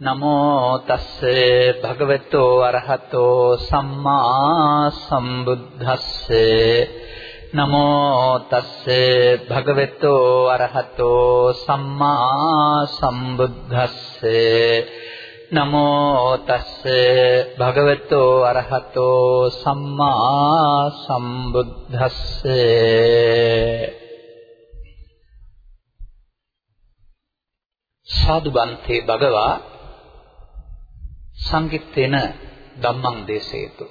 නමෝ තස්ස භගවතෝ අරහතෝ සම්මා සම්බුද්දස්ස නමෝ තස්ස භගවතෝ අරහතෝ සම්මා සම්බුද්දස්ස නමෝ තස්ස භගවතෝ අරහතෝ සම්මා සම්බුද්දස්ස සාදු බන්තේ භගවා සංකිට්ඨේන ධම්මං දේශේතු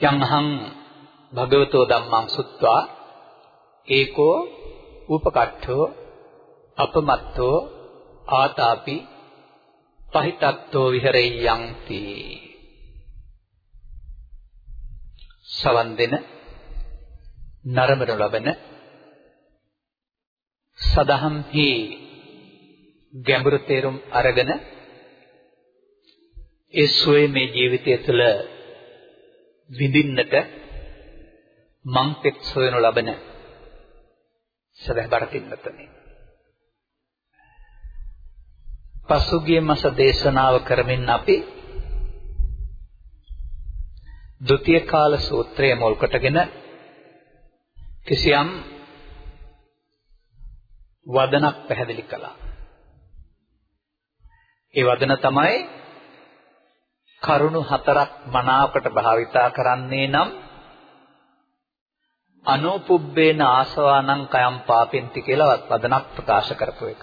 යං අහං භගවතෝ ධම්මං සුත්වා ඒකෝ උපකට්ඨෝ අපමත්තෝ ආතාපි පහිතත්තෝ විහෙරෙය්‍යන්ති. සවන් දෙන නරඹන ලබන සදහම්හි ගැඹුරු තේරුම් අරගෙන ඒ සුවේ මේ ජීවිතය තුළ විඳින්නට මං පෙත් සොයනු ලබන සදහබර පින්නතනේ පසුගිය මාස දේශනාව කරමින් අපි ဒုတိ ය කාල සූත්‍රය මුල් කොටගෙන කිසියම් වදනක් පැහැදිලි කළා. ඒ වදන තමයි කරුණු හතරක් මනාවකට භාවිතා කරන්නේ නම් අනුපුබ්බේන ආසවානං කයම් පාපෙන්ති කියලා වදනක් ප්‍රකාශ කරපු එක.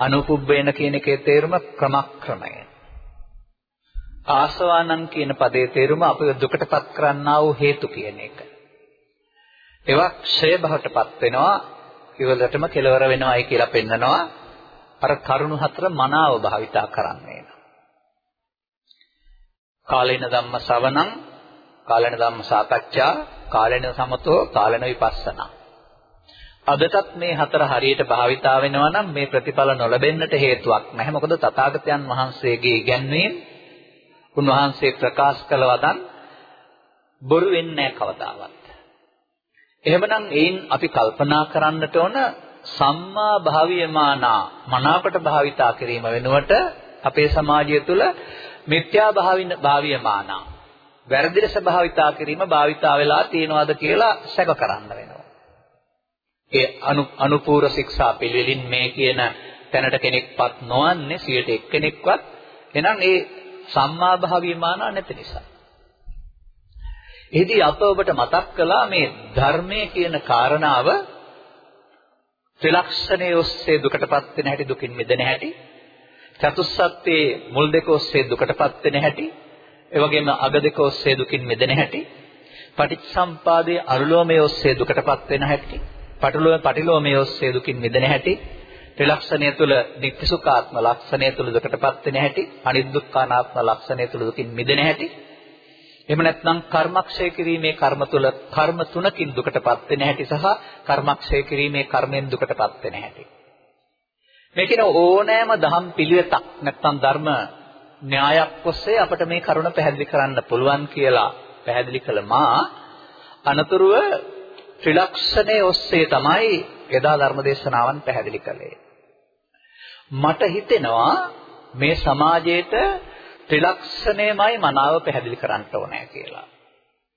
අනුපුබ්බේන කියන එකේ තේරුම ක්‍රමක්‍රමය. ආසවානං කියන පදේ තේරුම අපිව දුකටපත් කරන්නා වූ හේතු කියන එක. ඒවා ක්ෂය භවටපත් වෙනවා ඉවලටම කෙලවර වෙනවායි කියලා පෙන්නනවා අර කරුණු හතර මනාව භාවිතා කරන්නේ. කාලේන ධම්ම ශ්‍රවණං කාලේන ධම්ම සාකච්ඡා කාලේන සමතෝ කාලේන විපස්සනා. අදටත් මේ හතර හරියට භාවිතා වෙනවා නම් මේ ප්‍රතිඵල නොලැබෙන්නට හේතුවක් නැහැ. මොකද තථාගතයන් වහන්සේගේ ඉගැන්වීම් උන්වහන්සේ ප්‍රකාශ කළ වදන් බොරු වෙන්නේ නැහැ කවදාවත්. එහෙමනම් ඒන් අපි කල්පනා කරන්නට ඕන සම්මා භාවියමානා මනාපට භාවිතා කිරීම වෙනුවට අපේ සමාජය තුළ මිත්‍යා භාවින භාවියමානා වැරදි ලෙස භාවිතා කිරීම භාවිතා වෙලා තියෙනවද කියලා සැක කරන්න වෙනවා. ඒ අනු අනුපූර්ව ශික්ෂා පිළිවෙලින් මේ කියන තැනට කෙනෙක්පත් නොවන්නේ 100ට එක්කෙනෙක්වත් එහෙනම් ඒ සම්මා භාවියමානා නැති නිසා. එහිදී අප ඔබට මතක් කළා මේ ධර්මයේ කියන කාරණාව ත්‍රිලක්ෂණයේ ඔස්සේ දුකටපත් වෙන හැටි දුකින් මිදෙන හැටි චතුස්සත්ත්වයේ මුල් දෙක ඔස්සේ දුකටපත් වෙන හැටි, ඒ වගේම අග දෙක ඔස්සේ දුකින් මිදෙන හැටි, පටිච්චසම්පාදයේ අනුලෝමයේ ඔස්සේ දුකටපත් වෙන හැටි, පටිලෝම පටිලෝමයේ ඔස්සේ දුකින් මිදෙන හැටි, ත්‍රිලක්ෂණය තුල නිත්‍ය සුඛාත්ම ලක්ෂණය තුල දුකටපත් වෙන හැටි, අනිදුක්ඛානාත්ම ලක්ෂණය තුල දුකින් මිදෙන හැටි, එහෙම නැත්නම් කර්මක්ෂය කිරීමේ කර්ම තුල කර්ම තුනකින් දුකටපත් වෙන හැටි සහ කර්මක්ෂය කිරීමේ කර්මෙන් දුකටපත් වෙන හැටි. මේ කියන ඕනෑම දහම් පිළිවෙතක් නැත්නම් ධර්ම න්‍යායක් ඔස්සේ අපිට මේ කරුණ පැහැදිලි කරන්න පුළුවන් කියලා පැහැදිලි කළ මා අනතුරුව ත්‍රිලක්ෂණයේ ඔස්සේ තමයි එදා ධර්ම දේශනාවන් පැහැදිලි කළේ. මට හිතෙනවා මේ සමාජයේට ත්‍රිලක්ෂණයමයි මනාව පැහැදිලි කරන්න ඕනේ කියලා.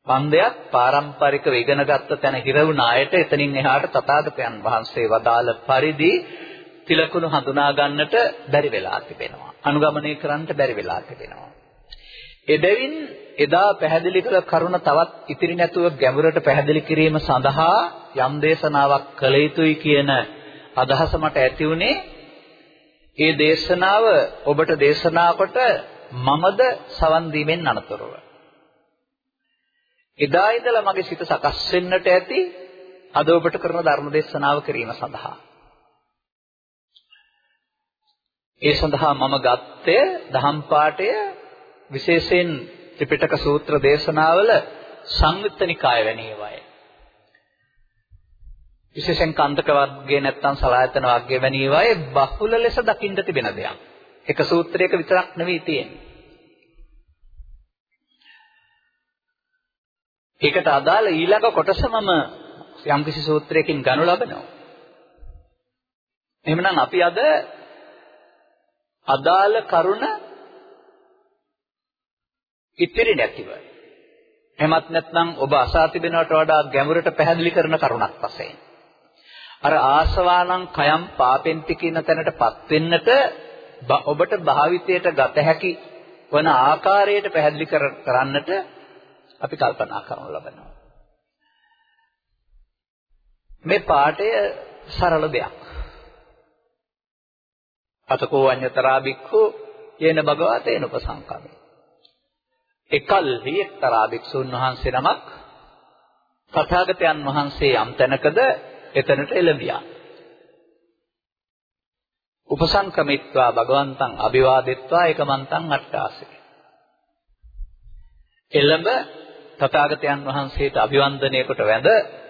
වන්දයක් පාරම්පරිකව ඉගෙන ගත්ත තැන හිර වුණ අයට එතනින් එහාට තථාගතයන් වහන්සේ වදාළ පරිදි තිලකුණු හඳුනා ගන්නට බැරි වෙලා තිබෙනවා. අනුගමනය කරන්නට බැරි වෙලා තිබෙනවා. එබැවින් එදා පැහැදිලි කළ කරුණ තවත් ඉතිරි නැතුව ගැඹුරට පැහැදිලි කිරීම සඳහා යම් දේශනාවක් කළ යුතුයි කියන අදහස මට ඇති වුණේ ඒ දේශනාව ඔබට දේශනා කොට මමද සවන් දීමෙන් අනතුරුව. එදා ඉඳලා මගේ සිත සකස් වෙන්නට ඇති අද ඔබට කරන ධර්ම දේශනාව කිරීම සඳහා. ඒ සඳහා මම ගත්තේ දහම් පාඨය විශේෂයෙන් ත්‍රිපිටක සූත්‍ර දේශනාවල සංයුත්ත නිකාය වැනි ඒවායි. විශේෂයෙන් කන්දක වර්ගයේ නැත්නම් සලායතන වර්ගයේ වැනි ඒවායි බහුල ලෙස දකින්න තිබෙන දෙයක්. එක සූත්‍රයක විතරක් නෙවෙයි තියෙන්නේ. ඒකට අදාළ ඊළඟ කොටස මම යම්කිසි සූත්‍රයකින් ගනු ලබනවා. එහෙමනම් අපි අද අදාළ කරුණ ඉතිරි නැතිව එහෙමත් නැත්නම් ඔබ අසා තිබෙනවට වඩා ගැඹුරට පැහැදිලි කරන කරුණක් වශයෙන් අර ආසවානං කයම් පාපෙන්ති කියන තැනටපත් වෙන්නට ඔබට භාවිතයට ගත හැකි වන ආකාරයට පැහැදිලි කරන්නට අපි කල්පනා කරනු ලබනවා. මේ පාඩය සරල දෙයක්. අතකෝ අඤ්‍යතරා බික්ඛු යේන භගවා තේන උපසංකමේ. එකල්හි එක්තරා භික්ෂුන් වහන්සේ නමක් තථාගතයන් වහන්සේ යම් තැනකද එතනට එළඹියා. උපසංකමිත්වා භගවන්තං අභිවාදෙත්වා ඒකමන්තං අට්ඨාසේ. එළඹ තථාගතයන් වහන්සේට අභිවන්දනය කොට වැඳ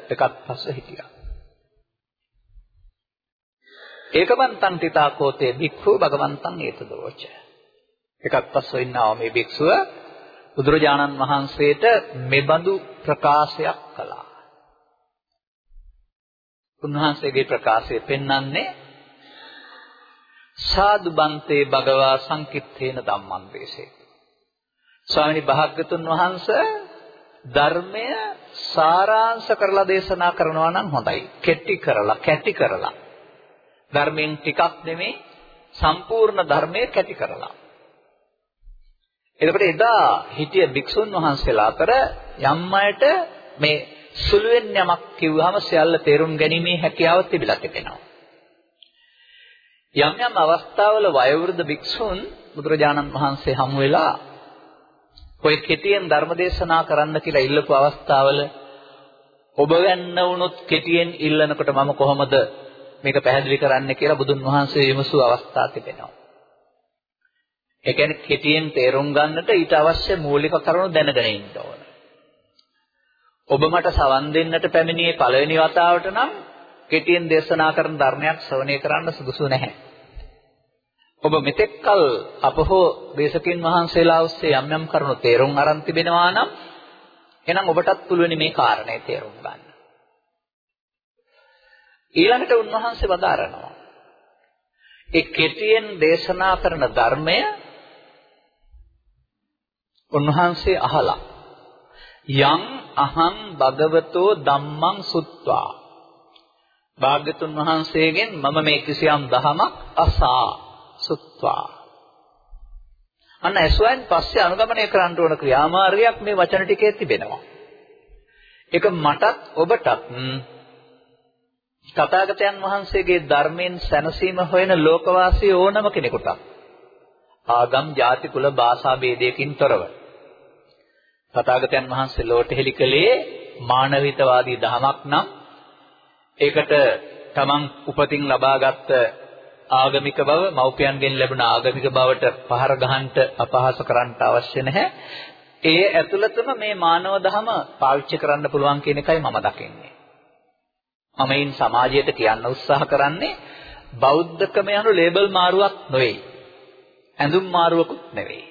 එකත් පස්ස හිටියා. ඒකමන්තං තිතා කෝතේ භික්ඛු භගවන්තං ඒතදෝච. එකත් පස්ස ඉන්නවා මේ භික්ෂුව බුදුරජාණන් වහන්සේට මෙබඳු ප්‍රකාශයක් කළා. උන්වහන්සේගේ ප්‍රකාශය පෙන්වන්නේ සාදු බන්තේ භගවා සංකිට්ඨේන ධම්මං දේශේ. ස්වාමීනි භාග්‍යතුන් වහන්සේ ධර්මය සාරාංශ කරලා දේශනා කරනවා නම් හොඳයි. කෙටි කරලා, කැටි කරලා. ධර්මයෙන් ටිකක් නෙමෙයි සම්පූර්ණ ධර්මයේ කැටි කරලා. එතකොට එදා හිටිය භික්ෂුන් වහන්සේලා අතර යම් අයට මේ සුළුවෙන් යමක් කිව්වහම සියල්ල තේරුම් ගැනීමේ හැකියාව තිබිලා තිබෙනවා. යම් යම් අවස්ථාවල වයෝවෘද්ධ භික්ෂුන් බුදුරජාණන් වහන්සේ හමු වෙලා ඔය කෙටියෙන් ධර්මදේශනා කරන්න කියලා ඉල්ලපු අවස්ථාවල ඔබ වෙන්න වුණොත් කෙටියෙන් ඉල්ලනකොට මම කොහොමද මේක පැහැදිලි කරන්නේ කියලා බුදුන් වහන්සේ විමසු අවස්ථා තිබෙනවා. ඒ කියන්නේ කෙටියෙන් තේරුම් ගන්නට ඊට අවශ්‍ය මූලික කරුණු දැනගෙන ඉන්න ඕන. ඔබ මට සවන් දෙන්නට පැමිණියේ පළවෙනි වතාවට නම් කෙටියෙන් දේශනා කරන ධර්මයක් ශ්‍රවණය කරන්න සුදුසු නැහැ. ඔබ මෙතෙක්කල් අපහෝ දේශකින් වහන්සේලා ඔස්සේ යම් යම් කරුණු තේරුම් අරන් තිබෙනවා නම් එහෙනම් ඔබටත් පුළුවන් මේ කාරණේ තේරුම් ගන්න. ඊළඟට උන්වහන්සේ වදාරනවා. ඒ කෙටියෙන් දේශනා කරන ධර්මය උන්වහන්සේ අහලා යං අහං භගවතෝ ධම්මං සුත්වා. භාග්‍යතුන් වහන්සේගෙන් මම මේ කිසියම් දහමක් අසා සුත්වා. අන්න ඇසුවෙන් පස්සේ අනුගමනය කරන්න ඕන ක්‍රියාමාර්ගයක් මේ වචන ටිකේ තිබෙනවා. ඒක මටත් ඔබටත් තථාගතයන් වහන්සේගේ ධර්මයෙන් සැනසීම හොයන ලෝකවාසී ඕනම කෙනෙකුට ආගම් ಜಾති කුල භාෂා ભેදයකින් තොරව තථාගතයන් වහන්සේ ලෝට හෙළි කළේ මානවිතවාදී දහමක් නම් ඒකට තමන් උපතින් ලබාගත් ආගමික බව මව්පියන්ගෙන් ලැබුණ ආගමික බවට පහර ගහන්නට අපහාස කරන්න අවශ්‍ය නැහැ. ඒ ඇතුළතම මේ මානව දහම පාවිච්චි කරන්න පුළුවන් කියන එකයි මම දකින්නේ. මම ඉන් සමාජයට කියන්න උත්සාහ කරන්නේ බෞද්ධකම යනු ලේබල් මාරුවක් නෙවෙයි. ඇඳුම් මාරුවකුත් නෙවෙයි.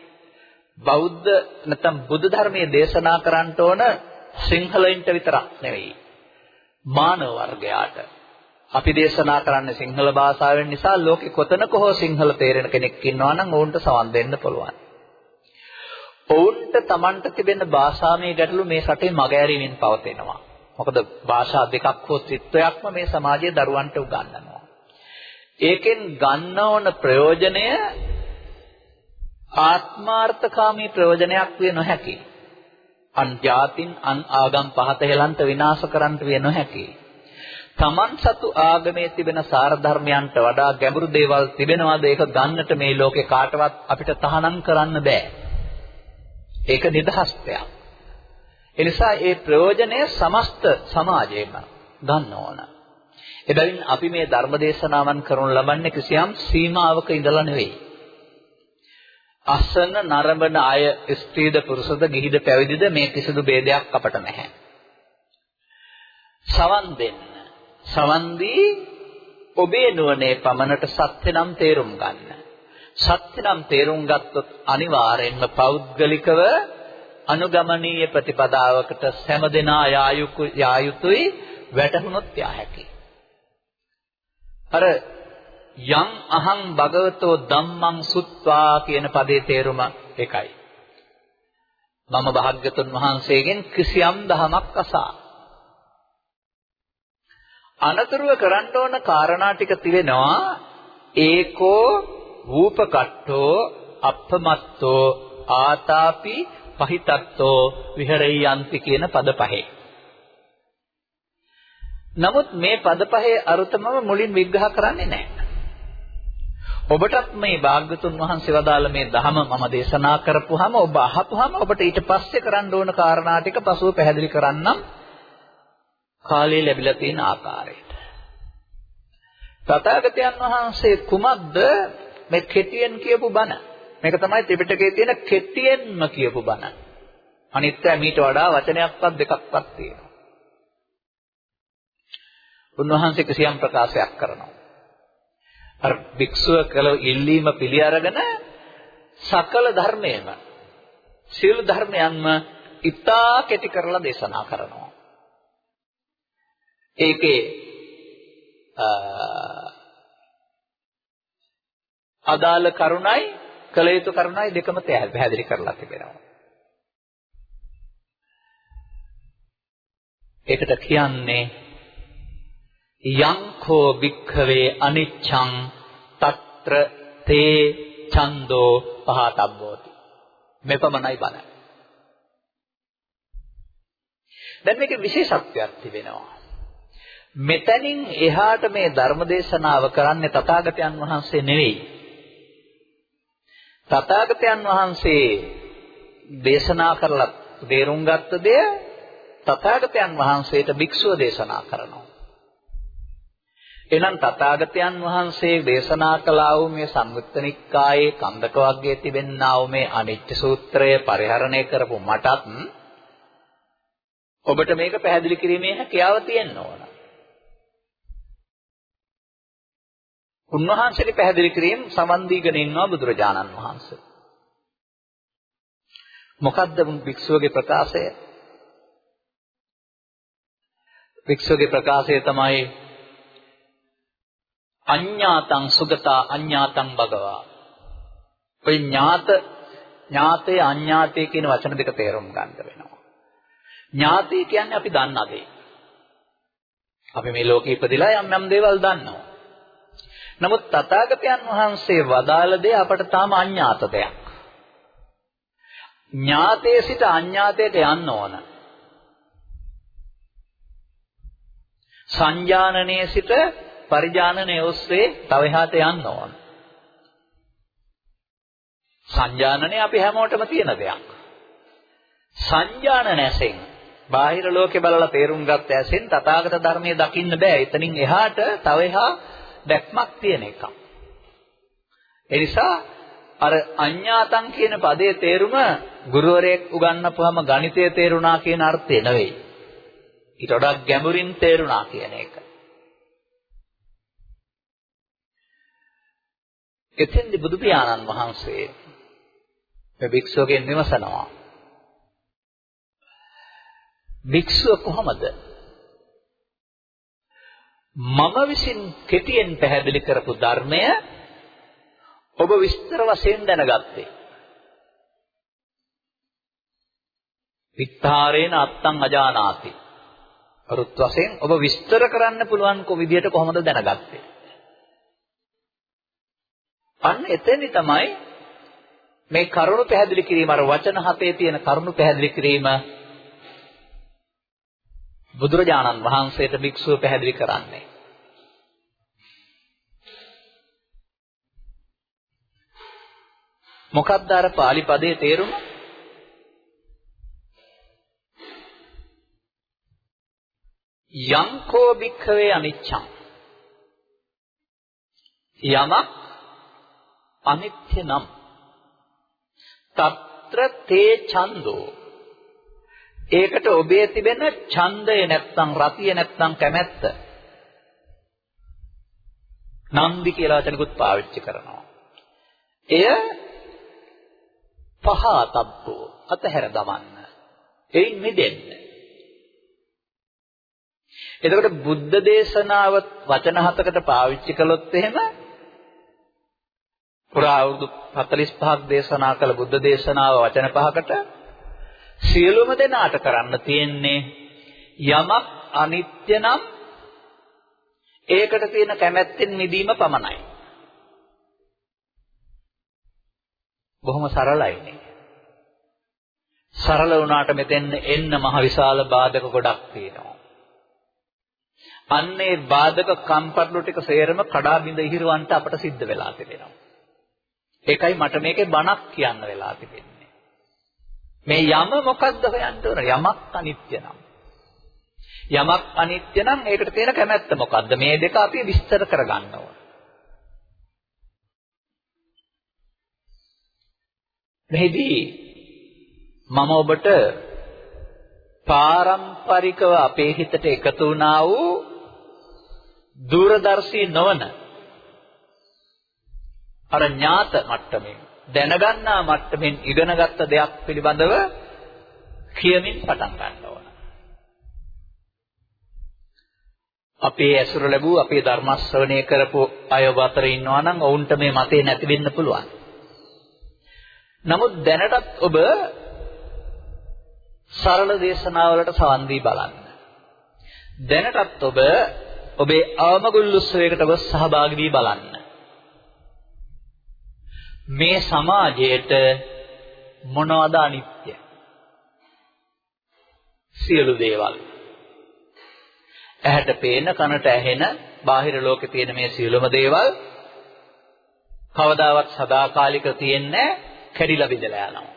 බෞද්ධ නැත්නම් බුදු ධර්මයේ දේශනා කරන්නට ඕන සිංහලයින්ට විතරක් නෙවෙයි. මානව වර්ගයාට. අපි දේශනා කරන්නේ සිංහල භාෂාවෙන් නිසා ලෝකෙ කොතනක හෝ සිංහල තේරෙන කෙනෙක් ඉන්නවා නම් ඔවුන්ට සවන් දෙන්න පුළුවන්. ඔවුන්ට Tamanට තිබෙන භාෂාමය ගැටලු මේ රටේ මගහැරීමෙන් පවතිනවා. මොකද භාෂා දෙකක් හෝ ත්‍රිත්වයක්ම මේ සමාජයේ දරුවන්ට උගන්වනවා. ඒකෙන් ගන්න ඕන ප්‍රයෝජනය ආත්මාර්ථකාමී ප්‍රයෝජනයක් විය නොහැකි. අන් ජාතින් අන් ආගම් පහත හෙලන්ට විනාශ කරන්නට විය නොහැකි. තමන් සතු ආගමේ තිබෙන සාර ධර්මයන්ට වඩා ගැඹුරු දේවල් තිබෙනවාද ඒක ගන්නට මේ ලෝකේ කාටවත් අපිට තහනම් කරන්න බෑ. ඒක නිදහස් දෙයක්. එනිසා ඒ ප්‍රයෝජනය සමස්ත සමාජයේම ගන්න ඕන. එබැවින් අපි මේ ධර්ම දේශනාවන් කරනු ලබන්නේ කිසියම් සීමාවක ඉඳලා නෙවෙයි. අසන නරඹන අය ස්ත්‍රීද පුරුෂද ගිහිද පැවිදිද මේ කිසිදු ભેදයක් අපට නැහැ. සවන් දෙන්න. සවන් දී ඔබේ නුවණේ පමණට සත්‍ය නම් තේරුම් ගන්න. සත්‍ය නම් තේරුම් ගත්තොත් අනිවාර්යෙන්ම පෞද්ගලිකව අනුගමනීය ප්‍රතිපදාවකට සෑමදෙනා යායුතුයි වැටහුනොත් යා හැකියි. අර යං අහං භගවතෝ ධම්මං සුත්වා කියන පදේ තේරුම එකයි. මම භාග්‍යතුන් වහන්සේගෙන් කිසියම් දහමක් අසා. අනතුරුව කරන්න ඕන කාරණා ටික තිබෙනවා ඒකෝ රූපකට්ඨෝ අප්පමත්තෝ ආතාපි පහිතත්තෝ විහෙරියන්ති කියන පද පහේ. නමුත් මේ පද පහේ අර්ථමම මුලින් විග්‍රහ කරන්නේ නැහැ. ඔබටත් මේ භාග්‍යතුන් වහන්සේ වදාළ මේ ධහම මම දේශනා කරපුවාම ඔබ අහපුවාම ඔබට ඊට පස්සේ කරන්න ඕන කාරණා ටික පසුව පැහැදිලි කරන්නම් කාලය ලැබිලා තියෙන ආකාරයට. තථාගතයන් වහන්සේ කුමක්ද මේ කෙටියෙන් කියපු බණ? මේක තමයි ත්‍රිපිටකයේ තියෙන කෙටියෙන්ම කියපු බණ. අනිත්‍ය මීට වඩා වචනයක්වත් දෙකක්වත් තියෙනවා. උන්වහන්සේ කිසියම් ප්‍රකාශයක් කරනවා. අර භික්ෂුව කළ ඉල්ලීම පිළි අරගෙන සකල ධර්මයේම සියලු ධර්මයන්ම ඉතා කෙටි කරලා දේශනා කරනවා. ඒකේ අදාළ කරුණයි කළ යුතු කරුණයි දෙකම පැහැදිලි කරලා තිබෙනවා. ඒකට කියන්නේ යංඛෝ භික්ඛවේ අනිච්ඡං తත්‍ර තේ ඡන්தோ පහතබ්බෝති. මෙපමණයි බණ. දැන් මේකේ විශේෂත්වයක් තිබෙනවා. මෙතනින් එහාට මේ ධර්මදේශනාව කරන්නේ තථාගතයන් වහන්සේ නෙවෙයි. තථාගතයන් වහන්සේ දේශනා කරලා තේරුම් ගත්ත දෙය තථාගතයන් වහන්සේට භික්ෂුව දේශනා කරනවා එහෙනම් තථාගතයන් වහන්සේ දේශනා කළා වූ මේ සංයුත්ත නිකායේ කන්දක වර්ගයේ තිබෙනා වූ මේ අනිත්‍ය සූත්‍රය පරිහරණය කරපු මටත් ඔබට මේක පැහැදිලි කිරීමේ හැකියාව තියෙන්න ඕන. උන්වහන්සේගේ පැහැදිලි කිරීම සමන් දීගෙන ඉන්නවා බුදුරජාණන් වහන්සේ. මොකද්ද භික්ෂුවගේ ප්‍රකාශය? භික්ෂුවගේ ප්‍රකාශය තමයි අඤ්ඤාතං සුගතා අඤ්ඤාතං භගවා. ඔය ඥාත ඥාතේ අඤ්ඤාතේ කියන වචන දෙක තේරුම් ගන්න වෙනවා. ඥාතේ කියන්නේ අපි දන්නා දේ. අපි මේ ලෝකේ ඉපදිලා යම් යම් දේවල් දන්නවා. නමුත් තථාගතයන් වහන්සේ වදාළ දේ අපට තාම අඥාත දෙයක්. ඥාතයේ සිට අඥාතයට යන්න ඕන. සංජානනයේ සිට පරිජානනයේ ඔස්සේ තව එහාට යන්න ඕන. සංජානනය අපි හැමෝටම තියෙන දෙයක්. සංජානන ඇසෙන් බාහිර ලෝකේ බලලා තේරුම් ගත්ත ඇසෙන් තථාගත ධර්මයේ දකින්න බෑ. එතනින් එහාට තව එහා දැක්මක් තියෙන එකක්. ඒ නිසා අර අඤ්ඤාතං කියන පදයේ තේරුම ගුරුවරයෙක් උගන්වපුවම ගණිතයේ තේරුණා කියන අර්ථය නෙවෙයි. ඊට වඩා ගැඹුරින් තේරුණා කියන එක. එතෙන්දි බුදු පියාණන් වහන්සේ මේ භික්ෂුවගෙන් විමසනවා. භික්ෂුව කොහමද? මම විසින් කෙටියෙන් පැහැදිලි කරපු ධර්මය ඔබ විස්තර වශයෙන් දැනගත්තේ. විත්තරේන අත්තං අජානාති. අරුත් වශයෙන් ඔබ විස්තර කරන්න පුළුවන් කො විදියට කොහොමද දැනගත්තේ? අන්න එතෙන්දි තමයි මේ කරුණු පැහැදිලි කිරීම අර වචන හතේ තියෙන කරුණු පැහැදිලි කිරීම බුදුරජාණන් වහන්සේට භික්ෂුව පැහැදිලි කරන්නේ. මොකක්ද අර pāli පදයේ තේරුම? යංකෝ භික්ඛවේ අනිච්ඡං යමක් අනිත්‍ය නම් తත්‍ර තේ ඡන්தோ ඒකට ඔබේ තිබෙන ඡන්දය නැත්තම් රතිය නැත්තම් කැමැත්ත නන්දි කියලා වචනකුත් පාවිච්චි කරනවා. එය පහතබ්බෝ අතහැර දමන්න. එයින් මිදෙන්න. එතකොට බුද්ධ දේශනාව වචන හතකට පාවිච්චි කළොත් එහෙම පුරා අවුරුදු 45ක් දේශනා කළ බුද්ධ දේශනාව වචන පහකට සියලුම දෙනාට කරන්න තියෙන්නේ යමක් අනිත්‍ය නම් ඒකට තියෙන කැමැත්තෙන් මිදීම පමණයි. බොහොම සරලයිනේ. සරල වුණාට මෙතෙන් එන්න මහ විශාල බාධක ගොඩක් තියෙනවා. අන්නේ බාධක කම්පටලු ටික සේරම කඩා බිඳ ඉහිරවන්න අපට සිද්ධ වෙලා තිබෙනවා. ඒකයි මට මේකේ බණක් කියන්න වෙලා තිබෙන්නේ. මේ යම මොකද්ද හොයන්න ඕන? යමක් අනිත්‍ය නම්. යමක් අනිත්‍ය නම් ඒකට තියෙන කැමැත්ත මොකද්ද? මේ දෙක අපි විස්තර කරගන්න ඕන. මෙහිදී මම ඔබට පාරම්පරිකව අපේ හිතට එකතු වුණා වූ දූරදර්ශී නොවන අර ඥාත මට්ටමින් දැනගන්නා මට්ටමින් ඉගෙනගත්ත දෙයක් පිළිබඳව කියමින් පටන් ගන්න ඕන. අපේ ඇසුර ලැබූ අපේ ධර්ම ශ්‍රවණය කරපු අය අතර ඉන්නවා නම් ඔවුන්ට මේ මතේ නැති වෙන්න පුළුවන්. නමුත් දැනටත් ඔබ සරල දේශනාවලට සවන් දී බලන්න. දැනටත් ඔබ ඔබේ අවමගුල් උත්සවයකට ගොස් සහභාගී වී බලන්න. මේ සමාජයට මොනවද අනිත්‍ය? සියලු දේවල්. ඇහැට පේන, කනට ඇහෙන, බාහිර ලෝකේ තියෙන මේ සියලුම දේවල් කවදාවත් සදාකාලික තියෙන්නේ කැඩිලා බිඳලා යනවා.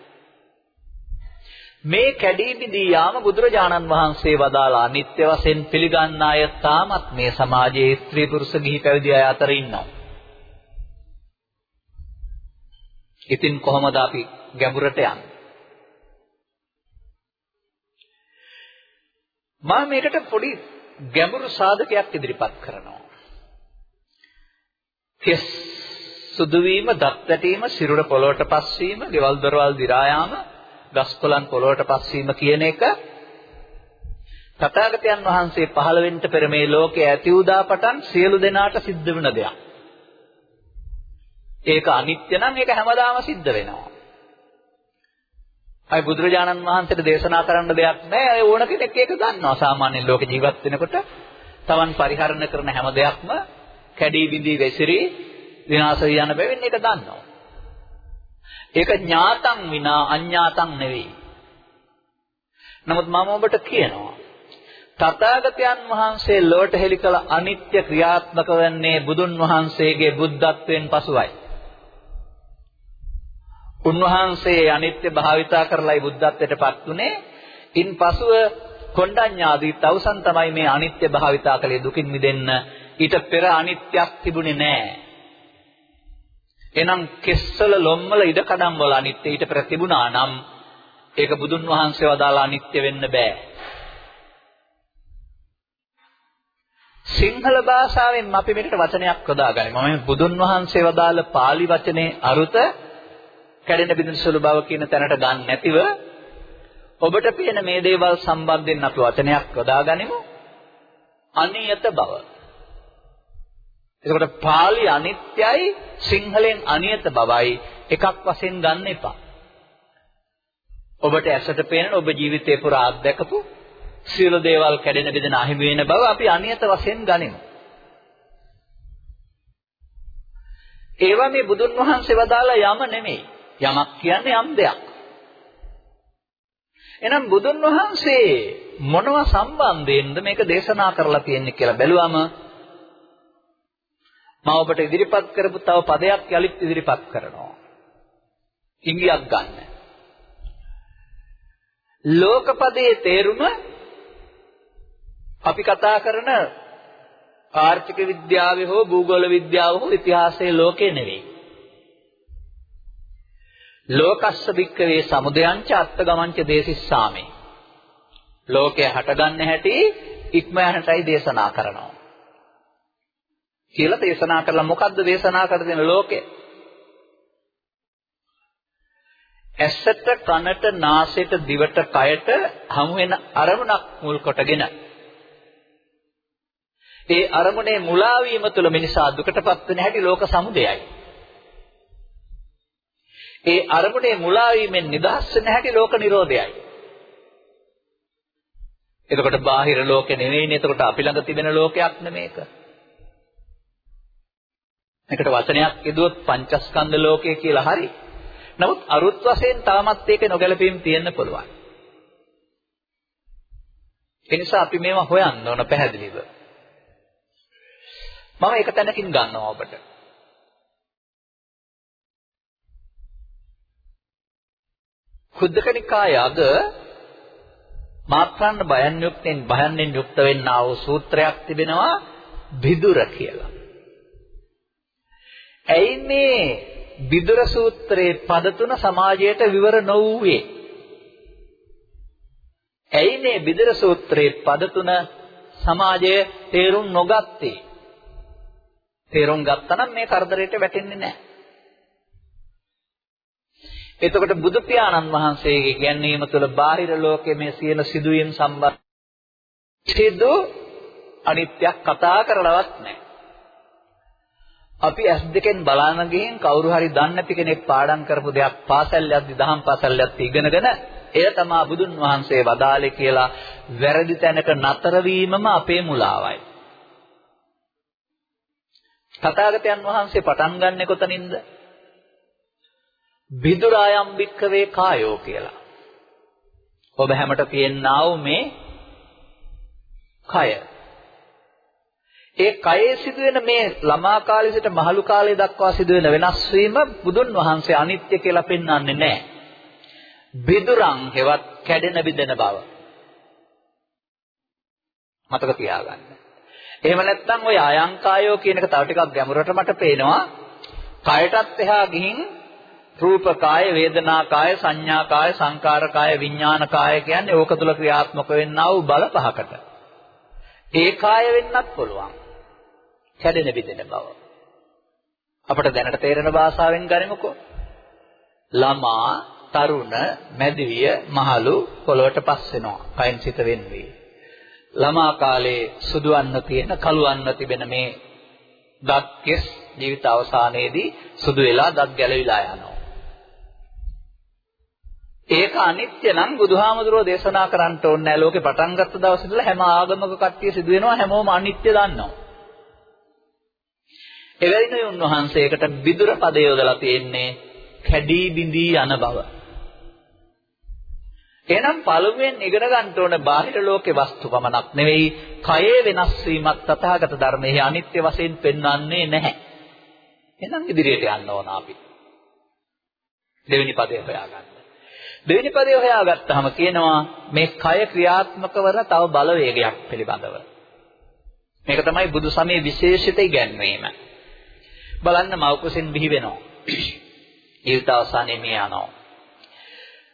මේ කැඩී බිඳී යාම බුදුරජාණන් වහන්සේ වදාලා අනිත්‍ය වශයෙන් පිළිගන්න අය තාමත් මේ සමාජයේ ස්ත්‍රී පුරුෂ ගිහි පැවිදි අය අතර ඉන්නවා. ඉතින් කොහොමද අපි ගැඹුරට යන්නේ? මම මේකට පොඩි ගැඹුරු සාධකයක් ඉදිරිපත් කරනවා. කෙස් සුදු වීම, දත් වැටීම, සිරුර පොළොවට පස්වීම, ගෙවල් දොරවල් දි รา යාම, ගස්කොලන් පොළොවට පස්වීම කියන එක තථාගතයන් වහන්සේ පහළ වෙන්න පෙර මේ ලෝකයේ ඇති උදා පටන් සියලු දෙනාට සිද්ධ වෙන දෙයක්. ඒක අනිත්‍ය නම් ඒක හැමදාම සිද්ධ වෙනවා. අය බුදුරජාණන් වහන්සේට දේශනා කරන්න දෙයක් නැහැ. අය ඕන කෙනෙක් ඒක දන්නවා. සාමාන්‍ය ලෝක ජීවත් වෙනකොට Taman පරිහරණය කරන හැම දෙයක්ම කැඩී බිඳී වැසිරී විනාශ වී යන බැවින් ඒක දන්නවා. ඒක ඥාතං විනා අඥාතං නෙවෙයි. නමුත් මම ඔබට කියනවා තථාගතයන් වහන්සේ ලෝට හෙළි කළ අනිත්‍ය ක්‍රියාත්මක වන්නේ බුදුන් වහන්සේගේ බුද්ධත්වයෙන් පසුවයි. උන්වහන්සේ අනිත්‍ය භාවිතා කරලායි බුද්ධත්වයටපත් උනේ. ඉන්පසුව කොණ්ඩඤ්ඤාදී තවුසන් තමයි මේ අනිත්‍ය භාවිතා කළේ දුකින් මිදෙන්න. ඊට පෙර අනිත්‍යක් තිබුණේ නැහැ. එනම් කෙස්සල ලොම්මල ඉඩකඩම් වල අනිත්‍ය ඊට පෙර තිබුණා නම් ඒක බුදුන් වහන්සේ වදාලා අනිත්‍ය වෙන්න බෑ. සිංහල භාෂාවෙන් අපි මෙතන වචනයක් යොදාගනිමු. මම බුදුන් වහන්සේ වදාළ pāli වචනේ අරුත කැඩෙන බිඳෙන සුළු බව කියන තැනට ගන්න නැතිව ඔබට පේන මේ දේවල් සම්බන්ධයෙන් අපි වචනයක් යොදාගනිමු. අනියත බව. එතකොට pāli අනිත්‍යයි සිංහලෙන් අනියත බවයි එකක් වශයෙන් ගන්න එපා. ඔබට ඇසට පේන ඔබ ජීවිතේ පුරා අත්දැකපු සියලු දේවල් කැඩෙන බෙදෙන අහිමි වෙන බව අපි අනියත වශයෙන් ගනිමු. ඒවා මේ බුදුන් වහන්සේ වදාලා යම නෙමෙයි. යමක් කියන්නේ යම් දෙයක්. එහෙනම් බුදුන් වහන්සේ මොනව සම්බන්ධයෙන්ද මේක දේශනා කරලා තියෙන්නේ කියලා බැලුවම මම ඔබට ඉදිරිපත් කරපු තව පදයක් යලිත් ඉදිරිපත් කරනවා. ඉංගියක් ගන්න. ලෝකපදයේ තේරුම අපි කතා කරන ආර්ථික විද්‍යාවේ හෝ භූගෝල විද්‍යාව හෝ ඉතිහාසයේ ලෝකේ නෙවෙයි. ලෝකස්ස වික්කවේ සමුදයංච අත්තගමංච දේසිස්සාමේ. ලෝකය හටගන්න හැටි ඉක්ම යනටයි දේශනා කරනවා. කියලා දේශනා කරලා මොකද්ද දේශනා කර දෙන ලෝකය? ඇසට කනට නාසයට දිවට කයට හමු වෙන අරමුණක් මුල් කොටගෙන ඒ අරමුණේ මුලා වීම තුළ මිනිසා දුකටපත් වෙන හැටි ලෝක සමුදයයි. ඒ අරමුණේ මුලා වීමෙන් නිදහස් වෙන හැටි ලෝක නිරෝධයයි. එතකොට බාහිර ලෝකෙ නෙවෙයිනේ එතකොට අපි ළඟ තිබෙන ලෝකයක් නෙමේක. මේකට වචනයක් යදුවොත් පංචස්කන්ධ ලෝකය කියලා හරි. නමුත් අරුත් වශයෙන් තාමත් ඒක නොගැලපීම් තියෙන්න පුළුවන්. ඒ නිසා අපි මේවා හොයන්න ඕන පැහැදිලිව. මම එක තැනකින් ගන්නවා ඔබට. කුද්දකනිකාය අග මාත්‍රාන්න බයන් යුක්තෙන් භයන්ෙන් යුක්ත වෙන්නා වූ සූත්‍රයක් තිබෙනවා විදුර කියලා. ඇයි මේ විදුර සූත්‍රයේ පද තුන සමාජයට විවර නොවුවේ? ඇයි මේ විදුර සූත්‍රයේ පද තුන සමාජයේ තේරුම් නොගත්තේ? තේරුම් ගත්තා නම් මේ කරදරයට වැටෙන්නේ නැහැ. එතකොට බුදු පියාණන් වහන්සේගේ ගැන්වීම තුළ බාහිර ලෝකයේ මේ සියලු සිදුවීම් සම්බන්ධ සිදු අනිත්‍යක් කතා කරලවත් නැහැ. අපි ඇස් දෙකෙන් බලන ගිහින් කවුරු හරි දන්නේ නැති කෙනෙක් පාඩම් කරපු දෙයක් පාසල් යද්දි දහම් පාසල් යද්දි ඉගෙනගෙන එය තමයි බුදුන් වහන්සේ වදාළේ කියලා වැරදි තැනක නතර වීමම අපේ මුලාවයි. තථාගතයන් වහන්සේ පටන් ගන්නෙ කොතනින්ද? විදුරායම් වික්කවේ කායෝ කියලා. ඔබ හැමට තියෙනා වූ මේ කය. ඒ කයේ සිදුවෙන මේ ළමා කාලේ සිට මහලු කාලය දක්වා සිදුවෙන වෙනස් වීම බුදුන් වහන්සේ අනිත්‍ය කියලා පෙන්වන්නේ නැහැ. විදුරන් හෙවත් කැඩෙන බිඳෙන බව. මතක තියාගන්න. එහෙම නැත්නම් ওই අයංකායෝ කියන එක තව ටිකක් ගැඹුරට මට පේනවා. කයටත් එහා ගිහින් රූප කාය, වේදනා කාය, සංඥා කාය, සංකාර කාය, විඥාන කාය කියන්නේ ඕක තුල ක්‍රියාත්මක වෙන්නා වූ බල පහකට. ඒ කාය වෙන්නත් පුළුවන්. කැඩෙන බිඳෙන බව. අපට දැනට තේරෙන භාෂාවෙන් ගනිමුකෝ. ළමා, තරුණ, මැදිවිය, මහලු පොළොවට පස් වෙනවා. කයින් සිත වෙන්නේ. ළමා කාලේ සුදුවන්න තියෙන, කළුවන්න තිබෙන මේ දත් කෙස් ජීවිත අවසානයේදී සුදු වෙලා දත් ගැලවිලා යනවා. ඒක අනිත්‍ය නම් බුදුහාමුදුරුවෝ දේශනා කරන්න ඕනේ නැහැ. ලෝකේ පටන් ගත්ත දවසේ ඉඳලා හැම ආගමක කට්ටිය සිදු වෙනවා හැමෝම අනිත්‍ය දන්නවා. එවැනිනේ උන්වහන්සේකට විදුර පද යොදලා තියෙන්නේ කැඩී බිඳී යන බව. එහෙනම් පළමුවෙන් ඉගෙන ගන්න ඕන බාහිර ලෝකේ වස්තු පමණක් නෙවෙයි කයේ වෙනස් වීමක් තථාගත ධර්මයේ අනිත්‍ය වශයෙන් පෙන්වන්නේ නැහැ. එහෙනම් ඉදිරියට යන්න ඕන අපි. දෙවෙනි පදේ හොයාගන්න. දෙවෙනි පදේ හොයාගත්තාම කියනවා මේ කය ක්‍රියාත්මක වන තව බලවේගයක් පිළිබඳව. මේක තමයි බුදු සමයේ විශේෂිත ඉගැන්වීම. බලන්න මෞකසෙන් බිහි වෙනවා. ජීවිත අවසානයේ මේ යනවා.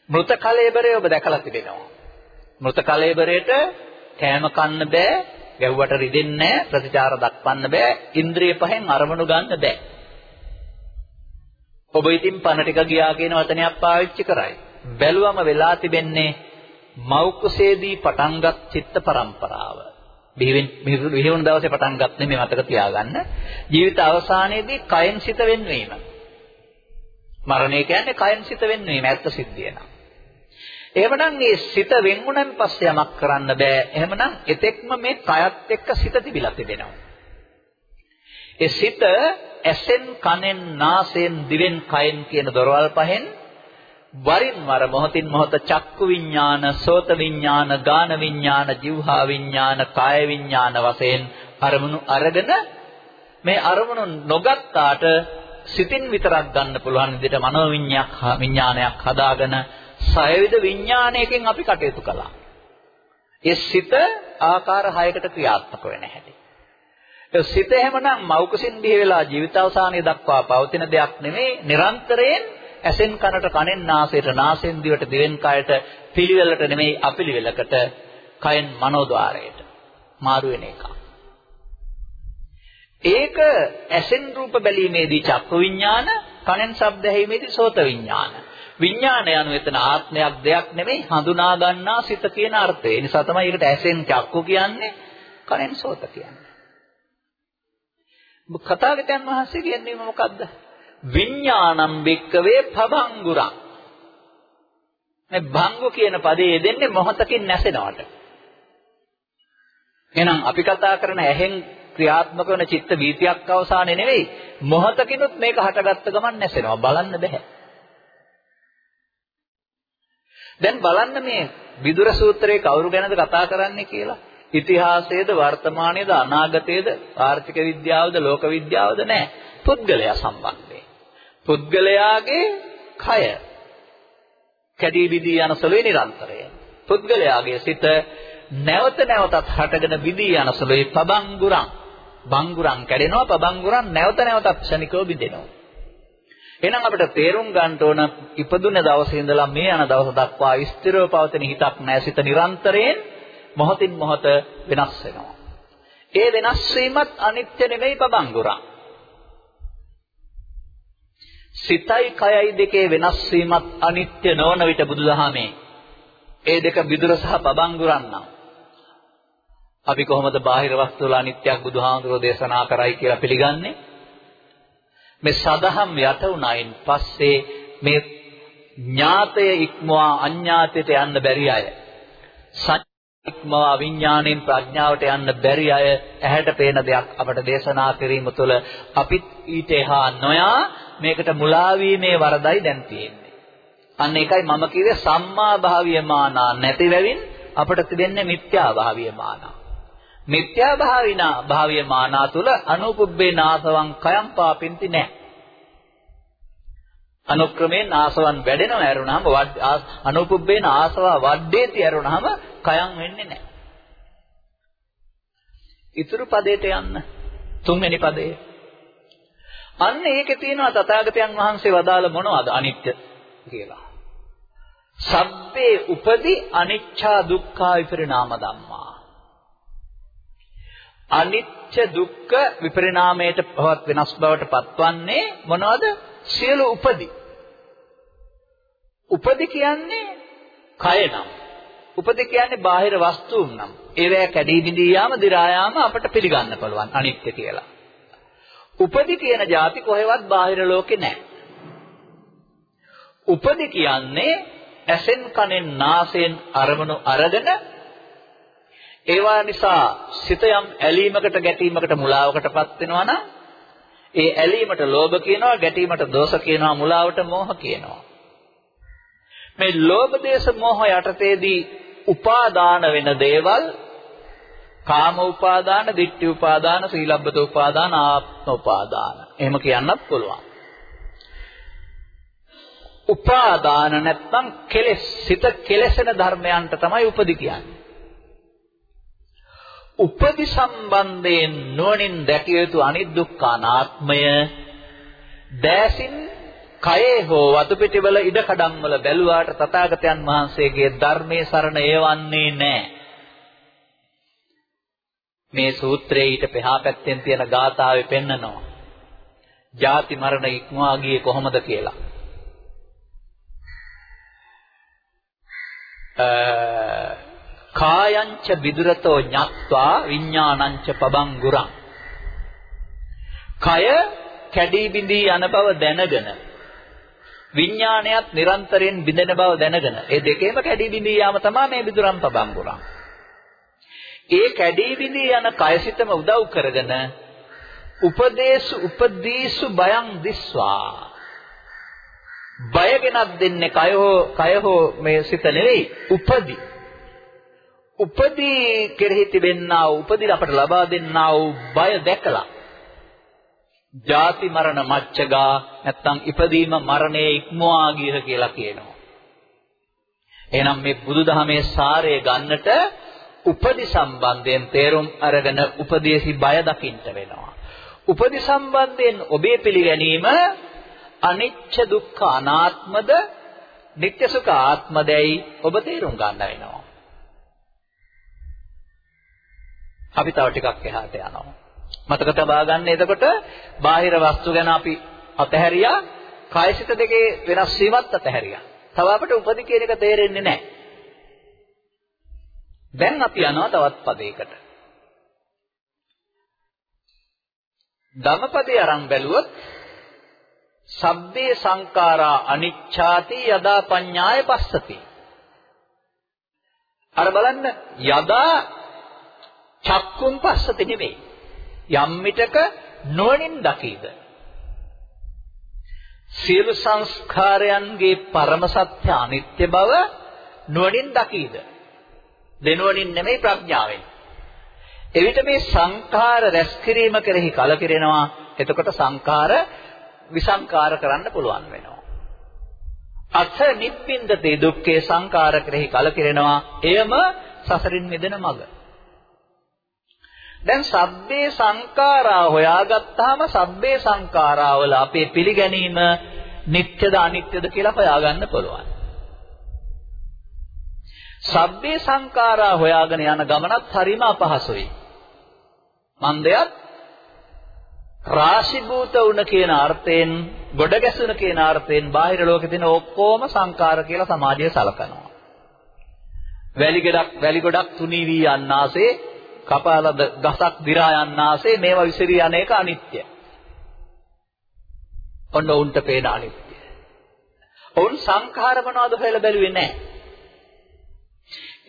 මෘත කලෙබරය ඔබ දැකලා තිබෙනවා. මෘත කලෙබරයට කෑම කන්න බෑ, ගැව්වට රිදෙන්නේ නැහැ, ප්‍රතිචාර දක්වන්න බෑ, ඉන්ද්‍රිය පහෙන් අරමුණු ගන්න බෑ. ඔබ ඉතින් පණ ටික ගියා කියන වචනයක් පාවිච්චි කරයි. බැලුවම වෙලා තිබෙන්නේ මෞකසේදී පටන්ගත් චිත්ත පරම්පරාව. බිහිවෙන් බිහිවුණු දවසේ පටන් ගන්න නෙමෙයි මතක තියාගන්න. ජීවිත අවසානයේදී කයෙන් සිත වෙන්වීම. මරණය කියන්නේ කයෙන් සිත වෙන්වීම ඇත්ත සිද්ධිය නම. එහෙමනම් මේ සිත වෙන්ුණන් පස්සේ යමක් කරන්න බෑ. එහෙමනම් එතෙක්ම මේ කයත් එක්ක සිත තිබිලා තිබෙනවා. ඒ සිත ඇසෙන් කනෙන් නාසයෙන් දිවෙන් කයෙන් කියන දොරවල් පහෙන් වරින් වර මොහොතින් මොහොත චක්කු විඥාන, සෝත විඥාන, ගාන විඥාන, જીවහා විඥාන, කාය විඥාන වශයෙන් අරමුණු අරගෙන මේ අරමුණු නොගත්තාට සිතින් විතරක් ගන්න පුළුවන් විදිහට මනෝ විඥානයක් හදාගෙන සයවිද විඥානයකින් අපි කටයුතු කළා. ඒ සිත ආකාර 6කට ක්‍රියාත්මක වෙන හැටි. ඒ සිත එහෙමනම් මෞකසින් බිහි වෙලා ජීවිත අවසානයේ දක්වා පවතින දෙයක් නෙමෙයි නිරන්තරයෙන් ඇසෙන් කනට කනෙන් නාසයට නාසෙන් දිවට දිවෙන් කයට පිළිවෙලට නෙමෙයි අපිළිවෙලකට කයෙන් මනෝද්වාරයට මාරු වෙන එක. ඒක ඇසෙන් රූප බැලීමේදී චක්කු විඥාන, කනෙන් ශබ්ද ඇහිීමේදී සෝත විඥාන. විඥානය anu එතන ආත්මයක් දෙයක් නෙමෙයි හඳුනා ගන්නා සිත කියන අර්ථය. ඒ නිසා තමයි ඒකට ඇසෙන් චක්කු කියන්නේ, කනෙන් සෝත කියන්නේ. කතාගතයන් වහන්සේ කියන්නේ මොකද්ද? විඥානම් වික්කවේ පබංගුරං මේ භංගු කියන පදේ දෙන්නේ මොහතකින් නැසෙනවට. එහෙනම් අපි කතා කරන ඇහෙන් ක්‍රියාත්මක වන චිත්ත වීතියක් අවසානේ නෙවෙයි. මොහතකිනුත් මේක හටගත්ත ගමන් නැසෙනවා. බලන්න බෑ. දැන් බලන්න මේ විදුර සූත්‍රයේ කවුරු ගැනද කතා කරන්නේ කියලා? ඉතිහාසයේද වර්තමානයේද අනාගතයේද ආර්ථික විද්‍යාවද ලෝක විද්‍යාවද නැහැ පුද්ගලයා සම්බන්ධයෙන්. පුද්ගලයාගේ කය. කැඩී බිදී යන සුළුයි නිරන්තරය. පුද්ගලයාගේ සිත නැවත නැවතත් හටගෙන බිදී යන සුළුයි පබංගුරං බංගුරං කැඩෙනවා පබංගුරං නැවත නැවතත් ක්ෂණිකව බිඳෙනවා. එහෙනම් අපිට තේරුම් ගන්න ඕන ඉපදුන දවසේ ඉඳලා මේ යන දවස දක්වා ස්ථිරව පවතින හිතක් නැහැ සිත නිරන්තරයෙන් මොහොතින් මොහොත වෙනස් වෙනවා. ඒ වෙනස් වීමත් අනිත්‍ය නෙමෙයි පබංගුරා. සිතයි කයයි දෙකේ වෙනස් වීමත් අනිත්‍ය නොවන විට බුදුදහමේ. ඒ දෙක විදුර සහ පබංගුරන් නම් අපි කොහොමද බාහිර වස්තු වල අනිත්‍යක් බුදුහාමුදුරෝ දේශනා කරයි කියලා පිළිගන්නේ? මේ සදහම් යට උනායින් පස්සේ මේ ඥාතය ඉක්මවා අඥාතයට යන්න බැරි අය ඉක්මවා විඥාණයෙන් ප්‍රඥාවට යන්න බැරි අය ඇහැට පේන දෙයක් අපට දේශනා කිරීම තුළ අපිත් ඊට එහා නොයා මේකට මුලා වීමේ වරදයි දැන් තියෙන්නේ. අන්න ඒකයි මම කිව්වේ සම්මා භාවීය මානා නැති වෙවින් අපට තිබෙන්නේ මිත්‍යා භාවීය මානා. මිත්‍යා භාවිනා භාවීය මානා තුළ අනුපුබ්බේ නාසවං කයම් පාපින්ති නැහැ. අනුක්‍රමයෙන් ආසවන් වැඩෙනව ඇරුණාම අනුපුබ්බේන ආසව වඩේති ඇරුණාම කයන් වෙන්නේ නැහැ. ඊතුරු පදයට යන්න තුන්වෙනි පදේ. අන්න ඒකේ තියෙනවා තථාගතයන් වහන්සේ වදාළ මොනවද අනිත්‍ය කියලා. සබ්බේ උපදි අනිච්චා දුක්ඛා විපරිණාම ධම්මා. අනිච්ච දුක්ඛ විපරිණාමයට පවත් වෙනස් බවට පත්වන්නේ මොනවද? සියලු උපදි. උපදි කියන්නේ කය නම්. උපදි කියන්නේ බාහිර වස්තුන් නම්. ඒවැ කැඩී බිඳී යාම, දි รา යාම අපට පිළිගන්න පුළුවන් අනිත්‍ය කියලා. උපදි කියන જાති කොහෙවත් බාහිර ලෝකේ නැහැ. උපදි කියන්නේ ඇසෙන් කනෙන් නාසයෙන් අරමුණු අරගෙන ඒවා නිසා සිත යම් ඇලීමකට ගැටීමකට මුලාවකටපත් වෙනවා නම් ඒ ඇලීමට ලෝභ කියනවා, ගැටීමට දෝෂ කියනවා, මුලාවට මෝහ කියනවා. මේ ලෝභ දේශ මොහ යටතේදී උපාදාන වෙන දේවල් කාම උපාදාන, ditthi උපාදාන, සීලබ්බත උපාදාන, ආත්ම උපාදාන. එහෙම කියන්නත් පුළුවන්. උපාදාන නැත්නම් කෙලෙස් සිත කෙලෙසෙන ධර්මයන්ට තමයි උපදි කියන්නේ. උපදි සම්බන්ධයෙන් නුවණින් දැකිය යුතු අනිදුක්ඛ අනාත්මය දැසින් කයේ හෝ වතු පිටිවල ඉඩකඩම් වල බැලුවාට තථාගතයන් වහන්සේගේ ධර්මයේ සරණ ඒවන්නේ නැහැ. මේ සූත්‍රයේ ඊට පෙහා පැත්තෙන් තියෙන ගාථාවේ පෙන්නනවා. ජාති මරණ ඉක්මවා ගියේ කොහොමද කියලා. කායංච විදුරතෝ ඤත්වා විඥානංච පබංගුරං කය කැඩී බිඳී යන බව දැනගෙන විඥානයත් නිරන්තරයෙන් බිඳෙන බව දැනගෙන ඒ දෙකේම කැඩී බිඳී යාම තමයි මේ විදුරම් පබංගුරං ඒ කැඩී බිඳී යන කයසිතම උදව් කරගෙන උපදේශු උපදීසු බයං දිස්වා. බය ගෙනත් දෙන්නේ කය හෝ කය හෝ මේ සිත නෙවෙයි උපදී. උපදී කෙරෙහි තිබෙන්නා වූ උපදී අපට ලබා දෙන්නා වූ බය දැකලා. ජාති මරණ මච්චගා නැත්තම් ඉපදීම මරණය ඉක්මවා ගියහ කියලා කියනවා. එහෙනම් මේ බුදුදහමේ සාරය ගන්නට උපදි සම්බන්ධයෙන් තේරුම් අරගෙන උපදේශි බය දකින්න වෙනවා. උපදි සම්බන්ධයෙන් ඔබේ පිළිගැනීම අනිච්ච දුක්ඛ අනාත්මද නිත්‍ය සුඛ ආත්මදයි ඔබ තේරුම් ගන්න වෙනවා. අපි තව ටිකක් එහාට යනවා. මතක තබා ගන්න එතකොට බාහිර වස්තු ගැන අපි අතහැරියා, කායසිත දෙකේ වෙනස් වීමත් අතහැරියා. තව අපිට උපදි කියන එක තේරෙන්නේ නැහැ. දැන් අපි යනවා තවත් පදයකට. ධම්මපදේ අරන් බැලුවොත් සබ්බේ සංඛාරා අනිච්ඡාති යදා පඤ්ඤාය පස්සති. අර බලන්න යදා චක්කුන් පස්සති නෙමෙයි. යම් මිටක නොනින් දකීද. සියලු සංස්කාරයන්ගේ පරම සත්‍ය අනිත්‍ය බව නොනින් දකීද. දෙනුවණින් නෙමෙයි ප්‍රඥාවෙන්. එවිට මේ සංඛාර රැස් කිරීම කෙරෙහි කලකිරෙනවා. එතකොට සංඛාර විසංකාර කරන්න පුළුවන් වෙනවා. අත්ථ නිප්පින්දතේ දුක්ඛේ සංකාර කෙරෙහි කලකිරෙනවා. එයම සසරින් මිදෙන මඟ. දැන් සබ්බේ සංඛාරා හොයාගත්තාම සබ්බේ සංඛාරා වල අපේ පිළිගැනීම නිට්ටද අනිත්‍යද කියලා හොයාගන්න පුළුවන්. සබ්බේ සංඛාරා හොයාගෙන යන ගමනත් හරිම අපහසුයි. මන්දයත් රාශිභූත වුණ කියන අර්ථයෙන් ගොඩ ගැසුණ කියන අර්ථයෙන් බාහිර ලෝකේ තියෙන ඔක්කොම සංකාර කියලා සමාජය සලකනවා. වැලි ගොඩක් වැලි ගොඩක් තුනී වී යන්නාසේ කපාලද ගසක් දි รา යන්නාසේ මේවා විසිරී යන්නේක අනිත්‍ය. ඔන්න උන්ට පේන අනිත්‍ය. ඔවුන් සංඛාර මොනවද හොයලා බැලුවේ නැහැ.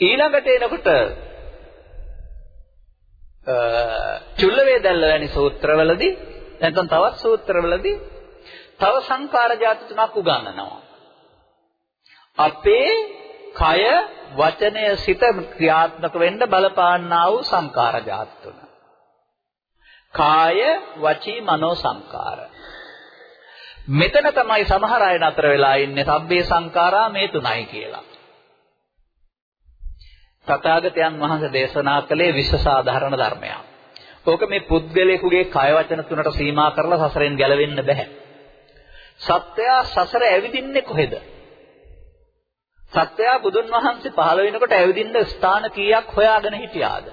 ඊළඟට එනකොට චුල්ල වේදල්ල වැනි සූත්‍රවලදී නැත්නම් තවත් සූත්‍රවලදී තව සංඛාර જાති තුනක් උගන්වනවා. අපේ කය වචනය සිත ක්‍රියාත්මක වෙන්න බලපාන්නා වූ සංඛාර જાති තුන. කාය වචී මනෝ සංඛාර. මෙතන තමයි සමහර අය නතර වෙලා ඉන්නේ සබ්බේ සංඛාරා මේ තුනයි කියලා. තථාගතයන් වහන්සේ දේශනා කළේ විශ්ව සාධාරණ ධර්මයක්. ඕක මේ පුද්ගලයෙකුගේ කය වචන තුනට සීමා කරලා සසරෙන් ගැලවෙන්න බෑ. සත්‍යය සසර ඇවිදින්නේ කොහෙද? සත්‍යය බුදුන් වහන්සේ පහළ වෙනකොට ඇවිදින්න ස්ථාන කීයක් හොයාගෙන හිටියාද?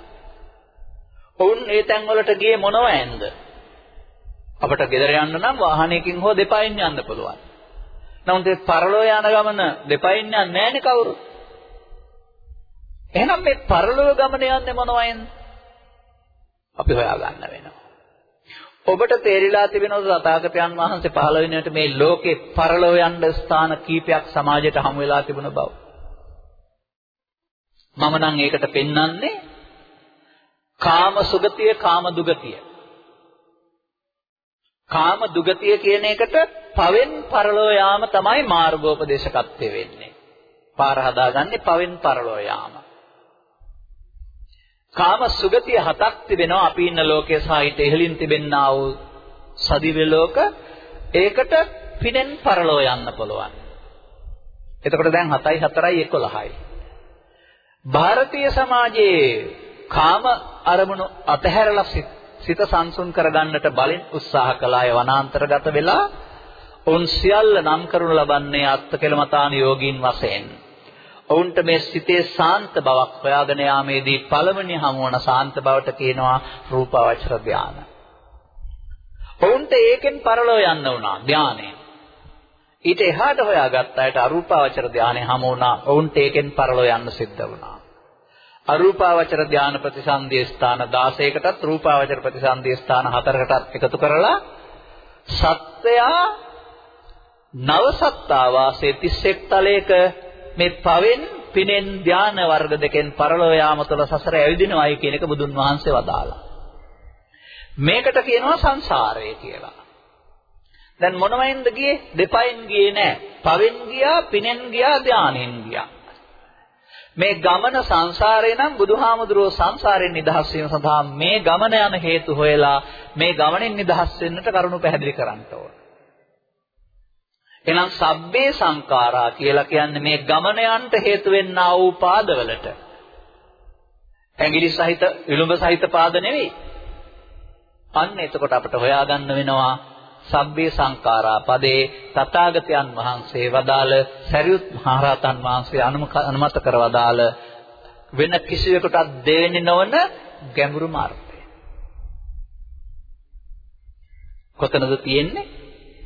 ඔවුන් ඒ තැන් වලට ගියේ මොනවැන්ද? අපට ගෙදර යන්න නම් වාහනයකින් හෝ දෙපයින් යන්න පුළුවන්. නමුත් ඒ පරලෝ යන ගමන දෙපයින් යන්නේ නැහැනේ කවුරුත්. එහෙනම් මේ පරලෝක ගමන යන්නේ මොනවයින්ද? අපි හොයාගන්න වෙනවා. ඔබට තේරිලා තිබෙනවද තථාගතයන් වහන්සේ පහළ වෙනකොට මේ ලෝකේ පරලෝ යන්න ස්ථාන කීපයක් සමාජයට හමු වෙලා තිබුණ බව? මම නම් ඒකට පෙන්වන්නේ කාම සුගතිය කාම දුගතිය. කාම දුගතිය කියන එකට පවෙන් පරලෝ යාම තමයි මාර්ගෝපදේශකත්වය වෙන්නේ. පාර හදාගන්නේ පවෙන් පරලෝ යාම. කාම සුගතිය හතක් තිබෙනවා අපි ඉන්න ලෝකයේ සහ ඊට ඉහළින් තිබෙන්නා වූ සදිව්‍ය ලෝක ඒකට පිනෙන් පරලෝ යන්න පුළුවන්. එතකොට දැන් 7යි 4යි 11යි. ಭಾರತೀಯ සමාජයේ කාම අරමුණු අතහැරලා සිත සංසුන් කරගන්නට බලින් උත්සාහ කළාය වනාන්තරගත වෙලා උන් සියල්ල නම් කරනු ලබන්නේ අත්කලමතාන යෝගීන් වශයෙන්. ඔවුන්ට මේ සිතේ සාන්ත බවක් හොයාගෙන යාමේදී පළවෙනි හමුවන සාන්ත බවට කියනවා රූපාවචර ධාන. ඔවුන්ට ඒකෙන් පරලෝ යන්න වුණා ධානය. ඊට එහාට හොයාගත්ත අයට අරූපාවචර ධානය හමු වුණා. ඔවුන්ට ඒකෙන් පරලෝ යන්න සිද්ධ වුණා. අරූපාවචර ධාන ප්‍රතිසන්දිය ස්ථාන 16කටත් රූපාවචර ප්‍රතිසන්දිය ස්ථාන 4කටත් එකතු කරලා සත්‍යයා නව සත්තා වාසයේ 31 තලයක මේ පවෙන් පිනෙන් ධාන වර්ග දෙකෙන් පරලෝ යාම තුළ සසර ඇවිදිනවයි කියන එක බුදුන් වහන්සේ වදාලා. මේකට කියනවා සංසාරය කියලා. දැන් මොනවෙන්ද ගියේ? දෙපයින් ගියේ නෑ. පවෙන් ගියා, පිනෙන් ගියා, ධානෙන් ගියා. මේ ගමන සංසාරේ නම් බුදුහාමුදුරුවෝ සංසාරයෙන් නිදහස් වීම සඳහා මේ ගමන යන හේතු හොයලා මේ ගමනෙන් නිදහස් වෙන්නට කරුණු පැහැදිලි කරන්න ඕන. එහෙනම් සබ්බේ සංඛාරා කියලා කියන්නේ මේ ගමන යන්න හේතු වෙන්නා වූ පාදවලට. ඇඟිලි සහිත, විලුඹ සහිත පාද නෙවෙයි. අන්න එතකොට අපිට හොයාගන්න වෙනවා සබ්බේ සංඛාරා පදේ තථාගතයන් වහන්සේ වදාළ සරියුත් මහරහතන් වහන්සේ අනුමත කරවදාළ වෙන කිසිවෙකුටත් දෙවෙනි නොවන ගැඹුරු මාර්ගය. කොතනද තියෙන්නේ?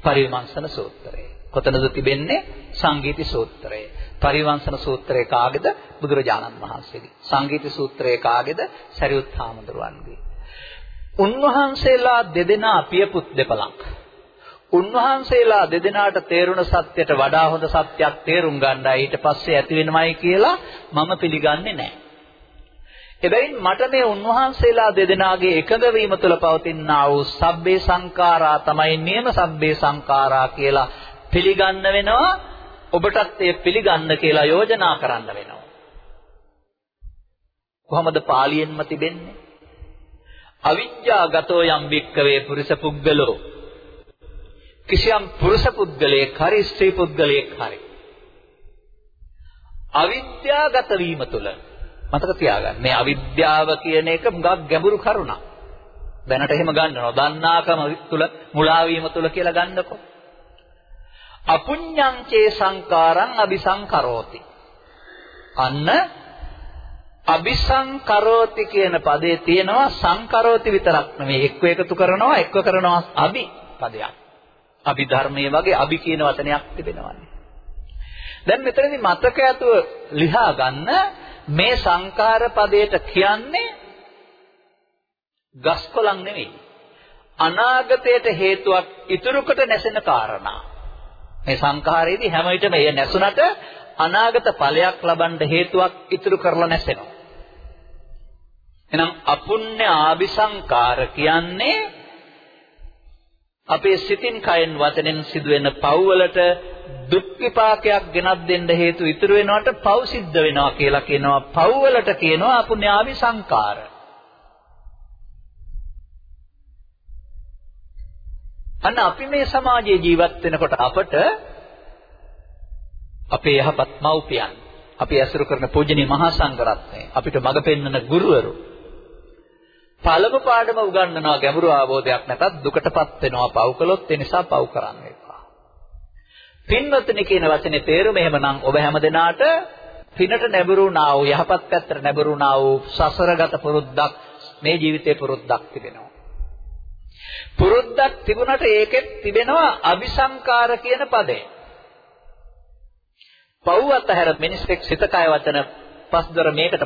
පරිමංසන සූත්‍රය. කොතනද තිබෙන්නේ? සංගීති සූත්‍රය. පරිවංශන සූත්‍රය කාගේද? බුදුරජාණන් වහන්සේගේ. සංගීති සූත්‍රය කාගේද? සරියුත් හාමුදුරුවන්ගේ. උන්වහන්සේලා දෙදෙනා පියපුත් දෙපළක්. උන්වහන්සේලා දෙදෙනාට තේරුණ සත්‍යයට වඩා හොඳ සත්‍යයක් තේරුම් ගන්නයි ඊට පස්සේ ඇති වෙනවයි කියලා මම පිළිගන්නේ නැහැ. එබැවින් මට මේ උන්වහන්සේලා දෙදෙනාගේ එකඟ වීම තුළ පවතිනා වූ සබ්බේ සංඛාරා තමයි නියම සබ්බේ සංඛාරා කියලා පිළිගන්න වෙනවා. ඔබටත් ඒ පිළිගන්න කියලා යෝජනා කරන්න වෙනවා. කොහොමද පාලියෙන්ම තිබෙන්නේ? අවිද්‍යාගතෝ යම් වික්කවේ පුරුෂ පුද්ගලෝ කිසියම් පුරුෂ පුද්ගලයෙක් හරි ස්ත්‍රී පුද්ගලයෙක් හරි අවිද්‍යාගත වීම තුළ මතක තියාගන්න මේ අවිද්‍යාව කියන එක මුගක් ගැඹුරු කරුණක් දැනට එහෙම ගන්නවා දන්නාකම තුළ මුලා වීම තුළ කියලා ගන්නකො අපුඤ්ඤං චේ සංකාරං අபிසංකරෝති. අන්න අபிසංකරෝති කියන පදේ තියෙනවා සංකරෝති විතරක් නෙමෙයි. එක්ක එකතු කරනවා එක්ක කරනවා අභි පදයක්. අභිධර්මයේ වගේ අභි කියන වචනයක් තිබෙනවානේ. දැන් මෙතනදී මතක ඇතුව ලියා ගන්න මේ සංකාර පදයට කියන්නේ ගස්කොලන් නෙවෙයි අනාගතයට හේතුවක් ඉතුරුකට නැසෙන කාරණා. මේ සංඛාරයේදී හැම විටම එය නැසුණට අනාගත ඵලයක් ලබන්න හේතුවක් ඉතුරු කරලා නැසෙනවා. එහෙනම් අපුණ්‍ය ආபிසංකාර කියන්නේ අපේ සිතින් කයෙන් වචනෙන් සිදුවෙන පව්වලට දුක් විපාකයක් ගෙනත් දෙන්න හේතු ඉතුරු වෙනවට පව් සිද්ධ වෙනවා කියලා කියනවා. පව්වලට කියනවා අපුණ්‍ය ආபிසංකාර. අන්න අපි මේ සමාජයේ ජීවත් වෙනකොට අපට අපේ යහපත් මව්පියන් අපි ඇසුරු කරන පූජනීය මහා සංඝරත්නය අපිට මඟ පෙන්වන ගුරුවරු පළමු පාඩම උගන්වනවා ගැඹුරු ආબોධයක් නැතත් දුකටපත් වෙනවා පව් කළොත් ඒ නිසා පව් කරන්න එපා. පින්වත්නි කියන වචනේ තේරුම එහෙමනම් ඔබ හැමදෙනාට පිනට නැඹුරුනා වූ යහපත් පැත්තට නැඹුරුනා වූ සසරගත පුරුද්දක් මේ ජීවිතේ පුරුද්දක් තිබෙනවා. පුරුද්දක් තිබුණට ඒකෙත් තිබෙනවා අபிසංකාර කියන පදය. පව් අතහැර මිනිස්සෙක් සිත කය වචන පස්දර මේකට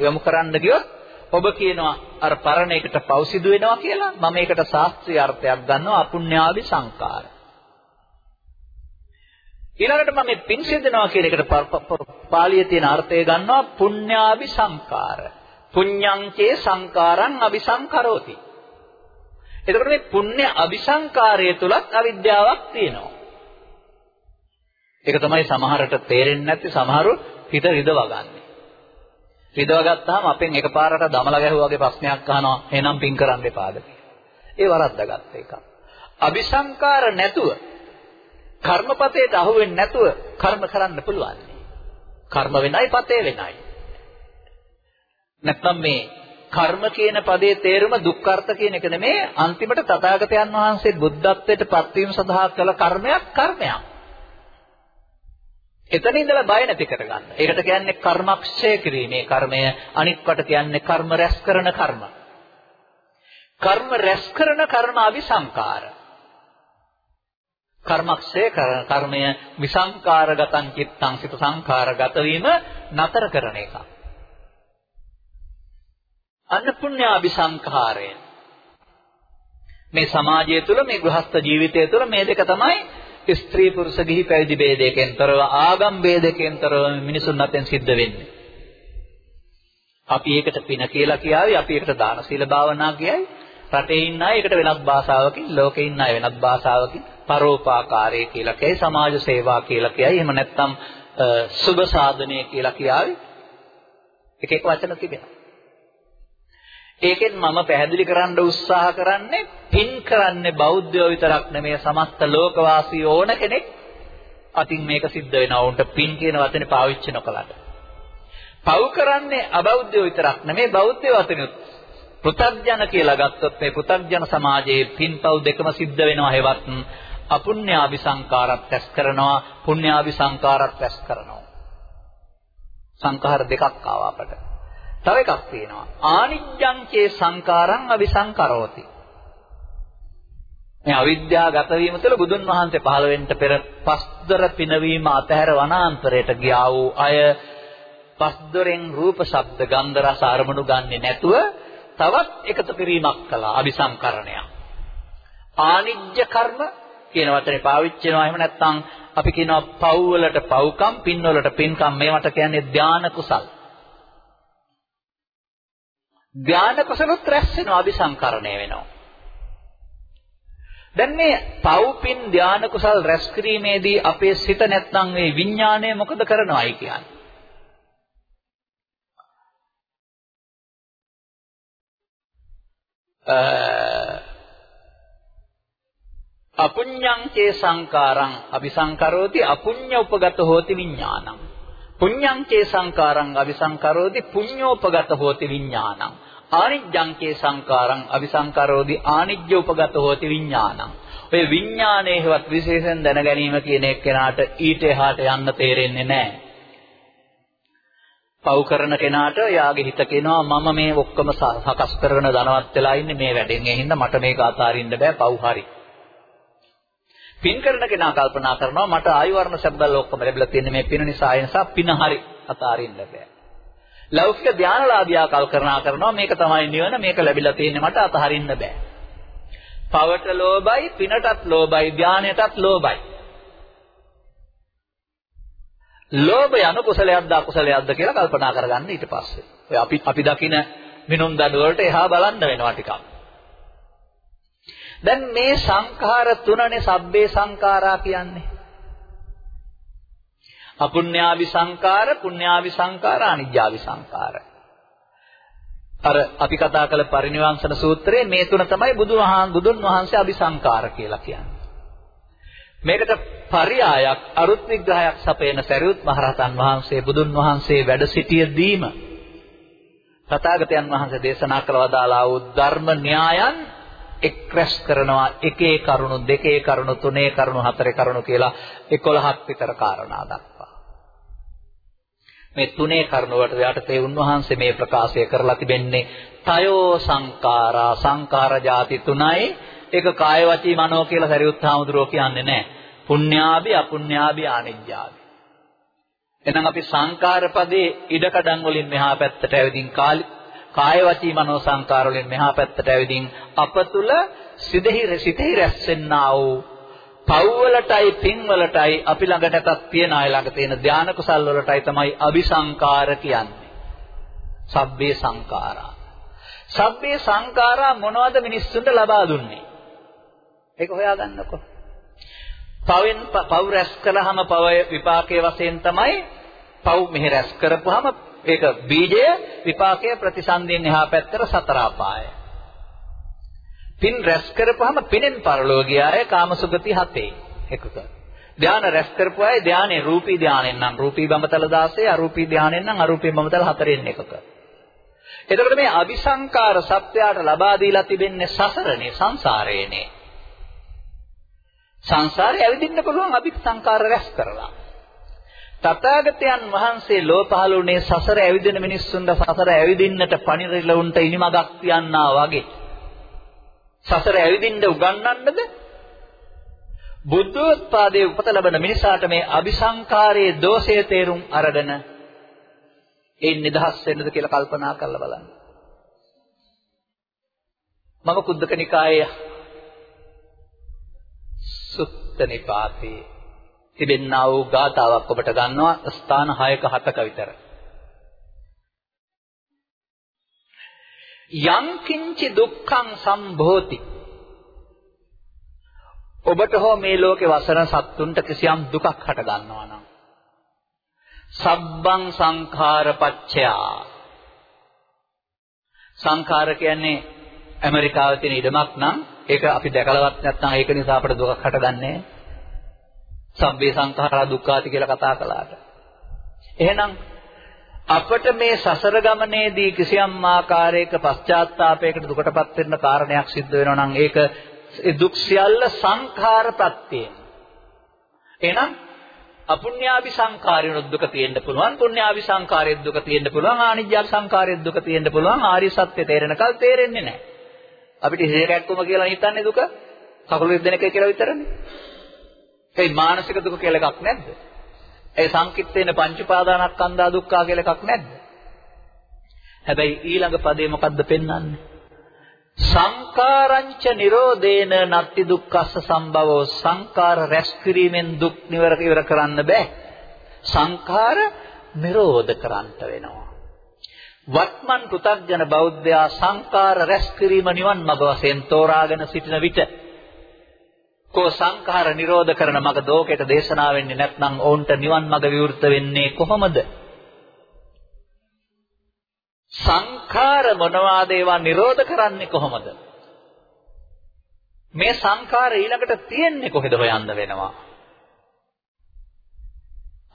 යොමු කරන්න ගියොත් ඔබ කියනවා අර පරණ එකට පව් සිදු වෙනවා කියලා මම ඒකට ශාස්ත්‍රීය අර්ථයක් ගන්නවා අපුඤ්ඤාවි සංකාර. ඊළඟට මම මේ පින් සිදෙනවා කියන එකට පාළියේ තියෙන අර්ථය ගන්නවා පුඤ්ඤාවි සංකාර. පුඤ්ඤං චේ සංකාරං අபிසංකරෝති. එතකොට මේ පුණ්‍ය අபிසංකාරය තුලත් අවිද්‍යාවක් තියෙනවා. ඒක තමයි සමහරට තේරෙන්නේ නැති සමහරු හිත රිදවා ගන්න. රිදවා ගත්තාම අපෙන් එකපාරට දමල ගැහුවා වගේ ප්‍රශ්නයක් අහනවා එහෙනම් පින් කරන්න එපාද ඒ වරද්දාගත්ත එක. අபிසංකාර නැතුව කර්මපතේට අහු වෙන්නේ නැතුව කර්ම කරන්න පුළුවන්. කර්ම වෙනයි පතේ වෙනයි. නැත්නම් මේ කර්ම කියන පදයේ තේරුම දුක්ඛර්ථ කියන එක නෙමේ අන්තිමට තථාගතයන් වහන්සේ බුද්ධත්වයට පත්වීම සඳහා කළ කර්මයක් කර්මයක්. එතන ඉඳලා බය නැති කරගන්න. ඒකට කියන්නේ කර්මක්ෂය කිරීමේ කර්මය අනිත්වට කියන්නේ කර්ම රැස් කරන කර්ම. කර්ම රැස් කරන කර්ම අවිසංකාර. කර්මක්ෂය කරන කර්මය විසංකාරගතං චිත්තං සිත සංකාරගත වීම නතර කරන එකක්. අන්න පුණ්‍යාභිසංඛාරය. මේ සමාජය තුළ මේ ගෘහස්ත ජීවිතය තුළ මේ දෙක තමයි ස්ත්‍රී පුරුෂ ගිහි පැවිදි ભેදයෙන් තොරව ආගම් ભેදයෙන් තොරව මිනිසුන් අතරින් සිද්ධ වෙන්නේ. අපි ඒකට පින කියලා කියාවි, අපි ඒකට දාන සීල භාවනා කියයි. රටේ ඉන්න අය ඒකට වෙනත් භාෂාවකින්, ලෝකේ ඉන්න අය වෙනත් භාෂාවකින් පරෝපාකාරය කියලා කියයි, සමාජ සේවා කියලා කියයි. එහෙම නැත්නම් සුබ සාධනය කියලා කියාවි. එක එක වචන තිබෙනවා. ඒකෙන් මම පැහැදිලි කරන්න උත්සාහ කරන්නේ පින් කරන්නේ බෞද්ධයෝ විතරක් නෙමෙයි සමස්ත ලෝකවාසී ඕන කෙනෙක් අතින් මේක සිද්ධ වෙනවා. උන්ට පින් කියන වචනේ පාවිච්චි නොකලට. පව් කරන්නේ අබෞද්ධයෝ විතරක් නෙමෙයි බෞද්ධයෝ අතරින් පෘථග්ජන කියලා ගත්තොත් මේ පෘථග්ජන සමාජයේ පින්පව් දෙකම සිද්ධ වෙනවා හේවත් අපුණ්‍යාවි සංකාරත් ඇස් කරනවා පුණ්‍යාවි සංකාරත් ඇස් කරනවා සංඛාර දෙකක් ආවා අපට තව එකක් තියෙනවා. ආනිජ්ජං චේ සංකාරං අபிසංකරෝති. මේ අවිද්‍යාවගත වීම තුළ බුදුන් වහන්සේ පහළ වෙන්න පෙර පස්දර පිනවීම අතහැර වනාන්තරයට ගියා වූ අය පස්දරෙන් රූප, ශබ්ද, ගන්ධ, රස අරමුණු ගන්නෙ නැතුව තවත් එකතු කිරීමක් කළා අபிසංකරණයක්. ආනිජ්‍ය කර්ම කියන වචනේ පාවිච්චි කරනවා. එහෙම නැත්නම් අපි කියනවා පව් වලට පව්කම්, පින් වලට පින්කම්. මේවට කියන්නේ ධාන කුසල්. ධාන කුසලොත් රැස් වෙනවා අபிසංකරණය වෙනවා. දැන් මේ පව්පින් ධාන කුසල් රැස් කිරීමේදී අපේ සිත නැත්නම් මේ විඥාණය මොකද කරනවයි කියන්නේ? අපුඤ්ඤං චේ සංකාරං අபிසංකරෝති අපුඤ්ඤ උපගත හෝති විඥානං පුඤ්ඤං චේ සංකාරං අபிසංකරෝති පුඤ්ඤෝපගත හෝති විඥානං ආනිජ්ජං චේ සංකාරං අபிසංකරෝති ආනිජ්ජ උපගත හෝති විඥානං ඔය විඥානයේ හේවත් විශේෂයෙන් දැන ගැනීම කියන එක්කෙනාට ඊට එහාට යන්න තේරෙන්නේ නැහැ පව් කරන කෙනාට යාගේ හිත කියනවා මම මේ ඔක්කොම සකස් කරගෙන ධනවත් වෙලා ඉන්නේ මේ වැඩෙන් ඒ හින්දා මට මේක අතාරින්න බෑ පව් හරි. පින් කරන කෙනා කල්පනා කරනවා මට ආයු වර්ණ සබ්බල් ඔක්කොම ලැබිලා තියෙන මේ පින නිසා ඒ නිසා පින හරි අතාරින්න බෑ. ලෞකික ධානලාභියා කල්පනා කරනවා මේක තමයි නිවන මේක ලැබිලා තියෙන්නේ මට අතහරින්න බෑ. පවට ලෝභයි පිනටත් ලෝභයි ධානයටත් ලෝභයි. ලෝභ යන කුසලයක්ද අකුසලයක්ද කියලා කල්පනා කරගන්න ඊට පස්සේ. ඔය අපි අපි දකින මිනුම් දඬු වලට එහා බලන්න වෙනවා ටිකක්. දැන් මේ සංඛාර තුනනේ සබ්බේ සංඛාරා කියන්නේ. අපුඤ්ඤාවි සංඛාර, පුඤ්ඤාවි සංඛාර, අනිජ්ජාවි සංඛාර. අර අපි කතා කළ පරිනිවංශන සූත්‍රයේ මේ තුන තමයි බුදුහාන් බුදුන් වහන්සේ අபிසංකාර කියලා කියන්නේ. මේකට පරියායක් අරුත් විග්‍රහයක් සපයන සරියුත් මහරහතන් වහන්සේ බුදුන් වහන්සේ වැඩ සිටියදීම තථාගතයන් වහන්සේ දේශනා කළ වදාලා වූ ධර්ම න්‍යායන් එක්රැස් කරනවා එකේ කරුණු දෙකේ කරුණු තුනේ කරුණු හතරේ කරුණු කියලා 11ක් විතර කාරණා දක්වා මේ තුනේ කරුණු වලට යටතේ උන්වහන්සේ මේ ප්‍රකාශය කරලා තිබෙන්නේ තයෝ සංකාරා සංකාර ಜಾති තුනයි ඒක කාය වචී මනෝ කියලා සරියුත් හාමුදුරුවෝ කියන්නේ නැහැ. පුඤ්ඤාභි අපුඤ්ඤාභි ආනිජ්ජාභි. එහෙනම් අපි සංකාර පදේ ඉඩකඩම් වලින් මෙහා පැත්තට ඇවිදින් කාය වචී මනෝ සංකාර වලින් මෙහා පැත්තට ඇවිදින් අප තුල සිදෙහි සිතෙහි රැස්වෙන්නා වූ පව් වලටයි පින් වලටයි අපි ළඟටත් තියෙන අය ළඟ තියෙන ධාන කුසල් වලටයි තමයි අபிසංකාර කියන්නේ. සබ්බේ සංකාරා. සබ්බේ සංකාරා මොනවද මිනිස්සුන්ට ලබා දුන්නේ? ඒක හොයාගන්නකො. පවෙන් පව් රැස් කළාම පව විපාකයේ වශයෙන් තමයි පව් මෙහි රැස් කරපුවාම ඒක බීජය විපාකයේ ප්‍රතිසන්දියෙන් එහා පැත්තට සතර අපාය. පින් රැස් කරපුවාම පිනෙන් පරලෝකියාය කාමසුගති හතේ එකක. ධාන රැස් කරපුවාය ධානයේ රූපී ධානයෙන් නම් රූපී බඹතල 16 අරූපී ධානයෙන් නම් අරූපී බඹතල 4න් එකක. එතකොට මේ අபிසංකාර සත්‍යයට ලබා දීලා තිබෙන්නේ සසරනේ සංසාරේනේ. සංසාරේ ඇවිදින්න පුළුවන් අපි සංකාර රැස් කරලා. තථාගතයන් වහන්සේ ලෝ පහළුනේ සසර ඇවිදින මිනිස්සුන්ට සසර ඇවිදින්නට පණිරලුන්ට ඉනිමගක් තියන්නා වගේ. සසර ඇවිදින්න උගන්වන්නද? බුද්ධෝත්පාදයේ උපත ලබන මිනිසාට මේ අபிසංකාරයේ දෝෂය තේරුම් අරගෙන ඒ නිදහස් වෙන්නද කියලා කල්පනා කරලා බලන්න. මම කුද්දක නිකායේ සුත්ත නිපාතේ තිබෙන්නා වූ ගාතාවක් ඔබට ගන්නවා ස්ථාන 6ක 7ක විතර. යං කිංචි දුක්ඛං සම්භෝති. ඔබට හෝ මේ ලෝකේ වසන සත්තුන්ට කිසියම් දුකක් හට ගන්නවා නම්. සබ්බං සංඛාරපච්චයා සංඛාර කියන්නේ ඇමරිකාවේ තියෙන ඉඩමක් නම් ඒක අපි දැකලවත් නැත්නම් ඒක නිසා අපිට දුකක් හටගන්නේ සබ්බේ සංඛාරා දුක්ඛාති කියලා කතා කළාට. එහෙනම් අපට මේ සසර ගමනේදී කිසියම් ආකාරයක පශ්චාත්තාවයකට දුකටපත් වෙන්න කාරණයක් සිද්ධ වෙනවා නම් ඒක ඒ දුක් සියල්ල සංඛාර ප්‍රත්‍යයෙන්. එහෙනම් අපුඤ්ඤාභි සංඛාරිනුත් දුක තියෙන්න පුළුවන් පුඤ්ඤාභි සංඛාරයේ දුක තියෙන්න පුළුවන් ආනිජ්ජා සංඛාරයේ දුක තියෙන්න පුළුවන් ආර්ය සත්‍ය තේරෙනකල් තේරෙන්නේ නැහැ. අපිට හේරැක්කම කියලා හිතන්නේ දුක කකුල දෙන එක කියලා විතරනේ. ඒ මානසික දුක කියලා එකක් නැද්ද? ඒ සංකිට්ඨේන පංච උපාදානස්කන්ධා දුක්ඛා කියලා එකක් නැද්ද? හැබැයි ඊළඟ පදේ මොකද්ද පෙන්වන්නේ? සංකාරංච නිරෝධේන නත්ති දුක්ඛස්ස සම්භවෝ සංකාර රැස් කිරීමෙන් දුක් නිවර ඉවර කරන්න බෑ සංඛාර නිරෝධ කරන්නට වෙනවා වත්මන් පෘථග්ජන බෞද්ධයා සංකාර රැස් කිරීම නිවන් මඟ වශයෙන් තෝරාගෙන සිටින විට කෝ සංඛාර නිරෝධ කරන මඟ දෝකයට දේශනා වෙන්නේ නැත්නම් ඔවුන්ට නිවන් මඟ විවෘත වෙන්නේ කොහොමද සංඛාර මොනවාද ඒවා නිරෝධ කරන්නේ කොහොමද? මේ සංඛාර ඊළඟට තියෙන්නේ කොහෙද හොයන්න වෙනවා.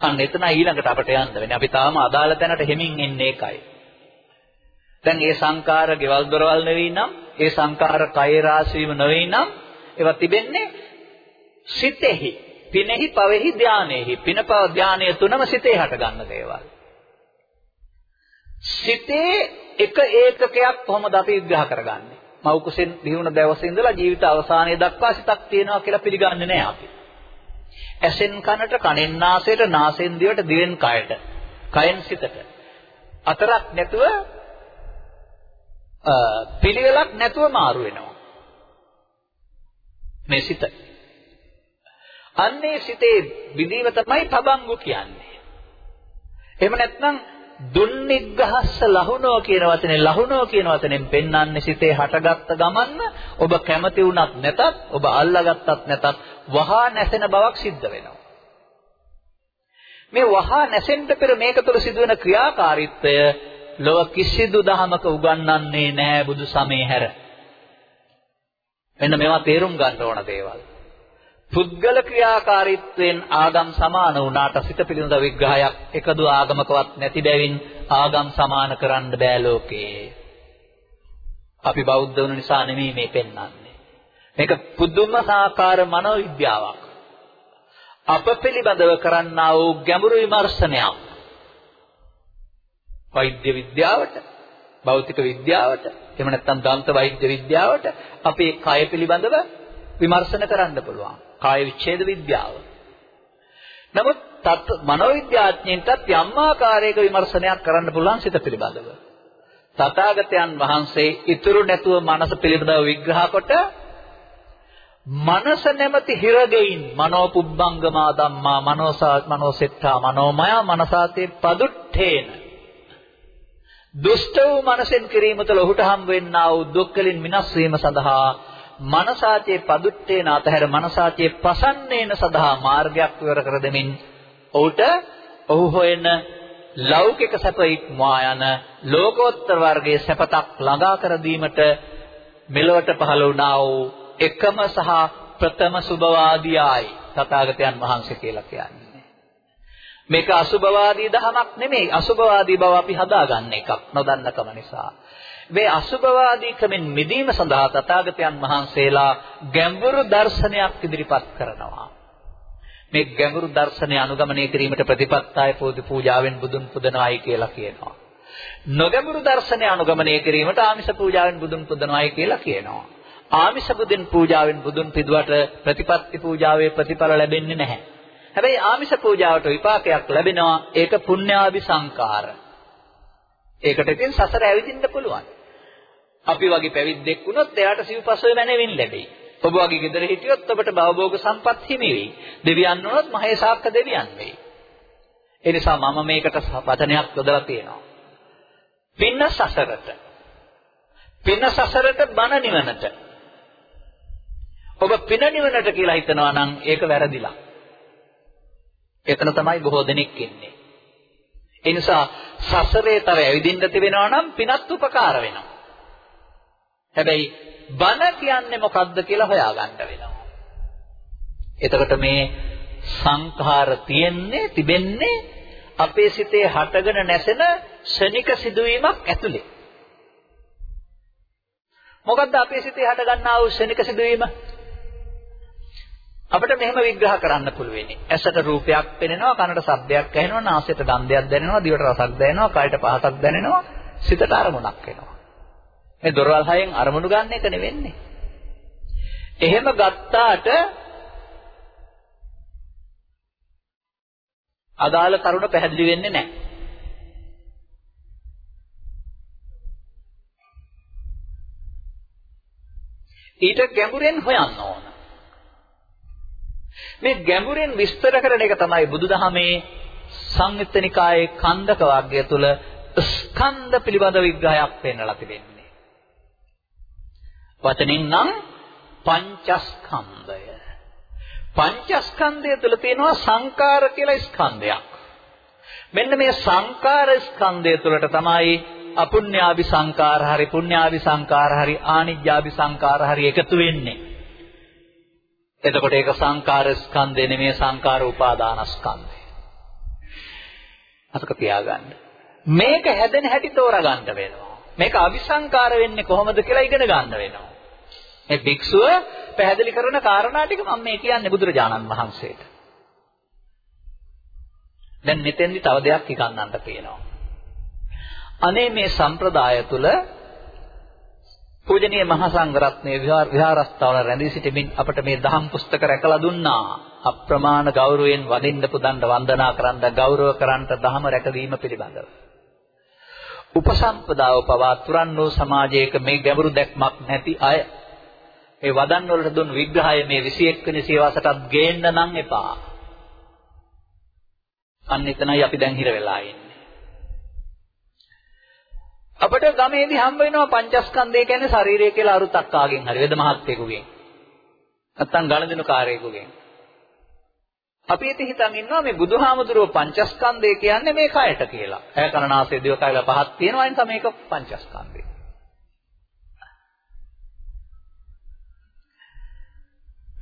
අන්න එතන ඊළඟට අපට යන්න වෙන්නේ. අපි තාම අදාළ තැනට හෙමින් එන්නේ ඒකයි. දැන් මේ සංඛාර ගෙවල් දොරවල් නෙවෙයි නම්, ඒ සංඛාර කය රාශීවම නෙවෙයි නම්, ඒවා තිබෙන්නේ සිතෙහි. පිනෙහි, පවෙහි, ධානයේහි. පිනපව ධානය තුනම සිතේ හට ගන්න දේවල්. සිතේ එක ඒකකයක් කොහොමද අපි විග්‍රහ කරගන්නේ? මව් කුසෙන් දිනුන දවසේ ඉඳලා ජීවිත අවසානයේ දක්වා සිතක් තියෙනවා කියලා පිළිගන්නේ නැහැ අපි. ඇසෙන් කනට, කනෙන් නාසයට, නාසෙන් දිවට, දිවෙන් කයට, කයෙන් සිතට. අතරක් නැතුව පිළිවෙලක් නැතුව මාරු වෙනවා. මේ සිත. අන්නේ සිතේ විදීම තමයි තබංගු කියන්නේ. එහෙම නැත්නම් දුන්නිග්ගහස්ස ලහුනෝ කියන වචනේ ලහුනෝ කියන වචනෙන් පෙන්වන්නේ සිතේ හටගත්ත ගමන්න ඔබ කැමති වුණත් නැතත් ඔබ අල්ලාගත්තත් නැතත් වහා නැසෙන බවක් සිද්ධ වෙනවා. මේ වහා නැසෙන්න පෙර මේක තුළ සිදුවෙන ක්‍රියාකාරීත්වය ලොව කිසිදු දහමක උගන්වන්නේ නැහැ බුදු සමේ හැර. මෙන්න මේවා තේරුම් ගන්න ඕන දේවල්. පුද්ගල ක්‍රියාකාරීත්වයෙන් ආගම් සමාන වුණාට සිත පිළිබඳ විග්‍රහයක් එකදු ආගමකවත් නැති බැවින් ආගම් සමාන කරන්න බෑ ලෝකේ. අපි බෞද්ධ වුණ නිසා නෙමෙයි මේ පෙන්වන්නේ. මේක පුදුම සාකාර මනෝවිද්‍යාවක්. අප පිළිබඳව කරන්නා වූ ගැඹුරු විමර්ශනයක්. වෛද්‍ය විද්‍යාවට, භෞතික විද්‍යාවට, එහෙම නැත්නම් දන්ත වෛද්‍ය විද්‍යාවට අපේ කය පිළිබඳව විමර්ශන කරන්න පුළුවන්. කාය විච්ඡේද විද්‍යාව. නමුත් තත් මනෝවිද්‍යාඥයින්ටත් යම් ආකාරයක විමර්ශනයක් කරන්න පුළුවන් සිත පිළිබඳව. තථාගතයන් වහන්සේ ඉතුරු නැතුව මනස පිළිබඳව විග්‍රහ කොට මනස නැමැති හිරගෙයින් මනෝපුබ්බංගමා ධම්මා මනෝසා මනෝසෙට්ඨා මනෝමය මනසාතේ පදුට්ඨේන දුෂ්ට වූ මනසෙන් කිරීම තුළ ඔහුට හම් වෙන්නා වූ දුක්කලින් විනාශ වීම සඳහා මනසාචේ පදුට්ටේන අතහැර මනසාචේ පසන්නේන සඳහා මාර්ගයක් විවර කර දෙමින් ඔහුට ඔහු හොයන ලෞකික සැප ඉක්මවා යන ලෝකෝත්තර වර්ගයේ සැපතක් ළඟා කර දීමට මෙලොවට පහළ වුණා වූ එකම සහ ප්‍රථම සුභවාදියායි තථාගතයන් වහන්සේ කියලා කියන්නේ. මේක අසුභවාදී දහමක් නෙමෙයි අසුභවාදී බව අපි හදාගන්න එකක් නොදන්නකම නිසා. මේ අසුභවාදී ක්‍රමෙන් මිදීම සඳහා තථාගතයන් වහන්සේලා ගැඹුරු දර්ශනයක් ඉදිරිපත් කරනවා. මේ ගැඹුරු දර්ශනය අනුගමනය කිරීමට ප්‍රතිපත්තාය පොදු පූජාවෙන් බුදුන් පුදනවායි කියලා කියනවා. නොගැඹුරු දර්ශනය අනුගමනය කිරීමට ආමිෂ පූජාවෙන් බුදුන් පුදනවායි කියලා කියනවා. ආමිෂ බුදුන් පූජාවෙන් බුදුන් පිදුවට ප්‍රතිපත්ති පූජාවේ ප්‍රතිඵල ලැබෙන්නේ නැහැ. හැබැයි ආමිෂ පූජාවට විපාකයක් ලැබෙනවා ඒක පුණ්‍යාවි සංකාර. ඒකට ඉතින් සසර ඇවිදින්න පුළුවන්. අපි වගේ පැවිද්දෙක් වුණොත් එයාට සිව්පසය මැනවින් ලැබෙයි. ඔබ වගේ ගෙදර හිටියොත් ඔබට භවභෝග සම්පත් හිමි වෙයි. දෙවියන් වුණොත් මහේසාක්ක දෙවියන් වෙයි. ඒ නිසා මම මේකට වචනයක් යොදලා තියෙනවා. පින්න සසරට. පින්න සසරට බන නිවනට. ඔබ පින නිවනට කියලා හිතනවා නම් ඒක වැරදිලා. එතන තමයි බොහෝ දෙනෙක් ඉන්නේ. ඒ නිසා සසරේ තව ඇවිදින්න තිබෙනවා නම් පිනත් උපකාර වෙනවා. හැබැයි බන කියන්නේ මොකක්ද කියලා හොයාගන්න වෙනවා. එතකොට මේ සංඛාර තියෙන්නේ තිබෙන්නේ අපේ සිතේ හටගෙන නැසෙන ශනික සිදුවීමක් ඇතුලේ. මොකද්ද අපේ සිතේ හටගන්නා වූ ශනික සිදුවීම? අපිට මෙහෙම විග්‍රහ කරන්න පුළුවෙනි. ඇසට රූපයක් පෙනෙනවා, කනට ශබ්දයක් ඇහෙනවා, නාසයට ගන්ධයක් දැනෙනවා, දිවට රසක් දැනෙනවා, කයට පහසක් දැනෙනවා, සිතට අරමුණක් එනවා. මේ දොරවල් හයෙන් අරමුණු ගන්න එක නෙවෙන්නේ. එහෙම ගත්තාට අදාළ කරුණ පැහැදිලි වෙන්නේ නැහැ. ඊට ගැඹුරෙන් හොයන්න ඕන. මේ ගැඹුරෙන් විස්තර කරන එක තමයි බුදුදහමේ සංයුත්ත නිකායේ කන්දක වර්ගය තුල ස්කන්ධ පිළිබඳ විග්‍රහයක් පෙන්වලා තිබෙන්නේ. වචනින් නම් පංචස්කන්ධය. පංචස්කන්ධය තුළ තියෙනවා සංකාර කියලා ස්කන්ධයක්. මෙන්න මේ සංකාර ස්කන්ධය තුළට තමයි අපුඤ්ඤාභි සංකාර හරි පුඤ්ඤාභි සංකාර හරි ආනිජ්ජාභි සංකාර හරි එකතු වෙන්නේ. එතකොට ඒක සංකාර ස්කන්ධය නෙමෙයි සංකාර උපාදානස්කන්ධය. අතක තියාගන්න. මේක හැදෙන හැටි තෝරගන්න වෙනවා. මේක අபிසංකාර වෙන්නේ කොහොමද කියලා ඉගෙන ගන්න වෙනවා. මේ භික්ෂුව පැහැදිලි කරන කාරණා ටික මම මේ කියන්නේ බුදුරජාණන් වහන්සේට. දැන් මෙතෙන්දි තව දෙයක් හිතන්නන්න තියෙනවා. අනේ මේ සම්ප්‍රදාය තුල පූජනීය මහා සංඝරත්නයේ විහාරස්ථාවල රැඳී සිටමින් අපට මේ දහම් පුස්තක රැකලා දුන්නා. අප්‍රමාණ ගෞරවයෙන් වදින්න පුදන්න වන්දනා කරන්න ගෞරව කරන්න දහම රැකවීම පිළිබඳව. උපසම්පදාව පවා තුරන් වූ සමාජයක මේ ගැඹුරු දැක්මක් නැති අය ඒ වදන් වලට දුන් විග්‍රහය මේ 21 වෙනි සියවසටත් ගේන්න නම් එපා. අන්න එතනයි අපි දැන් හිර වෙලා ඉන්නේ. අපිට ගමේදී හම්බ වෙනවා පංචස්කන්ධය කියන්නේ ශරීරය කියලා අරුතක් කාගෙන් හරි වෙද මහත්යෙකුගෙන්. නැත්තම් ගණදිනු කාර්යයකගෙන්. අපි ඉතින් හිතන් ඉන්නවා මේ බුදුහාමුදුරුවෝ පංචස්කන්ධය කියන්නේ මේ කයට කියලා. ඇය කනනාසය දිවකයල පහක් තියෙනවා නිසා මේක පංචස්කන්ධය.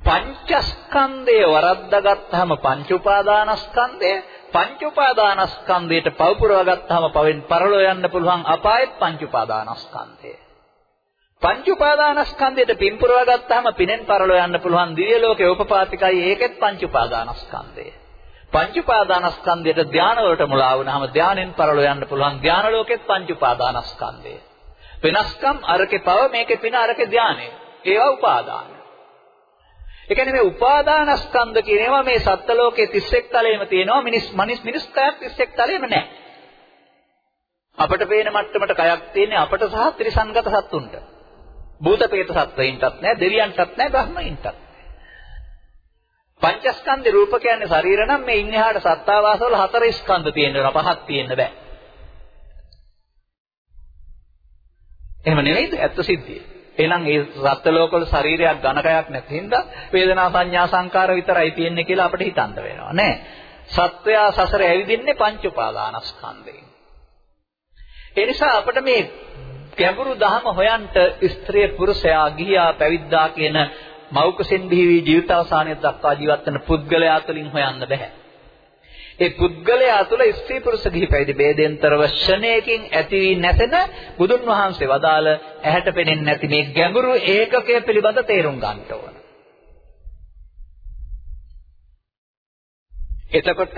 පංචස්කන්ධය වරද්දාගත්තාම පංච උපාදානස්කන්ධය පංච උපාදානස්කන්ධයට පව පුරවා ගත්තාම පවෙන් පරලෝ යන්න පුළුවන් අපායෙත් පංච උපාදානස්කන්ධය. පංච උපාදානස්කන්ධයට පින් පුරවා ගත්තාම පිනෙන් පරලෝ යන්න පුළුවන් දිව්‍ය ලෝකේ උපපාතිකයි ඒකෙත් පංච උපාදානස්කන්ධය. පංච උපාදානස්කන්ධයට ධාන වලට මුලා වුණාම ධානෙන් පරලෝ යන්න පුළුවන් ධාන ලෝකෙත් පංච උපාදානස්කන්ධය. වෙනස්කම් අරකේ පව මේකේ පින අරකේ ධානය. ඒවා උපාදාන. ඒ කියන්නේ මේ උපාදානස්කන්ධ කියන ඒවා මේ සත්ත්ව ලෝකයේ 31 තලයේම තියෙනවා මිනිස් මිනිස් මිනිස් කයක් 31 තලයේම නැහැ. අපට පේන මට්ටමට කයක් තියෙන්නේ අපට සහ ත්‍රිසංගත සත්තුන්ට. භූත ප්‍රේත සත්වයින්ටත් නැහැ, දෙවියන්ටත් නැහැ, බ්‍රහ්මයින්ටත් පංචස්කන්ධේ රූප කියන්නේ ශරීර නම් මේ ඉන්නහාට සත්තාවාස වල හතර ස්කන්ධ තියෙනවා පහක් තියෙන්න බෑ. එහෙම නෙවෙයිද? ඇත්ත සිද්ධිය. එහෙනම් ඒ සත්ත්ව ලෝකවල ශරීරයක් ඝනකයක් නැති හින්දා වේදනා සංඥා සංකාර විතරයි තියෙන්නේ කියලා අපිට හිතන්න වෙනවා නෑ. සත්වයා සසර ඇවිදින්නේ පංච උපාදානස්කන්ධයෙන්. ඒ නිසා අපිට මේ ගැඹුරු ධහම හොයන්ට ස්ත්‍රී පුරුෂයා ගිහියා පැවිද්දා කියන මෞකසෙන් බිහි ජීවිතාවසානය දක්වා ජීවත් වෙන පුද්ගලයා තුළින් හොයන්න බෑ. ඒ පුද්ගලයා තුළ ස්ත්‍රී පුරුෂ ගිහි පැවිදි ભેදෙන්තරව ෂණයකින් ඇති වී නැතෙන බුදුන් වහන්සේ වදාළ ඇහැට පෙනෙන්නේ නැති මේ ගැඹුරු ඒකකය පිළිබඳ තේරුම් ගන්න ඕන. එතකොට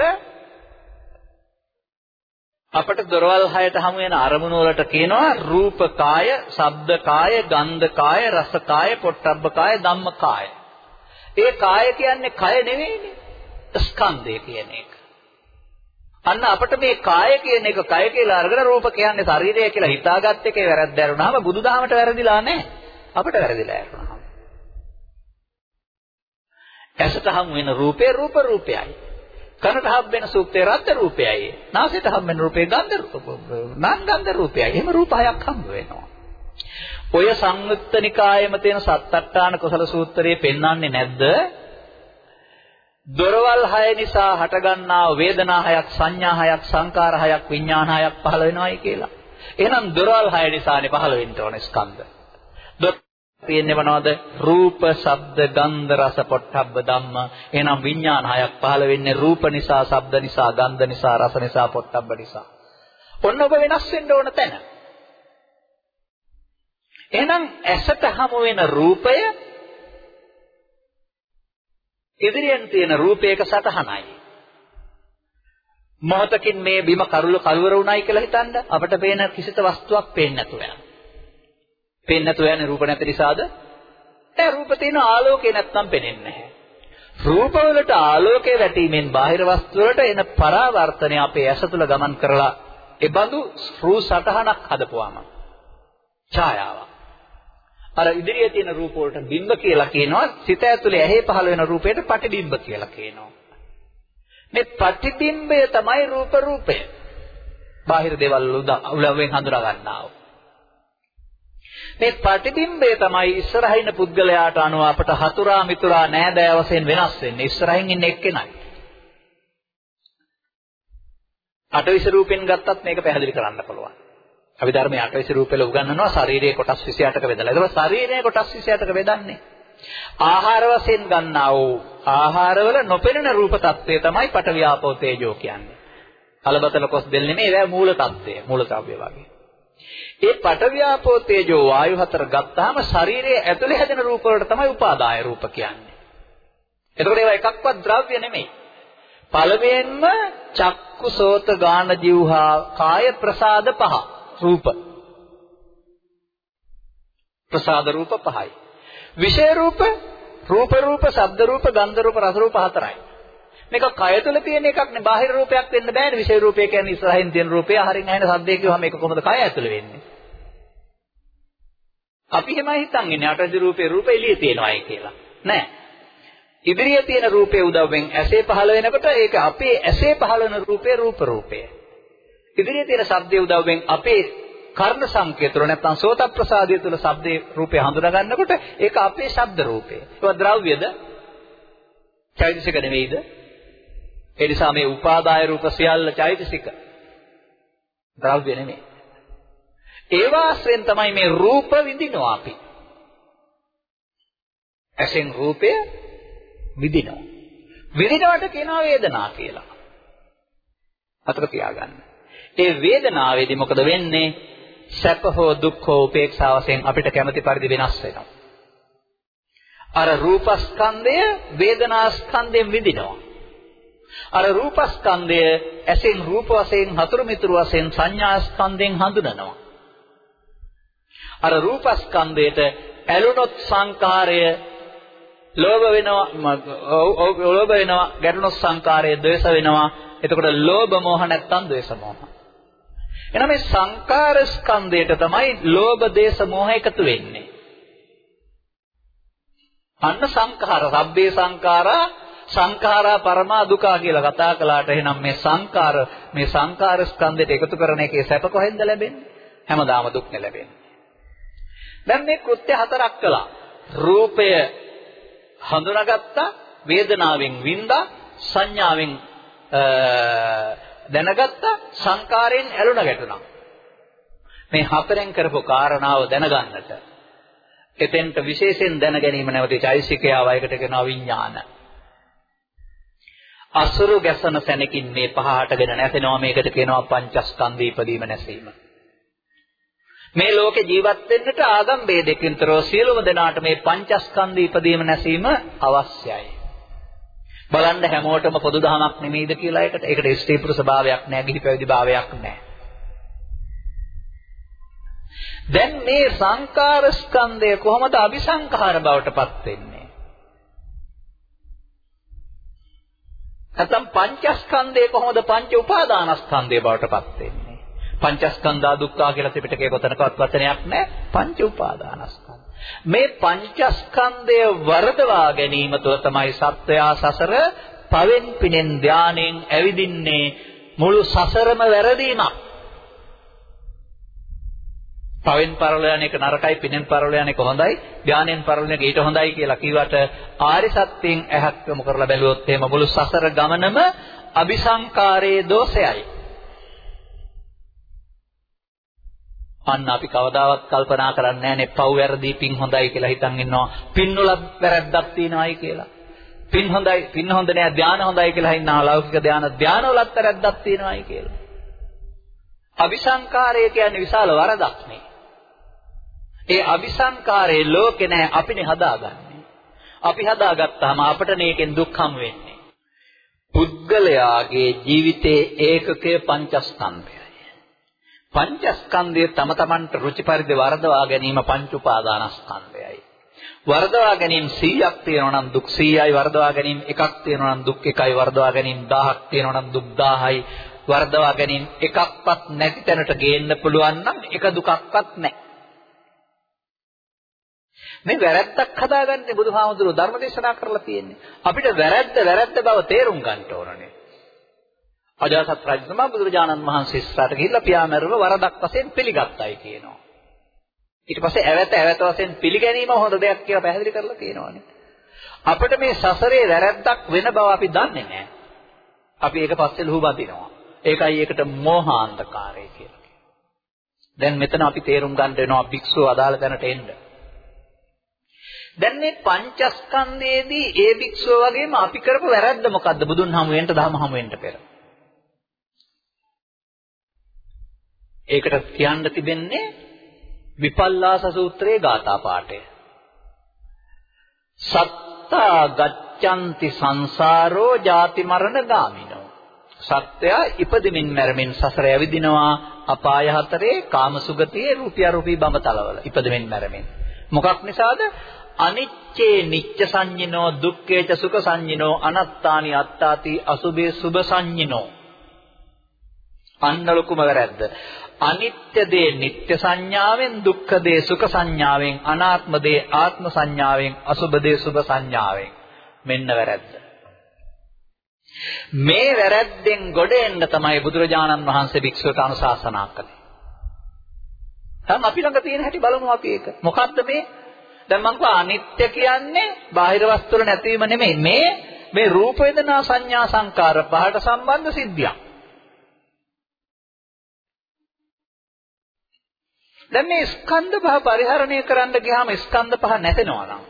අපට දොරවල් හයට හමු වෙන අරමුණු වලට කියනවා රූපකාය, ශබ්දකාය, ගන්ධකාය, රසකාය, පොට්ටබ්බකාය, ධම්මකාය. ඒ කාය කියන්නේ කය නෙවෙයිනේ. ස්කන්ධය කියන එක. අන්න අපිට මේ කාය කියන එක කය කියලා අරගෙන රූප කියන්නේ ශරීරය කියලා හිතාගත්ත එකේ වැරද්ද ඇරුණාම බුදුදහමට වැරදිලා නැහැ. අපිට වැරදිලා ඇරුණා. ඇසට හම් වෙන රූපේ රූප රූපයයි. කනට හම් වෙන සූක්තේ රද්ද රූපයයි. නාසයට හම් වෙන රූපේ ගන්ධ නම් ගන්ධ රූපයයි. එහෙම රූප හයක් හම්බ වෙනවා. ඔය සංයුත්තනිකායේම තියෙන සත්තට්ඨාන කුසල සූත්‍රයේ පෙන්වන්නේ නැද්ද? දොරවල් හය නිසා හටගන්නා වේදනා හයක් සංඥා හයක් සංකාර හයක් විඥාන හයක් පහළ වෙනවායි කියලා. එහෙනම් දොරවල් හය නිසානේ පහළ වෙන්න ඕන ස්කන්ධ. දොර තියෙන්නේ මොනවද? රූප, ශබ්ද, ගන්ධ, රස, පොට්ටබ්බ ධම්ම. එහෙනම් විඥාන හයක් පහළ වෙන්නේ රූප නිසා, ශබ්ද නිසා, ගන්ධ නිසා, රස නිසා, පොට්ටබ්බ නිසා. ඔන්න ඔබ වෙනස් වෙන්න ඕන තැන. එහෙනම් ඇසට හමු වෙන රූපය ඉදිරියෙන් තියෙන රූපයක සතහනයි. මොහතකින් මේ බිම කරුල කලවර වුණයි කියලා හිතන්න අපිට පේන කිසිත වස්තුවක් පේන්නේ නැතුව යනවා. පේන්නේ නැතුව යන්නේ රූප නැති නිසාද? ඒ රූප තියෙන ආලෝකේ නැත්තම් පේන්නේ නැහැ. රූපවලට ආලෝකයේ වැටීමෙන් බාහිර වස්තු වලට එන පරාවර්තනය අපේ ඇස තුළ ගමන් කරලා ඒ බඳු රූ සටහනක් හදපුවාම ඡායාවක්. අර ඉදිරියේ තියෙන රූප වලට බිම්බ කියලා කියනවා. සිත ඇතුලේ ඇහි පහළ වෙන රූපයට පටිබිම්බ කියලා කියනවා. මේ පටිබිම්බය තමයි රූප රූපය. බාහිර දේවල් උලවෙන් හඳුනා ගන්නා මේ පටිබිම්බය තමයි ඉස්සරහින් පුද්ගලයාට අනුව අපට හතුරා මිතුරා නෑදෑ වශයෙන් වෙනස් වෙන්නේ. ඉස්සරහින් ඉන්න එක්කෙනයි. අටවිස රූපෙන් ගත්තත් මේක පැහැදිලි කරන්න පුළුවන්. අපි ධර්මයේ අටවිස රූපෙල උගන්වනවා ශරීරයේ කොටස් 28ක බෙදලා. ඒක ශරීරයේ කොටස් 28ක බෙදන්නේ. ආහාර වශයෙන් ගන්නා වූ ආහාරවල නොපෙනෙන රූප తත්වය තමයි පටවියාපෝ තේජෝ කියන්නේ. කලබතල කොස් දෙල් නෙමෙයි ඒවා මූල తත්වය, මූල ද්‍රව්‍ය වගේ. ඒ පටවියාපෝ තේජෝ වායු හතර ගත්තාම ශරීරයේ ඇතුලේ හැදෙන රූප වලට තමයි උපාදාය රූප කියන්නේ. එතකොට ඒවා එකක්වත් ද්‍රව්‍ය නෙමෙයි. පළවෙනින්ම චක්කු සෝත ගාන જીවහා කාය ප්‍රසාද පහ රූප. ප්‍රසාද රූප පහයි. විෂය රූප, රූප රූප, ශබ්ද රූප, ගන්ධ රූප, රස රූප හතරයි. මේක කය තුළ තියෙන එකක් නේ බාහිර රූපයක් වෙන්න බෑනේ විෂය රූපය කියන්නේ ඉස්සරහින් තියෙන රූපය අහරින් ඇහෙන සද්දේ කියවම මේක කොහොමද කය ඇතුළ වෙන්නේ අපි එහෙමයි හිතන් ඉන්නේ අටදි රූපේ රූප එළියේ තියෙනවායි කියලා නෑ ඉදිරියේ තියෙන රූපේ උදව්වෙන් ඇසේ පහළ වෙනකොට ඒක අපේ ඇසේ පහළ වෙන රූපේ රූප රූපය ඉදිරියේ තියෙන ශබ්දයේ උදව්වෙන් අපේ කර්ණ සංකේත තුළ නැත්නම් සෝත ප්‍රසාදය තුළ ශබ්දේ රූපය හඳුනා ගන්නකොට ඒක අපේ ශබ්ද රූපය. ඒක ද්‍රව්‍යද? චෛතසික නෙවෙයිද? ඒ නිසා මේ උපාදාය රූප සියල්ල චෛතසික. ද්‍රව්‍ය නෙමෙයි. ඒවා ආශ්‍රයෙන් තමයි මේ රූප විඳිනවා අපි. ඇසෙන් රූපය විඳිනවා. විඳිනවට කියනවා වේදනා කියලා. අතක තියාගන්න. ඒ වේදනාවේදී මොකද වෙන්නේ? සැප හෝ දුක් හෝ උපේක්ෂා වශයෙන් අපිට කැමති පරිදි වෙනස් වෙනවා. අර රූපස්කන්ධය වේදනාස්කන්ධයෙන් විඳිනවා. අර රූපස්කන්ධය ඇසෙන් රූප වශයෙන් හතුරු මිතුරු වශයෙන් සංඥාස්කන්ධයෙන් හඳුනනවා. අර රූපස්කන්ධයට ඇලුනොත් සංකාරය ලෝභ වෙනවා ලෝභ වෙනවා ගැටුනොත් සංකාරය ද්වේෂ වෙනවා එතකොට ලෝභ මොහ නැත්තම් ද්වේෂ මොහ එහෙනම් මේ සංකාර ස්කන්ධයට තමයි ලෝභ දේශ මොහ එකතු වෙන්නේ. අන්න සංඛාර, සබ්බේ සංඛාරා සංඛාරා පරමා දුකා කියලා කතා කළාට එහෙනම් මේ සංඛාර මේ සංඛාර ස්කන්ධයට එකතු කරන එකේ සැප කොහෙන්ද ලැබෙන්නේ? හැමදාම දුක් ලැබෙන්නේ. දැන් මේ කෘත්‍ය හතරක් කළා. රූපය හඳුනාගත්තා, වේදනාවෙන් වින්දා, සංඥාවෙන් දැනගත්තා සංකාරයෙන් ඇලුන ගැටුණා. මේ හතරෙන් කරපු කාරණාව දැනගන්නට එතෙන්ට විශේෂයෙන් දැන ගැනීම නැවතී චෛසිකයාව එකට කියනවා විඥාන. අසුරු ගැසන සැනකින් මේ පහ හටගෙන නැසෙනවා මේකට කියනවා පංචස්කන්ධය ඉදීම නැසීම. මේ ලෝකේ ජීවත් වෙන්නට ආගම් ભેදකින්තරෝ සියලුම දෙනාට මේ පංචස්කන්ධය ඉදීම නැසීම අවශ්‍යයි. බලන්න හැමෝටම පොදු දහමක් නෙමෙයිද කියලා එකට. ඒකට ස්ත්‍රී පුරුෂ භාවයක් නැහැ, ගිහි පැවිදි භාවයක් නැහැ. දැන් මේ සංකාර ස්කන්ධය කොහොමද අபிසංකාර බවට පත් වෙන්නේ? නැත්නම් පංචස්කන්ධය කොහොමද පංච උපාදානස්කන්ධය බවට පත් වෙන්නේ? පංචස්කන්ධා දුක්ඛා කියලා ත්‍රිපිටකයේ කොතනකවත් වචනයක් නැහැ. පංච උපාදානස්කන්ධ. මේ පංචස්කන්ධය වරදවා ගැනීම තුළ තමයි සත්වයා සසර පවෙන් පිනෙන් ධානයෙන් ඇවිදින්නේ මුළු සසරම වැරදීමක්. පවෙන් පරල යන එක නරකයි පිනෙන් පරල යන එක හොඳයි ධානයෙන් පරල යන එක ඊට හොඳයි කියලා කිව්වට ආරි සත්‍යයෙන් ඇහක් යොමු කරලා බැලුවොත් එහෙම මුළු සසර ගමනම අபிසංකාරයේ දෝෂයයි. අන්න අපි කවදාවත් කල්පනා කරන්නේ නැහැනේ පව් වැරදි පින් හොඳයි කියලා හිතන් ඉන්නවා. පින් වල වැරද්දක් තියෙනවායි කියලා. පින් හොඳයි පින් හොඳ නෑ ධාන හොඳයි කියලා හින්නා ලෞකික ධාන ධාන වලත් වැරද්දක් තියෙනවායි කියලා. අபிසංකාරය කියන්නේ විශාල වරදක් නේ. ඒ අபிසංකාරයේ ලෝකේ නෑ අපිනේ හදාගන්නේ. අපි හදාගත්තාම අපට මේකෙන් දුක් හම් වෙන්නේ. පුද්ගලයාගේ ජීවිතයේ ඒකකය පංචස්කන්ධය. පංචස්කන්ධය තම තමන්ට රුචි පරිදි වර්ධවා ගැනීම පංච උපාදානස්කන්ධයයි. වර්ධවා ගැනීම 100ක් තියෙනවා නම් දුක් 100යි වර්ධවා ගැනීම එකක් තියෙනවා නම් දුක් එකයි වර්ධවා ගැනීම 1000ක් තියෙනවා නම් දුක් 1000යි වර්ධවා ගැනීම එකක්වත් නැති තැනට ගේන්න පුළුවන් නම් එක දුකක්වත් නැහැ. මේ වැරැද්දක් හදාගන්නේ බුදුහාමුදුරුවෝ ධර්ම දේශනා කරලා තියෙන්නේ. අපිට වැරැද්ද වැරැද්ද බව තේරුම් ගන්න ඕනනේ. අජාසත් රජතුමා බුදුරජාණන් වහන්සේ ඉස්සරහට ගිහිල්ලා පියාමරව වරදක් වශයෙන් පිළිගත්තයි කියනවා. ඊට පස්සේ ඇවැත ඇවැත වශයෙන් පිළිගැනීම හොඳ දෙයක් කියලා පැහැදිලි කරලා තියෙනවානේ. අපිට මේ සසරේ වැරැද්දක් වෙන බව අපි දන්නේ නැහැ. අපි ඒක පස්සේ ලුහු බඳිනවා. ඒකයි ඒකට මෝහාන්ධකාරය කියලා කියනවා. දැන් මෙතන අපි තේරුම් ගන්න වෙනවා භික්ෂුව අදාළ තැනට එන්න. දැන් මේ පංචස්කන්ධයේදී ඒ භික්ෂුව වගේම අපි කරපු වැරද්ද මොකද්ද බුදුන් හමු වෙන්න ධම හමු වෙන්න පෙර? ඒකට කියන්න තිබෙන්නේ විපල්ලාස සූත්‍රයේ ගාථා පාඨය. සත්තා ගච්ඡanti සංසාරෝ ජාති මරණ ගාමිනෝ. සත්‍යය ඉපදෙමින් මැරෙමින් සසර ඇවිදිනවා අපාය හතරේ කාමසුගතියේ රූපය රූපී බඹතලවල ඉපදෙමින් මැරෙමින්. මොකක් නිසාද? අනිච්චේ නිච්ච සංඤිනෝ දුක්ඛේච සුඛ සංඤිනෝ අනත්තානි අත්තාති අසුභේ සුභ සංඤිනෝ අන්න ලොකුම වැරද්ද අනිත්‍ය දේ නිත්‍ය සංඥාවෙන් දුක්ඛ දේ සුඛ සංඥාවෙන් අනාත්ම දේ ආත්ම සංඥාවෙන් අසුභ දේ සුභ සංඥාවෙන් මෙන්න වැරද්ද මේ වැරද්දෙන් ගොඩ එන්න තමයි බුදුරජාණන් වහන්සේ භික්ෂුවට අනුශාසනා කළේ. දැන් අපි ළඟ තියෙන හැටි බලමු අපි ඒක. මොකද්ද මේ? දැන් මම කිව්වා අනිත්‍ය කියන්නේ බාහිර වස්තු වල නැතිවීම නෙමෙයි. මේ මේ රූප වේදනා සංඥා සංකාර පහට සම්බන්ධ සිද්ධියක්. දැන් මේ ස්කන්ධ පහ පරිහරණය කරන්න ගියාම ස්කන්ධ පහ නැතෙනවා නම්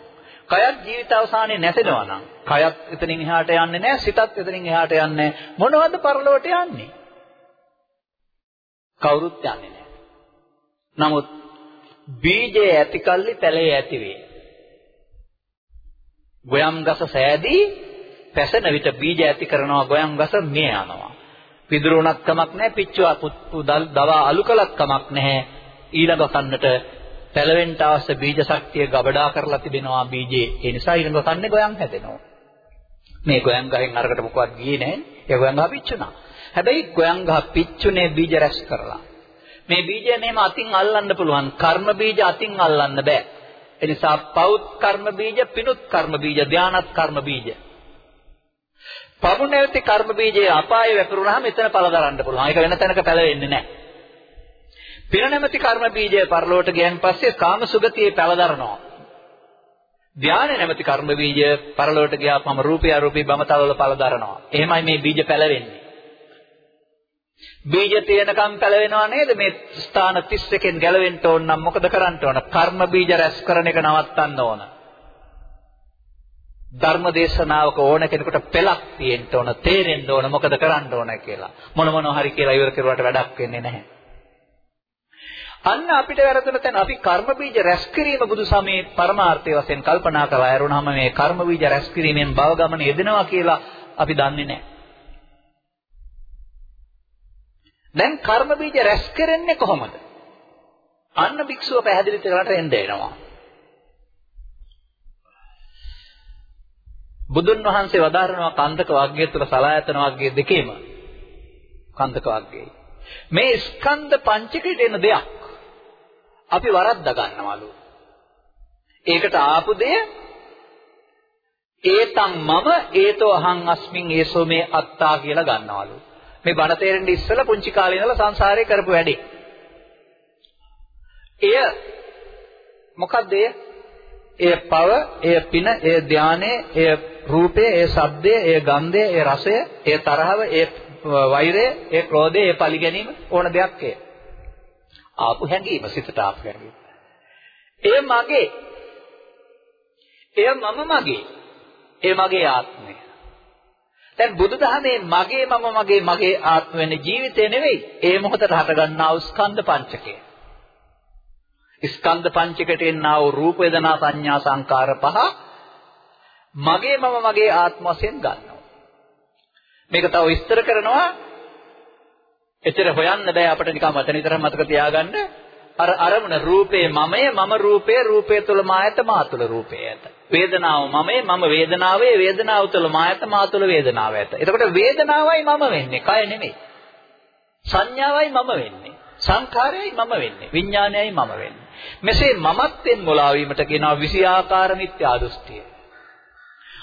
කයත් ජීවිත අවසානයේ නැතෙනවා නම් කයත් එතනින් එහාට යන්නේ නැහැ සිතත් එතනින් එහාට යන්නේ මොනවද පරලොවට යන්නේ? කවුරුත් යන්නේ නැහැ. නමුත් බීජය ඇති කල්ලි පැලේ ඇති වේ. ගොයම් ගස සෑදී පැසෙන විට බීජ ඇති කරනවා ගොයම් ගස මිය යනවා. පිදුරුණක් කමක් නැහැ පිච්චුව දවා අලු කලක් කමක් නැහැ. ඊළඟ කන්නට පැලවෙන්න අවශ්‍ය බීජ ශක්තිය ගබඩා කරලා තිබෙනවා බීජේ. ඒ නිසා ඊළඟ කන්නේ ගොයන් හැදෙනවා. මේ ගොයන් ගහෙන් අරකට මොකවත් ගියේ නැහැ. ඒ ගොයන් ගහ පිච්චුණා. හැබැයි ගොයන් ගහ පිච්චුනේ බීජ රැස් කරලා. මේ බීජය මෙහෙම අතින් අල්ලන්න පුළුවන්. කර්ම බීජ අතින් අල්ලන්න බෑ. ඒ නිසා පෞත් කර්ම බීජ, පිනුත් කර්ම බීජ, ධානත් කර්ම බීජ. පමුණැවිති කර්ම බීජයේ අපාය වැපරුණාම එතන පළ දරන්න පුළුවන්. ඒක වෙන තැනක පැලවෙන්නේ නැහැ. පින නැමැති කර්ම බීජය පරලෝට ගියන් පස්සේ කාම සුගතියේ පැවදරනවා. ධානය නැමැති කර්ම බීජය පරලෝට ගියාපම රූපී අරූපී බමතලවල පළදරනවා. එහෙමයි මේ බීජ පැලවෙන්නේ. බීජ තියෙනකම් පැලවෙනවා නේද? මේ ස්ථාන 31කින් ගැලවෙන්න ඕන නම් මොකද කරන්න ඕන? කර්ම බීජ රැස් කරන එක නවත්තන්න ඕන. ධර්ම දේශනාවක ඕන කෙනෙකුට පෙළක් තියෙන්න ඕන, තේරෙන්න ඕන මොකද කරන්න ඕන කියලා. මොන මොන හරි කියලා ඉවර කරුවාට වැඩක් වෙන්නේ නැහැ. අන්න අපිට වැරදුන තැන අපි කර්ම බීජ රැස් කිරීම බුදු සමයේ පරමාර්ථය වශයෙන් කල්පනා කරලා ඇරුණාම මේ කර්ම බීජ රැස් කිරීමෙන් භව ගමන යෙදෙනවා කියලා අපි දන්නේ නැහැ. දැන් කර්ම බීජ රැස් කරන්නේ කොහොමද? අන්න භික්ෂුව පැහැදිලි කරලා එන්න එනවා. බුදුන් වහන්සේ වදාරනවා කන්දක වර්ගය තුල සලායතන වර්ගය දෙකේම කන්දක වර්ගයයි. මේ ස්කන්ධ පංචකයට එන දෙයක්. අපි වරද්දා ගන්නවලු. ඒකට ආපු දෙය ඒතං මම ඒතෝ අහං අස්මින් ඒසෝ මේ අත්තා කියලා ගන්නවලු. මේ බණ තේරෙන්න ඉස්සෙල්ලා පුංචි කාලේ ඉඳලා සංසාරේ කරපු වැඩේ. එය මොකක්ද එය? එය පව, එය පින, එය ධානය, එය රූපය, එය ශබ්දය, එය ගන්ධය, එය රසය, එය තරහව, එය වෛරය, එය ක්‍රෝධය, එය පරිගැනීම ඕන දෙයක් එය. ආපු හැඟීම සිතට ආපු හැඟීම. එය මගේ. එය මම මගේ. එය මගේ ආත්මය. දැන් බුදුදහමේ මගේ මම මගේ මගේ ආත්ම වෙන ජීවිතය නෙවෙයි. ඒ මොහොතට හටගන්නා වූ ස්කන්ධ පංචකය. ස්කන්ධ පංචකයට එන්නා වූ රූප වේදනා සංඥා සංකාර පහ මගේ මම මගේ ආත්ම වශයෙන් ගන්නවා. මේක තව විස්තර කරනවා එතර හොයන්න බෑ අපිට නිකන් වචන විතරක් මතක තියාගන්න. අර අරමුණ රූපේ මමය මම රූපේ රූපේ තුල මායත මා තුල රූපේ ඇත. වේදනාව මමය මම වේදනාවේ වේදනාව තුල මායත මා තුල වේදනාව ඇත. එතකොට වේදනාවයි මම වෙන්නේ කය නෙමෙයි. සංඥාවයි මම වෙන්නේ. සංඛාරයයි මම වෙන්නේ. විඥානයයි මම වෙන්නේ. මෙසේ මමත්වෙන් මුලා වීමට කියනවා විෂයාකාර මිත්‍යා දෘෂ්ටිය.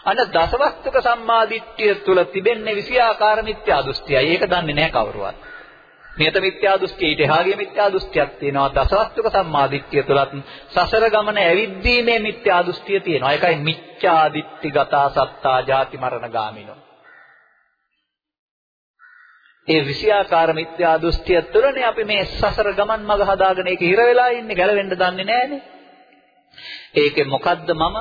අන දසවස්තුක සම්මාදිට්ඨිය තුල තිබෙන්නේ විෂයාකාර මිත්‍යා දෘෂ්ටියයි. ඒක දන්නේ නැහැ කවුරුවත්. නියත මිත්‍යා දෘෂ්ටිය ඊට එහාගේ මිත්‍යා දෘෂ්ටියක් තියෙනවා. දසවස්තුක සම්මාදිට්ඨිය තුලත් සසර ගමන ඇවිද්දීමේ මිත්‍යා දෘෂ්ටිය තියෙනවා. ඒකයි මිච්ඡා දිට්ඨිගතා සත්තා ජාති මරණ ගාමිනෝ. ඒ විෂයාකාර මිත්‍යා දෘෂ්ටිය තුළනේ අපි මේ සසර ගමන් මඟ හදාගෙන ඒක හිර වෙලා ඉන්නේ ගැලවෙන්න දන්නේ නැහනේ. ඒකේ මොකද්ද මම?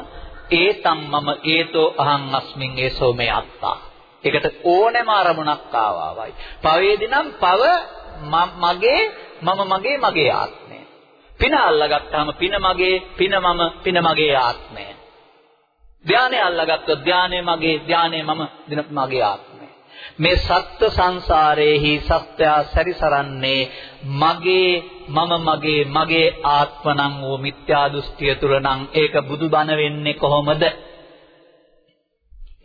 ඒතම් මම ඒතෝ අහං අස්මින් ඒසෝ මේ අත්තා. ඒකට ඕනෑම අරමුණක් ආවාවයි. පවේදිනම් පව මගේ මම මගේ මගේ ආත්මය. පින අල්ලගත්තාම පින මගේ පින මම පින මගේ ආත්මය. ධානය අල්ලගත්තොත් ධානය මගේ ධානය මම මගේ ආත්මය. මේ සත්ත්ව සංසාරයේහි සත්‍යය සැරිසරන්නේ මගේ මම මගේ මගේ ආත්මනම් වූ මිත්‍යා දෘෂ්ටිය තුල නම් ඒක බුදුබණ වෙන්නේ කොහොමද?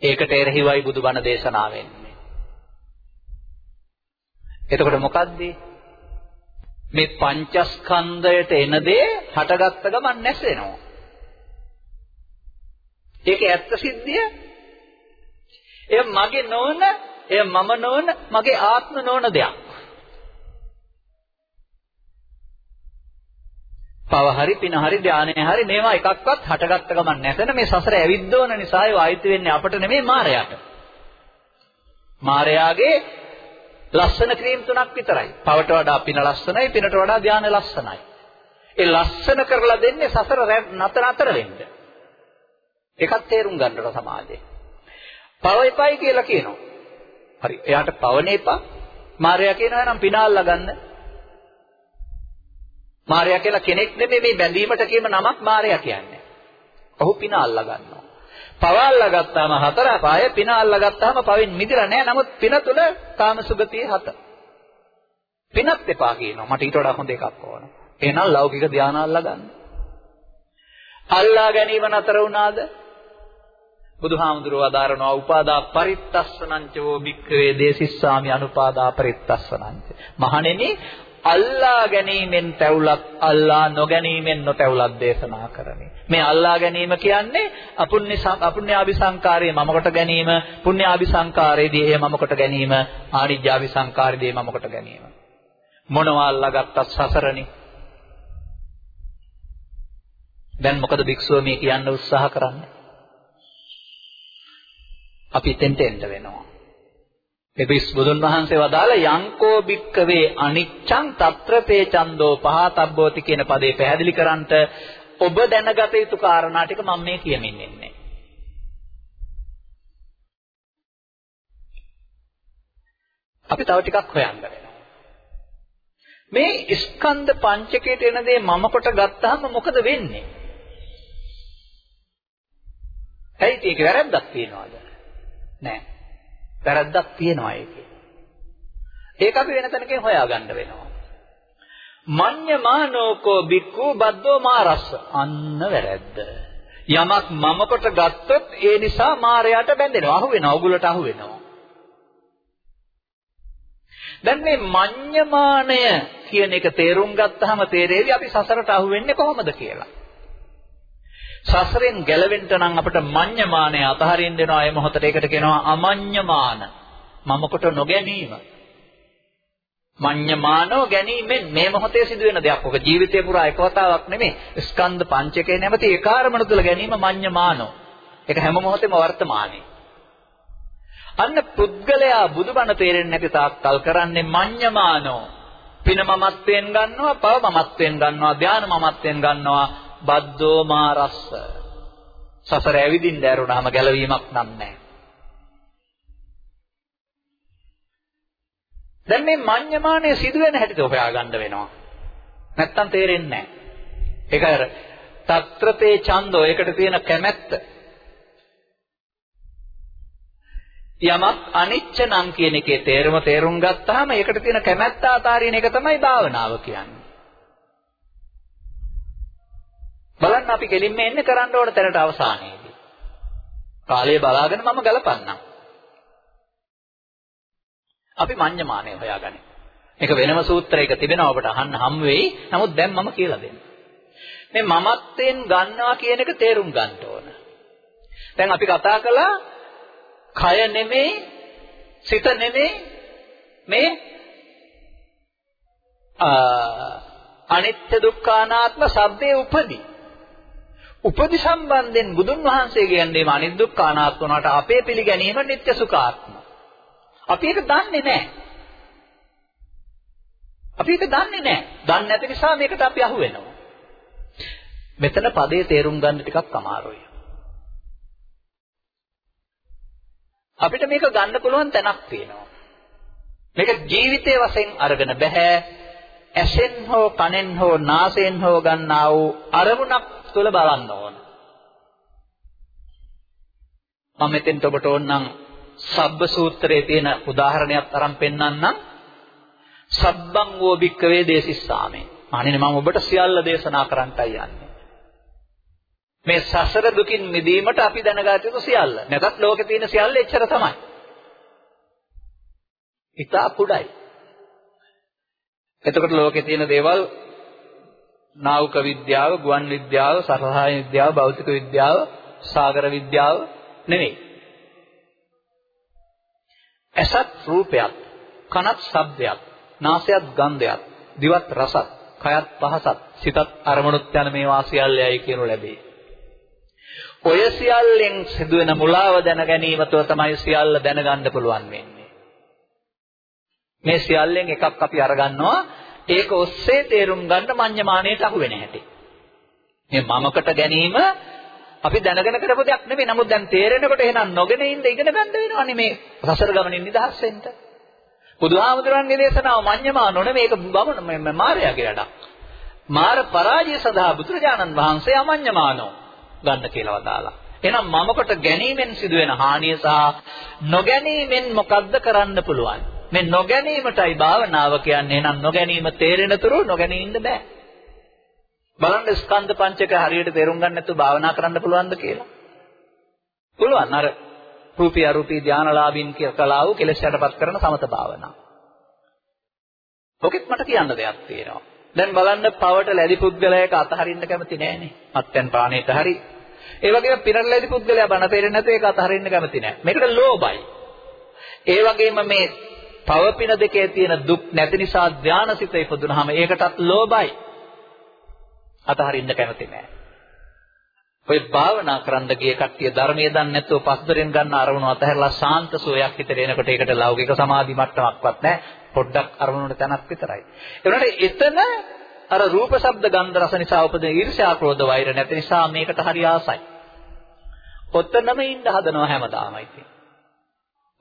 ඒකට එරෙහිවයි බුදුබණ දේශනා වෙන්නේ. එතකොට මොකද්ද? මේ පංචස්කන්ධයට එන දේ හටගත්ත ගමන් නැසෙනවා. ඒක ඇත්ත සිද්ධිය. එය මගේ නොවන එය මම නොවන මගේ ආත්ම නොවන දෙයක්. පව හරි පින හරි ධානය හරි මේවා එකක්වත් හටගත්ත ගමන් නැතන මේ සසර ඇවිද්දවන නිසා ඒවා අයිති වෙන්නේ අපට නෙමෙයි මායයට. මායයාගේ ලස්සන ක්‍රීම් තුනක් විතරයි. පවට වඩා පින ලස්සනයි, පිනට වඩා ධානය ලස්සනයි. ඒ ලස්සන කරලා දෙන්නේ සසර නතර නතර වෙන්න. ඒකත් තේරුම් ගන්නට සමාජයේ. පව එපයි කියලා කියනවා. හරි. එයාට පවන එපා. මාර්යා කියනවා නම් පිනාල්ලා ගන්න. මාර්යා කියලා කෙනෙක් නෙමෙයි මේ බැඳීමට කියම නමක් මාර්යා කියන්නේ. ඔහු පිනාල්ලා ගන්නවා. පව අල්ලා ගත්තාම හතර පාය පින අල්ලා ගත්තාම පවෙන් මිදිලා නැහැ. නමුත් පින තුල කාම සුගතියේ හත. පිනත් එපා කියනවා. මට ඊට වඩා හොඳ එකක් ඕන. එහෙනම් ලෞකික ධානය අල්ලා ගන්න. අල්ලා ගැනීම නතර වුණාද? බුදුහාමුදුරුවෝ අදාරනවා උපාදා පරිත්තස්සනංචෝ භික්ඛවේ දේසිස්සාමි අනුපාදා පරිත්තස්සනංච. මහණෙනි අල්ලා ගැනීමෙන් තැවුලත් අල්ලා නොගැනීමෙන් නොතැවුලත් දේශනා කරමි. මේ අල්ලා ගැනීම කියන්නේ අපුන්‍ය අපුන්‍යාවි සංකාරයේ මම කොට ගැනීම, පුණ්‍යාවි සංකාරයේදී එය මම කොට ගැනීම, ආනිජ්ජාවි සංකාරයේදී මම කොට ගැනීම. මොනවා අල්ලා ගත්තත් සසරනේ. දැන් මොකද භික්ෂුව මේ කියන්න උත්සාහ කරන්නේ? අපි තෙන්ට එන්න වෙනවා. එපිස් බුදුන් වහන්සේ වදාළ යංකෝ භික්කවේ අනිච්ඡං తත්‍රතේ චන්தோ පහතබ්බෝති කියන පදේ පැහැදිලි කරන්නට ඔබ දැනගත යුතු කාරණා ටික මම මේ කියමින් ඉන්නේ. අපි තව ටිකක් හොයන්න වෙනවා. මේ ස්කන්ධ පංචකයට එන දේ මම කොට ගත්තාම මොකද වෙන්නේ? ඇයි ඒක වැරද්දක් තියනවාද? නෑ. වැරද්දක් තියෙනවා ඒකේ. ඒක අපි වෙන තැනකින් හොයාගන්න වෙනවා. මඤ්ඤමානෝකෝ බික්ඛු බද්දෝ මාරස්ස. අන්න වැරද්ද. යමක් මම කොට ගත්තොත් ඒ නිසා මායයට බැඳෙනවා. අහු වෙනවා. උගුලට අහු වෙනවා. දැන් මේ මඤ්ඤමානය කියන එක තේරුම් ගත්තාම තේරෙවි අපි සසරට අහු වෙන්නේ කොහොමද කියලා. සසරෙන් ගැලවෙන්න නම් අපිට මඤ්ඤමානය අතහරින්න වෙනවා. ඒ මොහොතට ඒකට කියනවා අමඤ්ඤමාන. මම කොට නොගැනීම. මඤ්ඤමානෝ ගැනීමෙන් මේ මොහොතේ සිදුවෙන දෙයක්. ඔක ජීවිතේ පුරා එකවතාවක් නෙමෙයි. ස්කන්ධ පංචකේ නැමැති ඒ කාර්මණ තුල ගැනීම මඤ්ඤමානෝ. ඒක හැම මොහොතෙම වර්තමානයේ. අන්න පුද්ගලයා බුදුබණ තේරෙන්නේ නැති තාක්කල් කරන්නේ මඤ්ඤමානෝ. පින මමත්වෙන් ගන්නවා, පව මමත්වෙන් ගන්නවා, ධාන මමත්වෙන් ගන්නවා, බද්දෝ මාරස්ස සසර ඇවිදින්න ඇරුණාම ගැලවීමක් නැහැ. දැන් මේ මඤ්ඤමානයේ සිදුවෙන හැටිද හොයාගන්න වෙනවා. නැත්තම් තේරෙන්නේ නැහැ. ඒක අර తත්‍රතේ ඡන්தோ ඒකට තියෙන කැමැත්ත. යමක් අනිච්ච නම් කියන එකේ තේරුම තේරුම් ගත්තාම ඒකට තියෙන කැමැත්ත ආතාරින එක තමයි භාවනාව කියන්නේ. බලන්න අපි කෙලින්ම එන්නේ කරන්න ඕන තැනට අවසානයේදී. කාලය බලාගෙන මම ගලපන්නම්. අපි මඤ්ඤමානය හොයාගනිමු. මේක වෙනම සූත්‍රයක තිබෙනවා ඔබට අහන්න හම් වෙයි. නමුත් දැන් මම කියලා දෙන්නම්. මේ මමත්වෙන් ගන්නවා කියන එක තේරුම් ගන්න ඕන. දැන් අපි කතා කළා කය නෙමෙයි සිත නෙමෙයි මේ අනිත්‍ය දුක්ඛානාත්ම සබ්දේ උපදී. උපදි සම්බන්ධයෙන් බුදුන් වහන්සේ කියන්නේ අනිත් දුක්ඛානාත්ම වුණාට අපේ පිළිගැනීම නිත්‍ය සුඛාත්ම. අපි ඒක දන්නේ නැහැ. අපි ඒක දන්නේ නැහැ. දන්නේ නැති නිසා මේකට අපි අහු වෙනවා. මෙතන පදේ තේරුම් ගන්න ටිකක් අමාරුයි. අපිට මේක ගන්න පුළුවන් තැනක් තියෙනවා. මේක ජීවිතයේ වශයෙන් අරගෙන බෑ. ඇසෙන් හෝ කනෙන් හෝ නාසයෙන් හෝ ගන්නා වූ අරමුණක් තුළ බලන්න ඕන. මම මෙතෙන්ට ඔබට ඕනනම් සබ්බ සූත්‍රයේ තියෙන උදාහරණයක් අරන් පෙන්නන්නම්. සබ්බං වෝ භික්කවේ දේසිස්සාමේ. අනේ මම ඔබට සියල්ල දේශනා කරන්නයි යන්නේ. මේ සසර දුකින් මිදීමට අපි දැනගත යුතු සියල්ල. නැත්නම් ලෝකේ තියෙන සියල්ල එච්චර තමයි. ඉතා කුඩයි. එතකොට ලෝකේ තියෙන දේවල් නාවක විද්‍යාව, ගුවන් විද්‍යාව, සරසායන විද්‍යාව, භෞතික විද්‍යාව, සාගර විද්‍යාව නෙවෙයි. ඇසත් රූපයක්, කනත් ශබ්දයක්, නාසයත් ගන්ධයක්, දිවත් රසත්, කයත් පහසත්, සිතත් අරමුණුත් යන මේවා සියල්ලයි කියනු ලැබේ. ඔය සියල්ලෙන් සිදුවෙන මුලාව දැන ගැනීම තුළ තමයි සියල්ල දැනගන්න පුළුවන් වෙන්නේ. මේ සියල්ලෙන් එකක් අපි අරගන්නවා ඒක ඔස්සේ තේරුම් ගන්න මඤ්ඤමාණයට අහු වෙන හැටි. මේ මමකට ගැනීම අපි දැනගෙන කරපු දෙයක් නෙමෙයි. නමුත් දැන් තේරෙනකොට එහෙනම් නොගෙන ඉඳ ඉගෙන ගන්න වෙනවනේ මේ සසර ගමනින් නිදහස් වෙන්න. බුදුහාමුදුරන්ගේ දේශනාව මඤ්ඤමානෝ නෙමෙයි මේක බමුණ මාර්යාගේ වැඩක්. මාර පරාජය සඳහා බුදුරජාණන් වහන්සේ අමඤ්ඤමානෝ ගන්න කියලා වදාලා. එහෙනම් මමකට ගැනීමෙන් සිදුවෙන හානිය සහ නොගැනීමෙන් මොකද්ද කරන්න පුළුවන්? මේ නොගැනීමටයි භාවනාව කියන්නේ. එහෙනම් නොගැනීම තේරෙන තුරු නොගැනී ඉන්න බෑ. බලන්න ස්කන්ධ පංචක හරියට තේරුම් ගන්න නැතුව භාවනා කරන්න පුළුවන්ද කියලා? පුළුවන්. අර රූපී අරූපී ධානලාභින් කියලා වූ කෙලෙස් යටපත් කරන සමත භාවනාව. ඔකෙත් මට කියන්න දෙයක් තියෙනවා. දැන් බලන්න පවට ලැබි පුද්ගලයෙක් අතහරින්න කැමති නෑනේ. මත්යන් පානේට හරි ඒ වගේම පිරල්ලේදී පුද්ගලයා බණ තේරෙන්නේ නැතුව ඒක අතහරින්න කැමති නැහැ. මේකට ලෝභයි. ඒ වගේම මේ පවපින දෙකේ තියෙන දුක් නැති නිසා ධානාසිත ඉපදුනහම ඒකටත් ලෝභයි. අතහරින්න කැමති නැහැ. ඔය භාවනා කරන්න ගිය කට්ටිය ධර්මයේ දන්නේ නැතුව පස්දරෙන් ගන්න අරමුණු අතහැරලා සාන්ත සෝයක් හිතට එනකොට ඒකට ලෞකික සමාධි මට්ටමක්වත් නැහැ. පොඩ්ඩක් අරමුණට තැනක් විතරයි. ඒ වුණාට එතන අර රූප ශබ්ද ගන්ධ රස නිසා උපදින ඊර්ෂ්‍යා ක්‍රෝධ වෛර නැති නිසා මේකට හරි ආසයි. ඔතනම ඉන්න හදනවා හැමදාම ඉතින්.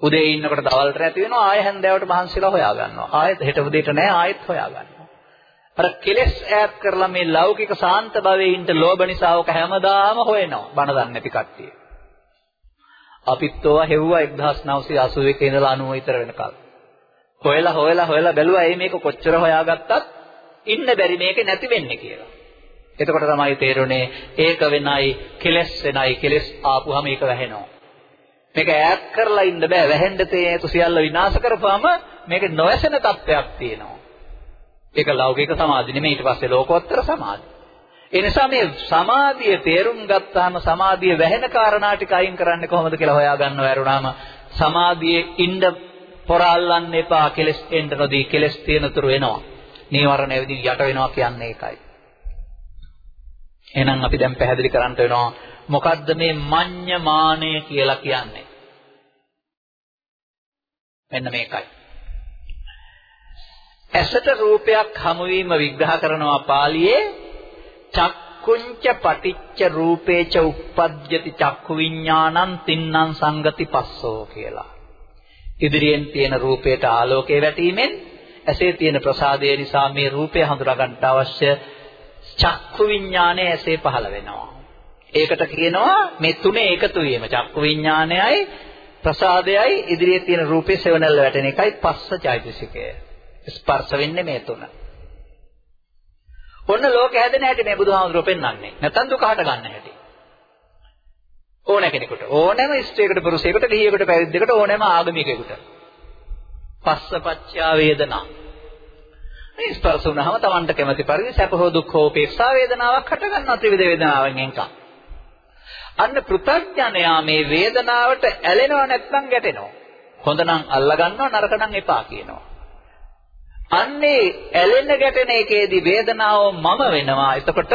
උදේ ඉන්නකොට දවල්ට නැති වෙනවා ආය හැන්දෑවට මහන්සිලා හොයා ගන්නවා. ආයෙත් හෙට උදේට නෑ ආයෙත් හොයා ගන්නවා. අර කෙලස් ඈත් කරලා මේ ලෞකික සාන්ත භවයේ ඉන්න ලෝභ නිසා ඔක හැමදාම හොයනවා. බණ දන්නේ නැති කට්ටිය. අපිත් ඕවා හෙව්වා 1981 ඉඳලා 90 විතර වෙනකල්. හොයලා හොයලා හොයලා බැලුවා මේ මේක කොච්චර හොයාගත්තත් ඉන්න බැරි මේක නැති වෙන්නේ කියලා. එතකොට තමයි තේරුනේ ඒක වෙනයි කෙලස් වෙනයි කෙලස් ආපුවාම ඒක වැහෙනවා. මේක ඈත් කරලා ඉන්න බෑ වැහෙන්න තේ සියල්ල විනාශ කරපුවාම මේක නොවැසෙන තත්ත්වයක් තියෙනවා. ඒක ලෞකික සමාධි නෙමෙයි ඊට පස්සේ ලෝකෝත්තර සමාධි. ඒ නිසා මේ සමාධිය තේරුම් ගත්තාම සමාධිය වැහෙන කාරණා ටික අයින් කරන්න කොහොමද කියලා හොයා ගන්නව ඇරුණාම සමාධියේ ඉන්න පොරාල්ලන්න එපා කෙලස් එන්න නොදී කෙලස් තියෙන තුරු එනවා. නීවරණ විදිහ යට වෙනවා කියන්නේ ඒකයි. එහෙනම් අපි දැන් පැහැදිලි කරන්න වෙනවා මොකද්ද මේ මඤ්ඤමානය කියලා කියන්නේ? මෙන්න මේකයි. ඇසට රූපයක් හමු වීම විග්‍රහ කරනවා පාළියේ චක්කුංච පටිච්ච රූපේච uppajjati චක්කු විඥානං තින්නම් සංගති පස්සෝ කියලා. ඉදිරියෙන් තියෙන රූපයට ආලෝකය වැටීමෙන් ඇසේ තියෙන ප්‍රසාදය නිසා මේ රූපය හඳුනා ගන්නට අවශ්‍ය චක්කු විඥානය ඇසේ පහළ වෙනවා. ඒකට කියනවා මේ තුනේ එකතු වීම. චක්කු විඥානයයි ප්‍රසාදයයි ඉදිරියේ තියෙන රූපේ සෙවණැල්ල වැටෙන එකයි පස්ස චෛතසිකය. ස්පර්ශ වෙන්නේ මේ තුන. ඔන්න ලෝකෙ හැදෙන හැටි මේ බුදුහාමුදුරුවෝ පෙන්වන්නේ. නැත්තම් දුක හට ගන්න හැටි. ඕන කෙනෙකුට ඕනෑම ස්ත්‍රියකට පුරුෂයෙකුට ගිහියෙකුට පැවිද්දෙකුට ඕනෑම ආගමිකයෙකුට පස්සපච්චා වේදනා මේ ස්පර්ශ වුණාම Tamanට කැමති පරිදි සැප හෝ දුක් හෝ උපේක්ෂා වේදනාවක් හට ගන්නවා ත්‍රිවිධ වේදනාවෙන් එකක්. අන්න පෘථග්ජනයා මේ වේදනාවට ඇලෙනව නැත්නම් ගැටෙනවා. හොඳ නම් අල්ලා ගන්නවා නරක නම් එපා කියනවා. අන්නේ ඇලෙන ගැටෙන එකේදී වේදනාව මම වෙනවා. එතකොට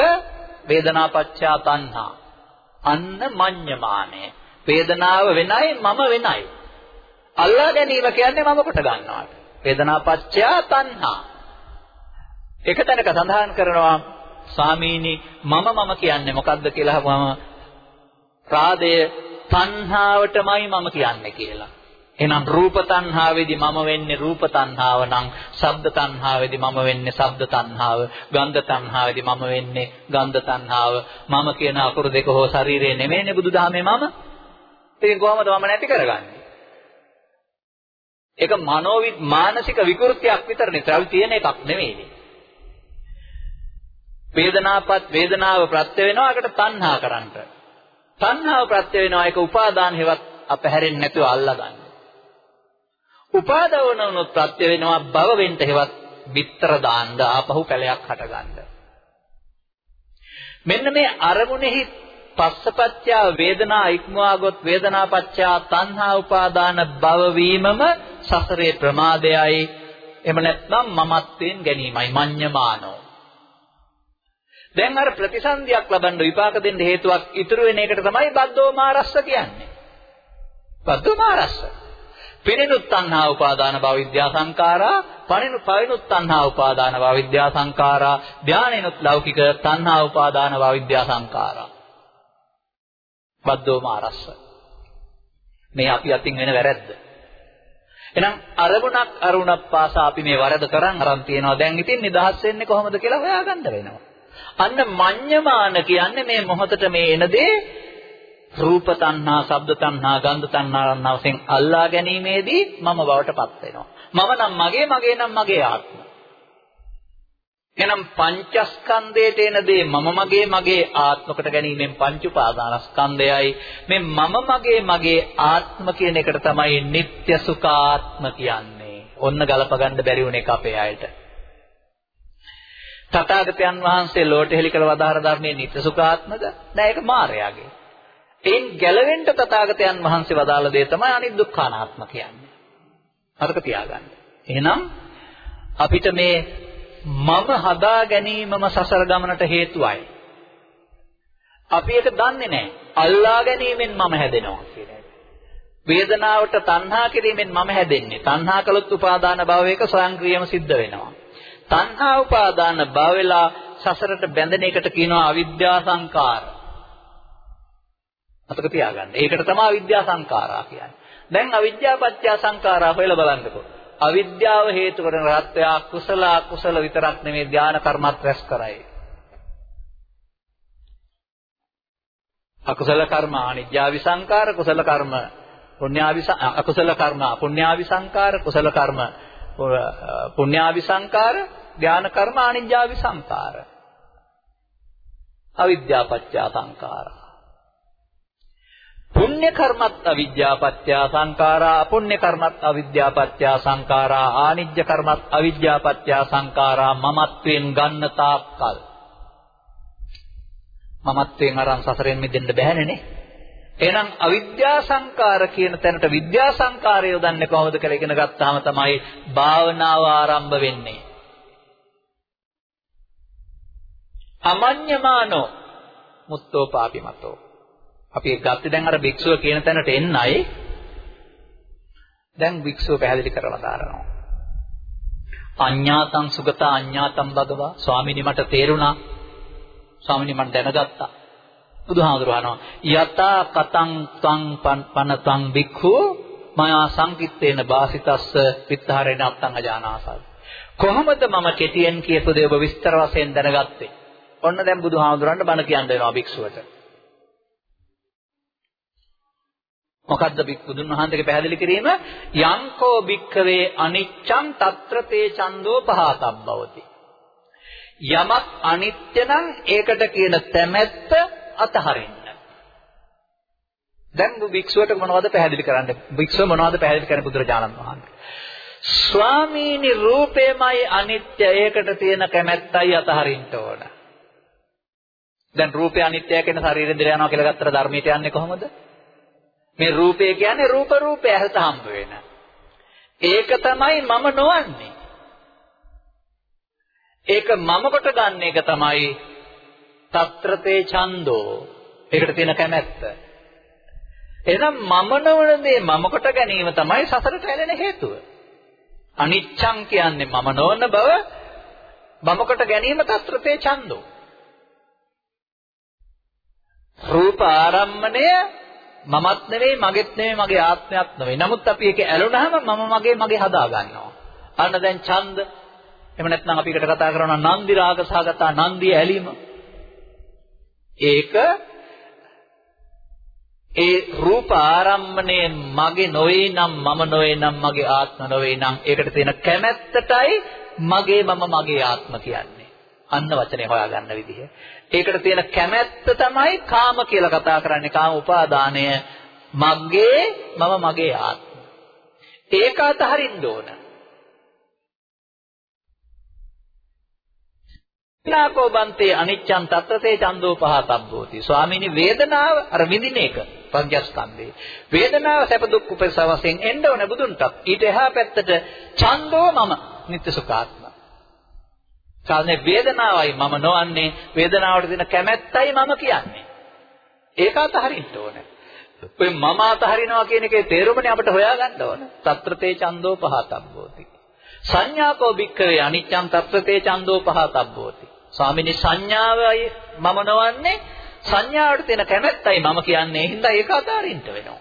වේදනාපච්චා තණ්හා. අන්න මඤ්ඤමානය. වේදනාව වෙනයි මම වෙනයි. අල්ලා ගැනීම කියන්නේ මම කොට ගන්නවාට. වේදනාපච්චා තණ්හා. එක තැනක සඳහන් කරනවා ස්වාමීනි මම මම කියන්නේ මොකද්ද කියලා මම රාදය තණ්හාවටමයි මම කියන්නේ කියලා. එහෙනම් රූප තණ්හාවේදී මම වෙන්නේ රූප තණ්හාව නම් ශබ්ද තණ්හාවේදී මම වෙන්නේ ශබ්ද තණ්හාව ගන්ධ තණ්හාවේදී මම වෙන්නේ ගන්ධ තණ්හාව. මම කියන අකුරු දෙක හෝ ශරීරය නෙමෙයිනේ බුදුදහමේ මම. ඉතින් කොහොමද මම නැති කරගන්නේ? ඒක මනෝ මානසික විකෘතියක් විතරනේ. ත්‍රාවි තියෙන එකක් නෙමෙයිනේ. වේදනාපත් වේදනාව ප්‍රත්‍ය වෙනවා. ඒකට තණ්හා කරන්ට තණ්හාව ප්‍රත්‍ය වෙනවා. ඒක උපාදාන හේවත් අපහැරෙන්නේ නැතුව අල්ලගන්න. උපාදවන උනොත් ප්‍රත්‍ය වෙනවා භව වෙන්න හේවත් විතර දාන්න ආපහු කැලයක් හටගන්න. මෙන්න මේ අරමුණෙහි පස්සපච්චය වේදනා ඉක්මවා ගොත් වේදනාපච්චය තණ්හා උපාදාන භව වීමම සසරේ ප්‍රමාදයයි. එහෙම නැත්නම් මමත්වයෙන් ගැනීමයි මඤ්ඤමානෝ. දැන් අර ප්‍රතිසන්දියක් ලබන්න විපාක දෙන්න හේතුවක් ඉතුරු වෙන එකට තමයි බද්දෝ මාරස්ස කියන්නේ. බද්දෝ මාරස්ස. පිරිනුත් තණ්හා උපාදාන භව විද්‍යා සංඛාරා පරිණු පරිණුත් තණ්හා උපාදාන භව විද්‍යා සංඛාරා ධානයනුත් ලෞකික තණ්හා උපාදාන භව විද්‍යා සංඛාරා. බද්දෝ මාරස්ස. මේ අපි අතින් වෙන වැරද්ද. එහෙනම් අරමුණක් අරුණක් පාසා අපි මේ වරද කරන් අරන් තියනවා. දැන් ඉතින් නිදහස් වෙන්නේ කොහොමද කියලා හොයාගන්න වෙනවා. අන්න මඤ්ඤමාන කියන්නේ මේ මොහොතට මේ එන දේ රූප තණ්හා, ශබ්ද තණ්හා, ගන්ධ තණ්හා වශයෙන් අල්ලා ගැනීමේදී මම බවටපත් වෙනවා. මම නම් මගේ, මගේ නම් මගේ ආත්ම. එනම් පංචස්කන්ධයට එන දේ මම මගේ මගේ ආත්මකට ගැනීමෙන් පංච උපාදානස්කන්ධයයි මේ මම මගේ මගේ ආත්ම කියන එකට තමයි නিত্য සුඛාත්ම කියන්නේ. ඔන්න ගලප ගන්න බැරි වුණ එක අපේ අයට. තථාගතයන් වහන්සේ ලෝට හෙලි කළ වදාහර ධර්මයේ නিত্য සුඛාත්මද? නෑ ඒක මායයාගේ. එයින් ගැලවෙන්න තථාගතයන් වහන්සේ වදාළ දේ තමයි අනිදුක්ඛානාත්ම කියන්නේ. අරක තියාගන්න. එහෙනම් අපිට මේ මම හදා ගැනීමම සසර ගමනට හේතුවයි. අපි ඒක දන්නේ නැහැ. අල්ලා ගැනීමෙන් මම හැදෙනවා කියන එක. වේදනාවට තණ්හා කිරීමෙන් මම හැදෙන්නේ. තණ්හා කළොත් උපාදාන භවයක ස්වයංක්‍රීයම සිද්ධ වෙනවා. තණ්හා උපාදාන භවෙලා සසරට බැඳෙන එකට කියනවා අවිද්‍යා සංකාර. මතක තියාගන්න. ඒකට තමයි විද්‍යා සංඛාරා කියන්නේ. දැන් අවිද්‍යාව පත්‍ය සංඛාරා හොයලා බලන්නකෝ. අවිද්‍යාව හේතු කරන රත්ත්‍යා කුසල අකුසල විතරක් නෙමෙයි ධාන කර්මත් රැස් කරයි. අකුසල කර්ම අනිත්‍යාවි සංකාර කුසල කර්ම පුණ්‍යාවි අකුසල කර්ම පුණ්‍යාවි සංකාර කුසල කර්ම පුණ්‍යාවි සංකාර ධාන කර්ම අනිත්‍යාවි සංකාර අවිද්‍යාපච්චය සංකාරා පුණ්‍ය කර්මත් අවිද්‍යාපත්‍ය සංඛාරා අපුණ්‍ය කර්මත් අවිද්‍යාපත්‍ය සංඛාරා ආනිජ්‍ය කර්මත් අවිද්‍යාපත්‍ය සංඛාරා මමත්වෙන් ගන්න තාක්කල්. මමත්වෙන් අරන් සසරෙන් මිදෙන්න බෑනේ නේ? එහෙනම් අවිද්‍යා සංකාර කියන තැනට විද්‍යා සංකාරය යොදන්නේ කොහොමද කියලා ඉගෙන ගත්තාම තමයි භාවනාව ආරම්භ වෙන්නේ අමඤ්ඤමානෝ මුත්තෝ පාපිමතෝ අපි ගත්තේ දැන් අර භික්ෂුව කියන තැනට එන්නයි දැන් භික්ෂුව පැහැදිලි කරලා දාරනවා. අඤ්ඤාතං සුගත අඤ්ඤාතං භගවා ස්වාමීනි මට තේරුණා. ස්වාමීනි මම දැනගත්තා. බුදුහාමුදුරුවෝ අහනවා යතා කතං තං පනතං භික්ඛු මයා සංකිට්ඨේන වාසිතස්ස විත්තරේන අත්තං අජානාසල්. කොහොමද මම කෙටියෙන් කියපු දේ ඔබ විස්තර වශයෙන් දැනගත්තේ? ඔන්න දැන් බුදුහාමුදුරන්ට බණ කියන්න වෙනවා භික්ෂුවට. මොකද්ද බුදුන් වහන්සේගේ පැහැදිලි කිරීම යංකෝ භික්ඛවේ අනිච්ඡං తත්‍ර තේ ඡන්தோ පහතබ්බවති යමක් අනිත්‍ය නම් ඒකට කියන තැමැත්ත අතහරින්න දැන් භික්ෂුවට මොනවද පැහැදිලි කරන්නේ භික්ෂුව මොනවද පැහැදිලි කරන්නේ බුදුරජාණන් වහන්සේ ස්වාමීනි රූපේමයි අනිත්‍ය ඒකට තියෙන කැමැත්තයි අතහරින්න ඕන. දැන් රූපය අනිත්‍යය කියන ශරීරෙ දිලා යනවා කියලා ගත්තට ධර්මයට යන්නේ කොහොමද? මේ රූපය කියන්නේ රූප රූපය ඇහත හම්බ වෙන. ඒක තමයි මම නොවන්නේ. ඒක මම කොට ගන්න එක තමයි తත්‍රතේ ඡන්தෝ ඒකට තියෙන කැමැත්ත. එහෙනම් මම නොවන දේ මම කොට ගැනීම තමයි සසරට ඇලෙන හේතුව. අනිච්ඡං කියන්නේ මම නොවන බව මම කොට ගැනීම තත්‍රතේ ඡන්தෝ රූප ආරම්මණය මමත් නෙවෙයි මගේත් නෙවෙයි මගේ ආත්මයක් නෙවෙයි. නමුත් අපි ඒක ඇලුනහම මම මගේ මගේ හදා ගන්නවා. අන්න දැන් ඡන්ද. එහෙම නැත්නම් අපි එකට කතා කරනවා නන්දි රාග සහගතා නන්දි ඇලීම. ඒක ඒ රූප ආරම්මණය මගේ නොවේ නම් මම නොවේ නම් මගේ ආත්ම නොවේ නම් ඒකට තියෙන කැමැත්තටයි මගේ මම මගේ ආත්ම කියන්නේ. අන්න වචනේ හොයාගන්න විදිහ. ඒකට තියෙන කැමැත්ත තමයි කාම කියලා කතා කරන්නේ. කාම උපාදානය මගේ මම මගේ ආත්ම. ඒක අතහරින්න ඕන. නාකෝ බන්තේ අනිච්ඡන් තත්තසේ චන්දෝ පහතබ්බෝති. ස්වාමීනි වේදනාව අර විඳින එක පංචස්කන්ධේ. වේදනාව සැප දුක් උපේස වශයෙන් එන්න ඕන බුදුන්ටත්. ඊට එහා පැත්තට චන්දෝ මම නිත්‍ය සුඛාත්ම. සානේ වේදනාවයි මම නොවන්නේ වේදනාවට දෙන කැමැත්තයි මම කියන්නේ. ඒක අතහරින්න ඕනේ. ඔය මම අතහරිනවා කියන එකේ තේරුමනේ අපිට හොයාගන්න ඕන. తත්‍රතේ චන්දෝ පහතබ්බෝති. සංඥාකෝ භික්කවේ අනිච්ඡන් తත්‍රතේ චන්දෝ පහතබ්බෝති. ස්වාමිනී සංඥාවයි මම නොවන්නේ. සංඥාවට තියෙන කැමැත්තයි මම කියන්නේ. හින්දා ඒක අතාරින්න වෙනවා.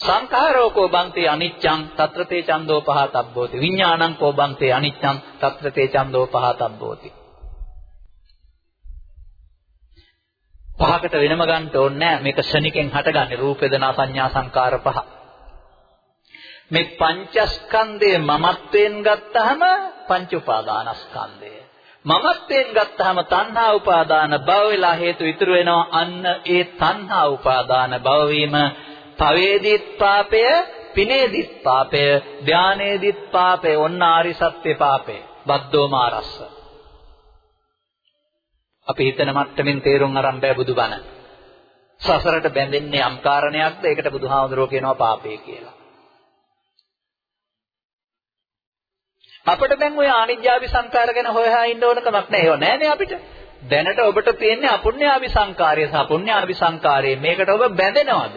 සංඛාරෝකෝ බන්ති අනිච්ඡං తත්‍රතේ චන්தோ පහතබ්බෝති. විඥාණං කෝ බන්ති අනිච්ඡං తත්‍රතේ චන්தோ පහතබ්බෝති. පහකට වෙනම ගන්න ඕනේ නැහැ. මේක ශනිකෙන් හටගන්නේ රූප වේදනා සංඥා සංකාර පහ. මේ පංචස්කන්ධය මමත්වෙන් ගත්තහම පංච උපාදානස්කන්ධය. මමත්වයෙන් ගත්තාම තණ්හා උපාදාන භව වෙලා හේතු ඉතුරු වෙනවා. අන්න ඒ තණ්හා උපාදාන භව වීම. පවේදිත් පාපය පිනේදිත් පාපය ධානේදිත් පාපය ඔන්න ආරි සත්‍ය පාපය. බද්දෝ මාරස්ස. අපි හිතන මට්ටමින් තේරුම් අරන් බෑ බුදුබණ. සසරට බැඳෙන්නේ යම් කාරණයක්ද? ඒකට බුදුහාමුදුරුවෝ කියනවා පාපය කියලා. අපිට දැන් ওই ආනිජ්ජාවි සංකාර ගැන හොයහා ඉන්න ඕන කමක් නැහැ. ඒව නැහැ නේ අපිට. දැනට ඔබට තියෙන්නේ අපුඤ්ඤාවි සංකාරය සහ පුඤ්ඤාවි සංකාරය. මේකට ඔබ බැඳෙනවද?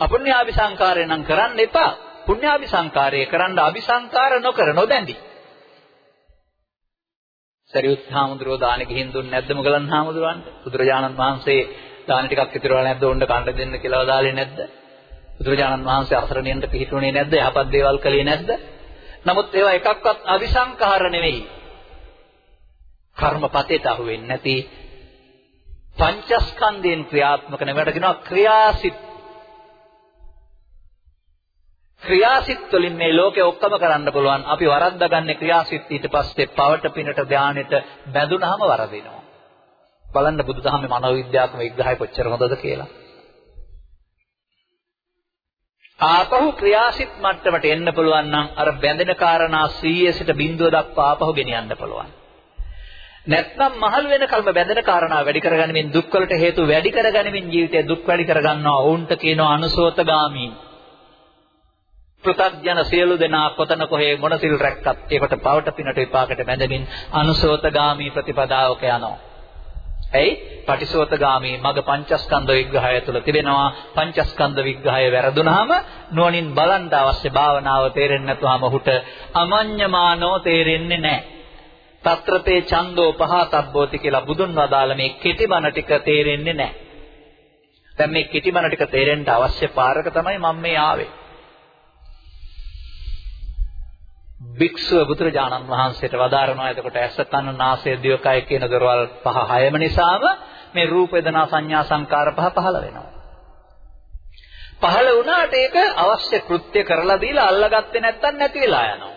අපුඤ්ඤාවි සංකාරය නම් කරන්න එපා. පුඤ්ඤාවි සංකාරය කරන්න අபிසංකාර නොකර නොදැඳි. සරියුත් හාමුදුරුවෝ දාන ගිහින් දුන්නේ නැද්ද මොගලන් හාමුදුරුවන්ට? බුදුරජාණන් වහන්සේ දාන ටිකක් ඉතුරුවලා නැද්ද උණ්ඩ කන්න දෙන්න කියලා දාලේ නැද්ද? බුදුරජාණන් වහන්සේ අසරණයන්ට පිහිටුනේ නැද්ද? යහපත් දේවල් කළේ නැද්ද? නමුත් ඒවා එකක්වත් අபிසංකාර නෙවෙයි. කර්මපතේට අහු වෙන්නේ නැති පංචස්කන්ධයෙන් ක්‍රියාත්මක නෙවෙට කියනවා ක්‍රියාසිත. ක්‍රියාසිත වලින් මේ ලෝකේ ඔක්කොම කරන්න පුළුවන්. අපි වරද්දාගන්නේ ක්‍රියාසිත ඊට පස්සේ පවට පිනට ධානයට බැඳුනහම වරදිනවා. බලන්න බුදුදහමේ මනෝවිද්‍යාත්මක විග්‍රහය කොච්චර හොඳද කියලා. ආපහු ක්‍රියාසිට මට්ටමට එන්න පුළුවන් නම් අර බැඳෙන කාරණා 100 සිට 0 දක්වා ආපහු ගෙනියන්න පුළුවන්. නැත්නම් මහලු වෙනකල්ම බැඳෙන කාරණා වැඩි කරගනිමින් දුක්වලට හේතු වැඩි කරගනිමින් ජීවිතේ දුක් වැඩි කරගන්නවා. ඔවුන්ට කියනවා අනුසෝතගාමී. පෘථග්ජන සියලු දෙනා කොතන කොහේ මොන සිල් රැක්කත් ඒකට පවට පිනට විපාකට බැඳමින් අනුසෝතගාමී ප්‍රතිපදාවක යනවා. ඇයි? පටිසෝතගාමී මග පංචස්කන්ධ විග්‍රහය තුළ තිබෙනවා. පංචස්කන්ධ විග්‍රහය වැරදුනහම නුවණින් බලන්න අවශ්‍ය භාවනාව තේරෙන්නේ නැතුවම ඔහුට අමඤ්ඤමානෝ තේරෙන්නේ නැහැ. తත්‍රතේ ඡන්தோ පහතබ්බෝති කියලා බුදුන් වදාළ මේ කෙටිබණ ටික තේරෙන්නේ නැහැ. දැන් මේ කෙටිබණ ටික තේරෙන්න අවශ්‍ය පාරක තමයි මම මේ ආවේ. භික්ෂුව බුදුරජාණන් වහන්සේට වදාරනවා එතකොට ඇස කන නාසය දිවකය කියන දොරවල් පහ හයම නිසාම මේ රූප වේදනා සංඥා සංකාර පහ පහළ වෙනවා. පහළ වුණාට ඒක අවශ්‍ය කෘත්‍ය කරලා දීලා අල්ලගත්තේ නැත්තම් නැති වෙලා යනවා.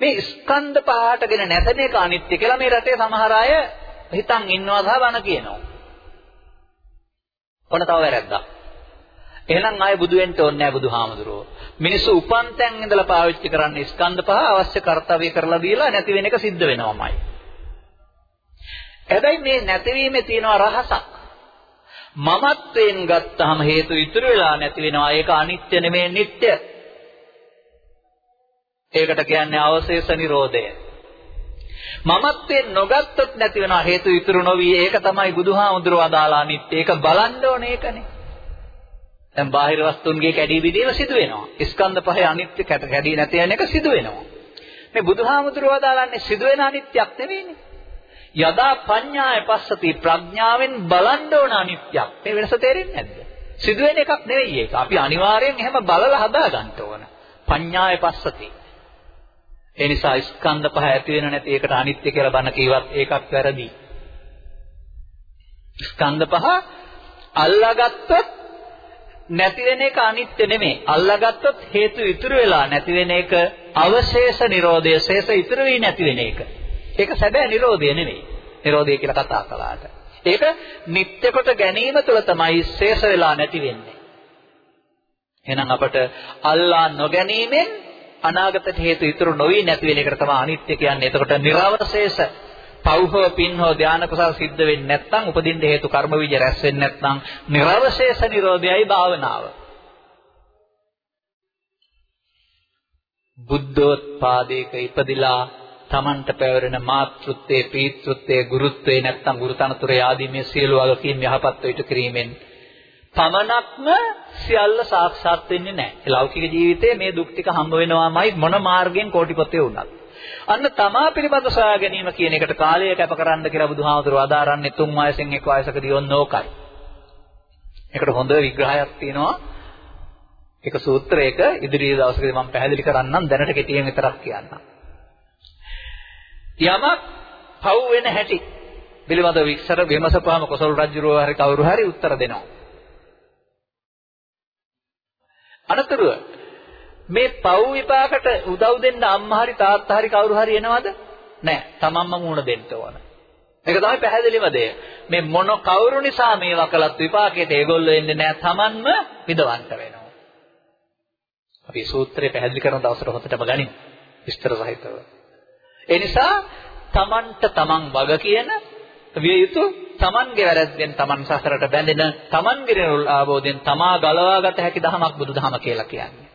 මේ ස්කන්ධ පහටගෙන නැතන එක අනිත්‍ය කියලා මේ රටේ සමහර අය හිතන් ඉන්නවා සහ බන කියනවා. ඔන්න තව වැරද්දක්. එහෙනම් ආයේ බුදු වෙන්න ඕනේ නැහැ බුදුහාමුදුරුවෝ. මිනිස්සු උපන් තැන් ඉඳලා පාවිච්චි කරන්නේ ස්කන්ධ පහ අවශ්‍ය කාර්යය කරලා දීලා නැති වෙන එක සිද්ධ වෙනවමයි. හැබැයි මේ නැතිවීමේ තියෙන රහසක්. මමත්වයෙන් ගත්තාම හේතු ඉතුරු වෙලා නැති වෙනවා. ඒක අනිත්‍ය නෙමෙයි නිට්ටය. ඒකට කියන්නේ අවශේෂ නිරෝධය. මමත්වයෙන් නොගත්තොත් නැති වෙනවා හේතු ඉතුරු නොවි. ඒක තමයි බුදුහාමුදුරුවෝ අදාලා අනිත්‍ය. ඒක බලන්න ඕනේ ඒකනේ. දැන් බාහිර වස්තුන්ගේ කැඩී බිඳීම සිදු වෙනවා. ස්කන්ධ පහේ අනිත්‍ය කැඩී නැති වෙන එක සිදු වෙනවා. මේ බුදුහාමුදුරුවෝ අදාලන්නේ සිදු වෙන අනිත්‍යක් නෙවෙයිනේ. යදා පඤ්ඤාය පස්සති ප්‍රඥාවෙන් බලන්න ඕන අනිත්‍යක්. මේ වෙනස තේරෙන්නේ නැද්ද? සිදුවෙන එකක් නෙවෙයි ඒක. අපි අනිවාර්යෙන් එහෙම බලලා හදා ගන්න ඕන. පඤ්ඤාය පස්සති. ඒ නිසා ස්කන්ධ පහ ඇති වෙන නැති ඒකට අනිත්‍ය කියලා බණ කීවත් ඒකත් වැරදි. ස්කන්ධ පහ අල්ලාගත්තොත් නැති වෙන එක අනිත්‍ය නෙමෙයි. අල්ලාගත්තොත් හේතු ඉතුරු වෙලා නැති වෙන එක අවශේෂ නිරෝධය, ශේෂ ඉතුරු වී නැති වෙන එක. ඒක සැබෑ නිරෝධය නෙමෙයි. නිරෝධය කියලා කතා කළාට. ඒක නිත්‍ය කොට ගැනීම තුළ තමයි ශේෂ වෙලා නැති වෙන්නේ. එහෙනම් අපට අල්ලා නොගැනීමෙන් අනාගතට හේතු ඉතුරු නොවි නැති වෙන එකට තමයි අනිත්‍ය කියන්නේ. එතකොට නිර්වශේෂ පෞහෝ පින්හෝ ධාන කුසල සිද්ධ වෙන්නේ නැත්නම් උපදින්න හේතු කර්ම විජ රැස් වෙන්නේ නැත්නම් නිර්වශේෂ නිරෝධයයි භාවනාව. බුද්ධෝත්පාදයක ඉපදිලා තමන්ට පැවරෙන මාතෘත්වයේ පීතෘත්වයේ ගුරුත්වයේ නැත්නම් ගුරුතනතුරේ ආදී මේ සියලු වගකීම් යහපත් වෙයිට කිරීමෙන් පමණක්ම සියල්ල සාක්ෂාත් වෙන්නේ නැහැ. ලෞකික ජීවිතයේ මේ දුක් ටික හම්බ වෙනවාමයි මොන මාර්ගයෙන් කෝටිපතේ වුණත්. අන්න තමා පිළිබඳ සොයා ගැනීම කියන එකට කාලය කැප කරන්න කියලා බුදුහාමුදුරුවෝ අදාරන්නේ තුන් වයසෙන් එක් වයසකදී ඔන්න ඕකයි. ඒකට හොඳ විග්‍රහයක් තියෙනවා. එක සූත්‍රයක ඉදිරි දවසකදී මම පැහැදිලි කරන්නම් දැනට කෙටියෙන් විතරක් කියන්නම්. යමක් පව් වෙන හැටි පිළිබඳව විස්තර විමසපුවාම කොසල් රජුරෝ හරි කවුරු හරි උත්තර දෙනවා. අනතුරුව මේ පව් විපාකට උදව් දෙන්න අම්මා හරි තාත්තා හරි කවුරු හරි එනවද? නැහැ. තමන්ම මුණ දෙන්න ඕන. ඒක තමයි පැහැදිලිම දේ. මේ මොන කවුරු නිසා මේවා කළත් විපාකයට ඒගොල්ලෝ එන්නේ නැහැ. තමන්ම විදවන්ට වෙනවා. අපි සූත්‍රය පැහැදිලි කරන දවසට හොතටම ගනිමු. විස්තර සහිතව. ඒ නිසා තමන්ට තමන් වග කියන විය යුතු තමන්ගේ වැරද්දෙන් තමන් සසරට බැඳෙන තමන්ගේ නිරෝධයෙන් තමා ගලවාගත හැකි දහමක් බුදුදහම කියලා කියන්නේ.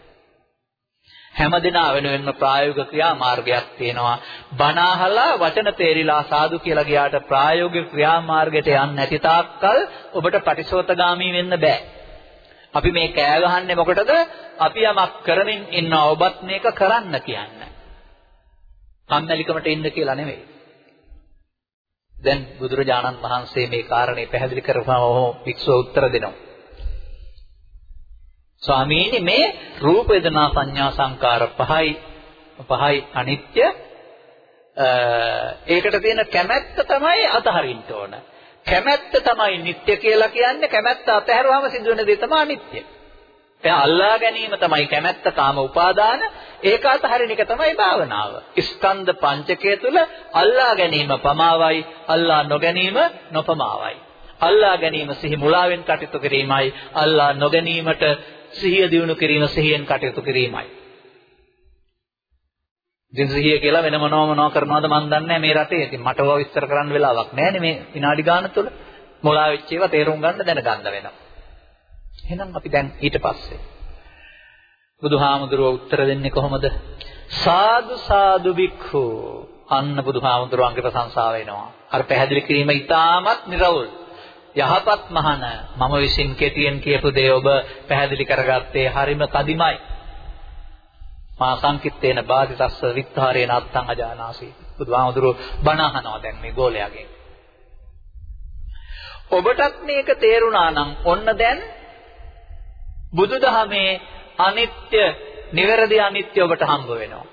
හැමදෙනා වෙනුවෙන්ම ප්‍රායෝගික ක්‍රියා මාර්ගයක් තියෙනවා. බණ අහලා වචන තේරිලා සාදු කියලා ගියාට ප්‍රායෝගික ක්‍රියා මාර්ගයට යන්නේ නැති තාක්කල් ඔබට පටිසෝතගාමී වෙන්න බෑ. අපි මේ කෑ ගහන්නේ මොකටද? අපි යමක් කරමින් ඉන්නවා ඔබත් මේක කරන්න කියන්නේ. කම්මැලිකමට ඉන්න කියලා නෙමෙයි. දැන් බුදුරජාණන් වහන්සේ මේ කාරණේ පැහැදිලි කරපුවම භික්ෂුව උත්තර දෙනවා. ස්වාමීනි මේ රූප වේදනා සංඥා සංකාර පහයි පහයි අනිත්‍ය ඒකට තියෙන කැමැත්ත තමයි අතහරින්න ඕන. කැමැත්ත තමයි නিত্য කියලා කියන්නේ කැමැත්ත අතහැරුවාම සිදුවෙන දේ තමයි අනිත්‍ය. එයා අල්ලා ගැනීම තමයි කැමැත්ත කාම උපාදාන ඒක අතහරින එක තමයි භාවනාව. ස්කන්ධ පංචකය තුල අල්ලා ගැනීම පමාවයි අල්ලා නොගැනීම නොපමාවයි. අල්ලා ගැනීම සිහි මුලාවෙන් කටයුතු කිරීමයි අල්ලා නොගැනීමට සිහිය දිනු කිරීම සිහියෙන් කටයුතු කිරීමයි. ඉතින් සිහිය කියලා වෙන මොනව මොනව කරනවද මන් දන්නේ මේ රටේ. ඉතින් මට ඔය විස්තර කරන්න වෙලාවක් නැහැ මේ විනාඩි ගාන තුල. මොලා වෙච්ච ඒවා තේරුම් ගන්න දැනගන්න වෙනවා. එහෙනම් අපි දැන් ඊට පස්සේ බුදුහාමුදුරුව උත්තර දෙන්නේ කොහොමද? සාදු සාදු බික්ඛු අන්න බුදුහාමුදුරුවන්ගේ ප්‍රශංසාව වෙනවා. අර පැහැදිලි කිරීම ඉතාමත් නිර්වෘල්. යහපත් මහන මම විසින් කෙටියෙන් කියපු දේ ඔබ පැහැදිලි කරගත්තේ හරිම කදිමයි. මා සංකිට්ඨේන බාධිතස්ස විත්තරේන අත්තං අජානාසි. බුදුහාමුදුරුව බණ අහනවා දැන් මේ ගෝලයාගෙන්. ඔබටත් මේක තේරුණා නම් ඔන්න දැන් බුදුදහමේ අනිත්‍ය, නිවැරදි අනිත්‍ය ඔබට හම්බ වෙනවා.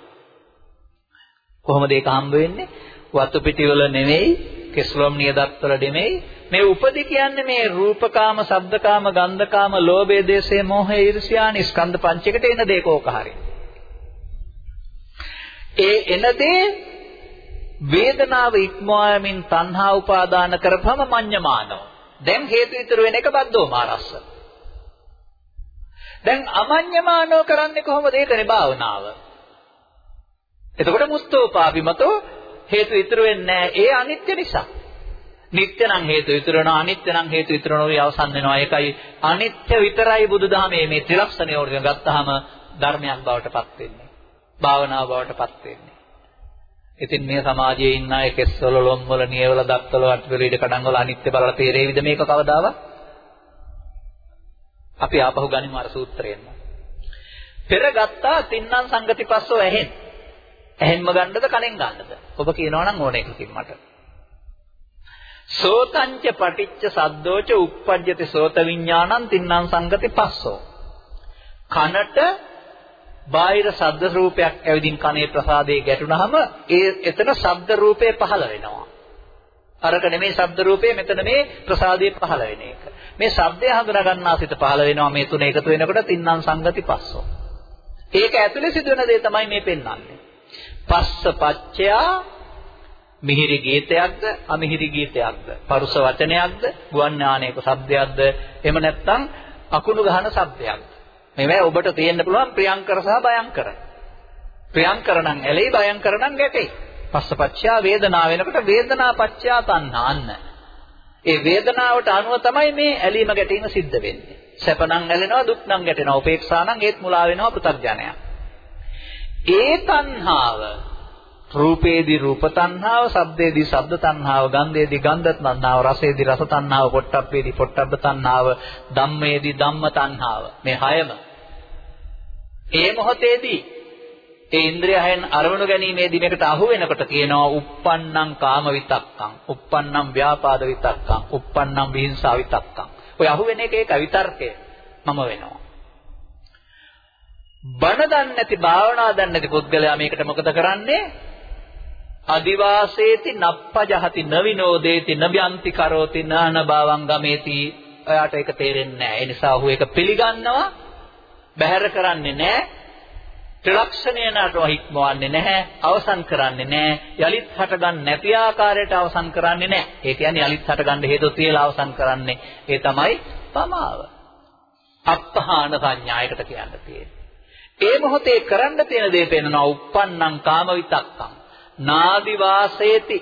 කොහොමද ඒක හම්බ වෙන්නේ? වතු පිටිවල නෙමෙයි, කෙස්ලොම් නියදත්වල නෙමෙයි. මේ උපදි කියන්නේ මේ රූපකාම, ශබ්දකාම, ගන්ධකාම, ලෝභය, දේශය, මෝහය, ඊර්ෂ්‍යානි ස්කන්ධ පංචකට එන දේක ඕක හරියි. ඒ එන දේ වේදනාව ඉක්මවාමින් තණ්හා උපාදාන කරපම මඤ්ඤමානෝ. දැන් හේතු ඉතුරු වෙන එක බද්දෝ මාරස්ස. දැන් අමඤ්ඤමානෝ කරන්නේ කොහොමද? ඒකනේ භාවනාව. එතකොට මුස්තෝපාපිමතෝ හේතු ඉතුරු වෙන්නේ ඒ අනිත්‍ය නිසා. නිට්ටය නම් හේතු ඉතුරු වෙනවා අනිත්‍ය නම් හේතු ඉතුරු නොවි අවසන් වෙනවා. ඒකයි අනිත්‍ය විතරයි බුදුදහමේ මේ ත්‍රිලක්ෂණය වලින් ගත්තාම ධර්මයක් බවට පත් වෙන්නේ. භාවනාව බවට පත් වෙන්නේ. ඉතින් මේ සමාජයේ ඉන්න අය කෙස්වල ලොම්වල නියවල දත්වල වටවල ඉඩ කඩන් වල අනිත්‍ය බලලා තේරෙයිද මේක කවදාවත්? අපි ආපහු ගනිමු අර සූත්‍රයෙන්. පෙර ගත්තා තින්නම් සංගතිපස්සෝ ඇහෙන්. ඇහෙන්ම ගන්නද කනෙන් ගන්නද? ඔබ කියනවා නම් ඕන එකකින් මට. සෝතංච පටිච්ච සද්දෝච uppajjati සෝත විඥානං තින්නම් සංගති පස්සෝ. කනට බාහිර ශබ්ද රූපයක් ඇවිදින් කනේ ප්‍රසාදේ ගැටුනහම ඒ එතන ශබ්ද රූපේ පහළ වෙනවා. අරක නෙමේ ශබ්ද රූපේ මෙතන මේ ප්‍රසාදේ පහළ වෙන එක. මේ ශබ්දය හඳුනා ගන්නා සිත පහළ වෙනවා මේ තුන එකතු වෙනකොට තින්නම් සංගති පස්සෝ. ඒක ඇතුලේ සිදුවෙන දේ තමයි මේ පෙන්වන්නේ. පස්ස පච්චයා මිහිරි ගීතයක්ද අමිහිරි ගීතයක්ද? පරුස වචනයක්ද? ගුවන් ඥානයක શબ્දයක්ද එහෙම නැත්නම් අකුණු ගහන શબ્දයක්ද මේවා ඔබට තියෙන්න පුළුවන් ප්‍රියංකර සහ භයංකර. ප්‍රියංකර නම් ඇලෙයි භයංකර නම් ගැටෙයි. පස්සපච්චා වේදනාව වෙනකොට වේදනාපච්චා තණ්හාන්න ඒ වේදනාවට අනුව තමයි මේ ඇලීම ගැටීම සිද්ධ වෙන්නේ. සැප නම් ඇලෙනවා දුක් නම් ගැටෙනවා උපේක්ෂා නම් ඒත් මුලා වෙනවා පෘථග්ජනයා. ඒ තණ්හාව රූපේදී රූප තණ්හාව, ශබ්දේදී ශබ්ද තණ්හාව, ගන්ධේදී ගන්ධ තණ්හාව, රසේදී රස තණ්හාව, පොට්ටබ්බේදී පොට්ටබ්බ තණ්හාව, ධම්මේදී ධම්ම තණ්හාව. මේ හයම. ඒ මොහොතේදී ඒ ඉන්ද්‍රියයන් අරමුණු ගැනීමේදී මේකට අහු වෙනකොට කියනවා uppannam කාම විතක්කං, uppannam ව්‍යාපාද විතක්කං, uppannam විහිංසා විතක්කං. ඔය අහු වෙන එක ඒක විතර්කය මම වෙනවා. බණ දන්නේ නැති භාවනා දන්නේ නැති පුද්ගලයා මේකට මොකද කරන්නේ? අදිවාසේති නප්පජහති නවිනෝදේති නබ්‍යන්ති කරෝති නාන භාවං ගමේති ඔයාට ඒක තේරෙන්නේ නැහැ. ඒ නිසා ඔහු ඒක පිළිගන්නවා බැහැර කරන්නේ නැහැ. ත්‍රිලක්ෂණය නටව හික්මවන්නේ නැහැ. අවසන් කරන්නේ නැහැ. යලිත් හටගන්න නැති ආකාරයට අවසන් කරන්නේ නැහැ. ඒ කියන්නේ යලිත් හටගන්න හේතු තියලා අවසන් කරන්නේ. ඒ තමයි පමාව. අපහාන සංඥායකට කියන්න තියෙන්නේ. ඒ මොහොතේ කරන්න තියෙන දේ පෙන්වනවා uppannam කාම විතක්කම්. නාදි වාසේති.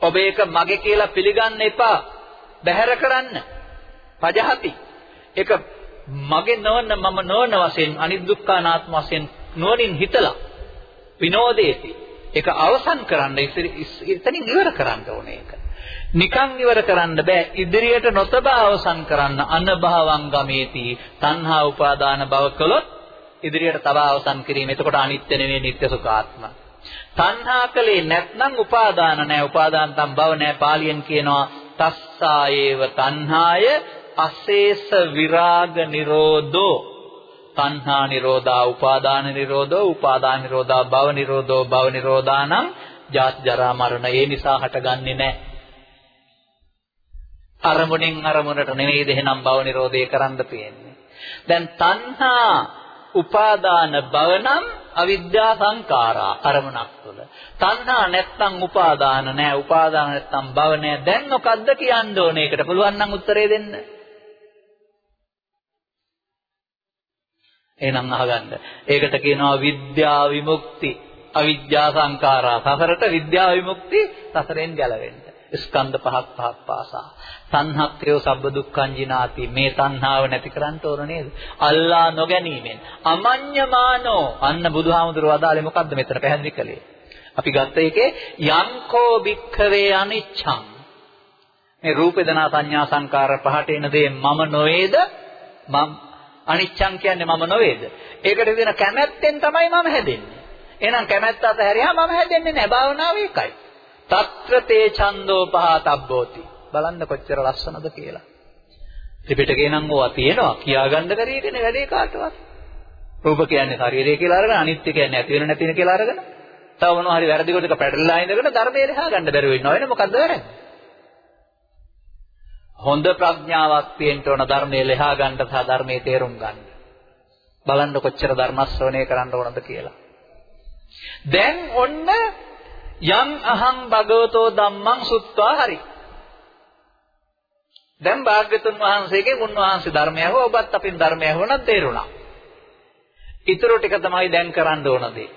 ඔබ ඒක මගේ කියලා පිළිගන්න එපා. බැහැර කරන්න. පජහති. ඒක මගේ නොවන මම නොවන වශයෙන් අනිදුක්ඛානාත්ම වශයෙන් නුවණින් හිතලා විනෝදේති. ඒක අවසන් කරන්න ඉතින් ඉවර කරන්න ඕනේ ඒක. නිකන් ඉවර කරන්න බෑ ඉදිරියට නොතබා අවසන් කරන්න අනභවං ගමේති තණ්හා උපාදාන භව කළොත් ඉදිරියට තබා අවසන් කිරීම එතකොට අනිත්‍ය නෙවෙයි නිට්ටය සුඛාත්ම තණ්හා කලේ නැත්නම් උපාදාන නැහැ. උපාදාන තම් බව නැහැ. පාලියෙන් කියනවා තස්සායේව තණ්හාය අශේෂ විරාග නිරෝධෝ තණ්හා නිරෝධා උපාදාන නිරෝධෝ උපාදාන නිරෝධා භව නිරෝධෝ භව නිරෝධානම් ජාති ජරා මරණ ඒ නිසා හටගන්නේ නැහැ. අරමුණෙන් අරමුණට නෙවෙයි දෙහෙනම් භව නිරෝධය කරන්න තියෙන්නේ. දැන් තණ්හා උපාදාන භව නම් අවිද්‍යා සංකාරා අරමුණක් තුළ. තණ්හා නැත්තම් උපාදාන නැහැ. උපාදාන නැත්තම් භව නැහැ. දැන් මොකද්ද කියන්න ඕනේ? ඒකට පුළුවන් නම් උත්තරේ දෙන්න. එහෙනම් අහගන්න. ඒකට කියනවා විද්‍යා විමුක්ති. අවිද්‍යා සංකාරා. සසරට විද්‍යා විමුක්ති සසරෙන් ගැලවෙන්න. ස්කන්ධ පහක් පහක් පාසා. තණ්හක්ඛයෝ සබ්බ දුක්ඛං ජිනාති. මේ තණ්හාව නැති කරන්න ඕන නේද? අල්ලා නොගැනීමෙන්. අමඤ්ඤමානෝ. අන්න බුදුහාමුදුරුවෝ අදාළේ මොකද්ද මෙතන පැහැදිලි කළේ? අපි ගත්ත එකේ යංකෝ භික්ඛවේ අනිච්ඡං. මේ රූප වේදනා සංඥා සංකාර පහට එන දේ මම නොවේද? මම අනිච්ඡං කියන්නේ මම නොවේද? ඒකට දෙන කැමැත්තෙන් තමයි මම හැදෙන්නේ. එහෙනම් කැමැත්ත අතහැරියා මම හැදෙන්නේ නැහැ. භාවනාව ඒකයි. తත්‍ර තේ ඡන්தோ පහතබ්බෝති. බලන්න කොච්චර ලස්සනද කියලා. ත්‍රිපිටකේ නම් ඕවා තියෙනවා. කියාගන්න බැරි එකනේ වැඩේ කාටවත්. රූප කියන්නේ ශරීරය කියලා අරගෙන අනිත්‍ය කියන්නේ ඇති වෙන නැති වෙන කියලා අරගෙන තව මොනවා හරි වැරදි කොටක පැටලලා ඉඳගෙන ධර්මයේ ලහා ගන්න බැරුව ඉන්නවා. වෙන මොකද්ද වැරද්ද? හොඳ ප්‍රඥාවක් තියෙන්න ඕන ධර්මයේ ලහා ගන්න සහ ධර්මයේ තේරුම් ගන්න. බලන්න කොච්චර ධර්ම ශ්‍රවණය කරන්න ඕනද කියලා. දැන් ඔන්න යං අහං භගවතෝ ධම්මං සුත්වා හරි. දැන් භාග්‍යතුන් වහන්සේගේ උන්වහන්සේ ධර්මය අහුව ඔබත් අපින් ධර්මය අහුවනම් තේරුණා. ඊටු ටික තමයි දැන් කරන්න ඕන දේ.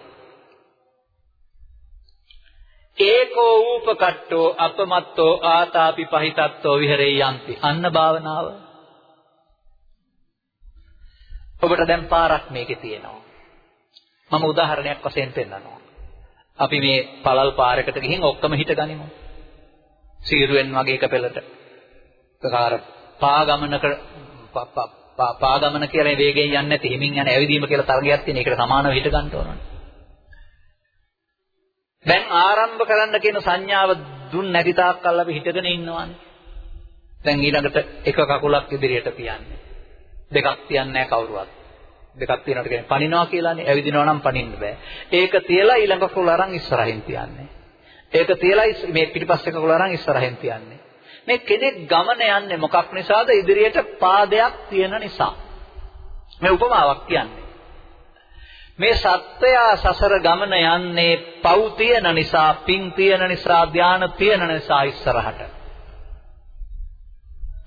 ඒකෝ ූපකට්ටෝ අපමත්තෝ ආතාපි පහිතත්තෝ විහෙරේ යන්ති. අන්න භාවනාව. ඔබට දැන් පාරක් මේකේ තියෙනවා. මම උදාහරණයක් වශයෙන් පෙන්නනවා. අපි මේ පළල් පාරකට ගිහින් ඔක්කොම හිටගනිමු. සීරුවෙන් වගේ එක පෙළට. ප්‍රකාර පාගමනක පාගමන කියලා වේගයෙන් යන්නේ නැති හිමින් යන ඇවිදීම කියලා තරගයක් තියෙන. ඒකට සමානව හිට ගන්න ඕනනේ. දැන් ආරම්භ කරන්න කියන සංඥාව දුන්න නැති තාක් කල් අපි හිටගෙන ඉන්නවානේ. දැන් ඊළඟට එක කකුලක් ඉදිරියට තියන්නේ. දෙකක් තියන්නේ නැහැ කවුරුවත්. දෙකක් තියනකොට කියන්නේ පනිනවා කියලානේ. ඇවිදිනවා නම් පනින්න බෑ. ඒක තියලා ඊළඟ කකුල අරන් ඉස්සරහින් තියන්නේ. ඒක තියලා මේ පිටිපස්සේ කකුල අරන් ඉස්සරහින් තියන්නේ. මේ කෙනෙක් ගමන යන්නේ මොකක් නිසාද? ඉදිරියට පාදයක් තියෙන නිසා. මේ උපමාවක් කියන්නේ. මේ සත්‍යයා සසර ගමන යන්නේ පව් තියෙන නිසා, පිං තියෙන නිසා, ධාන තියෙන නිසා ඉස්සරහට.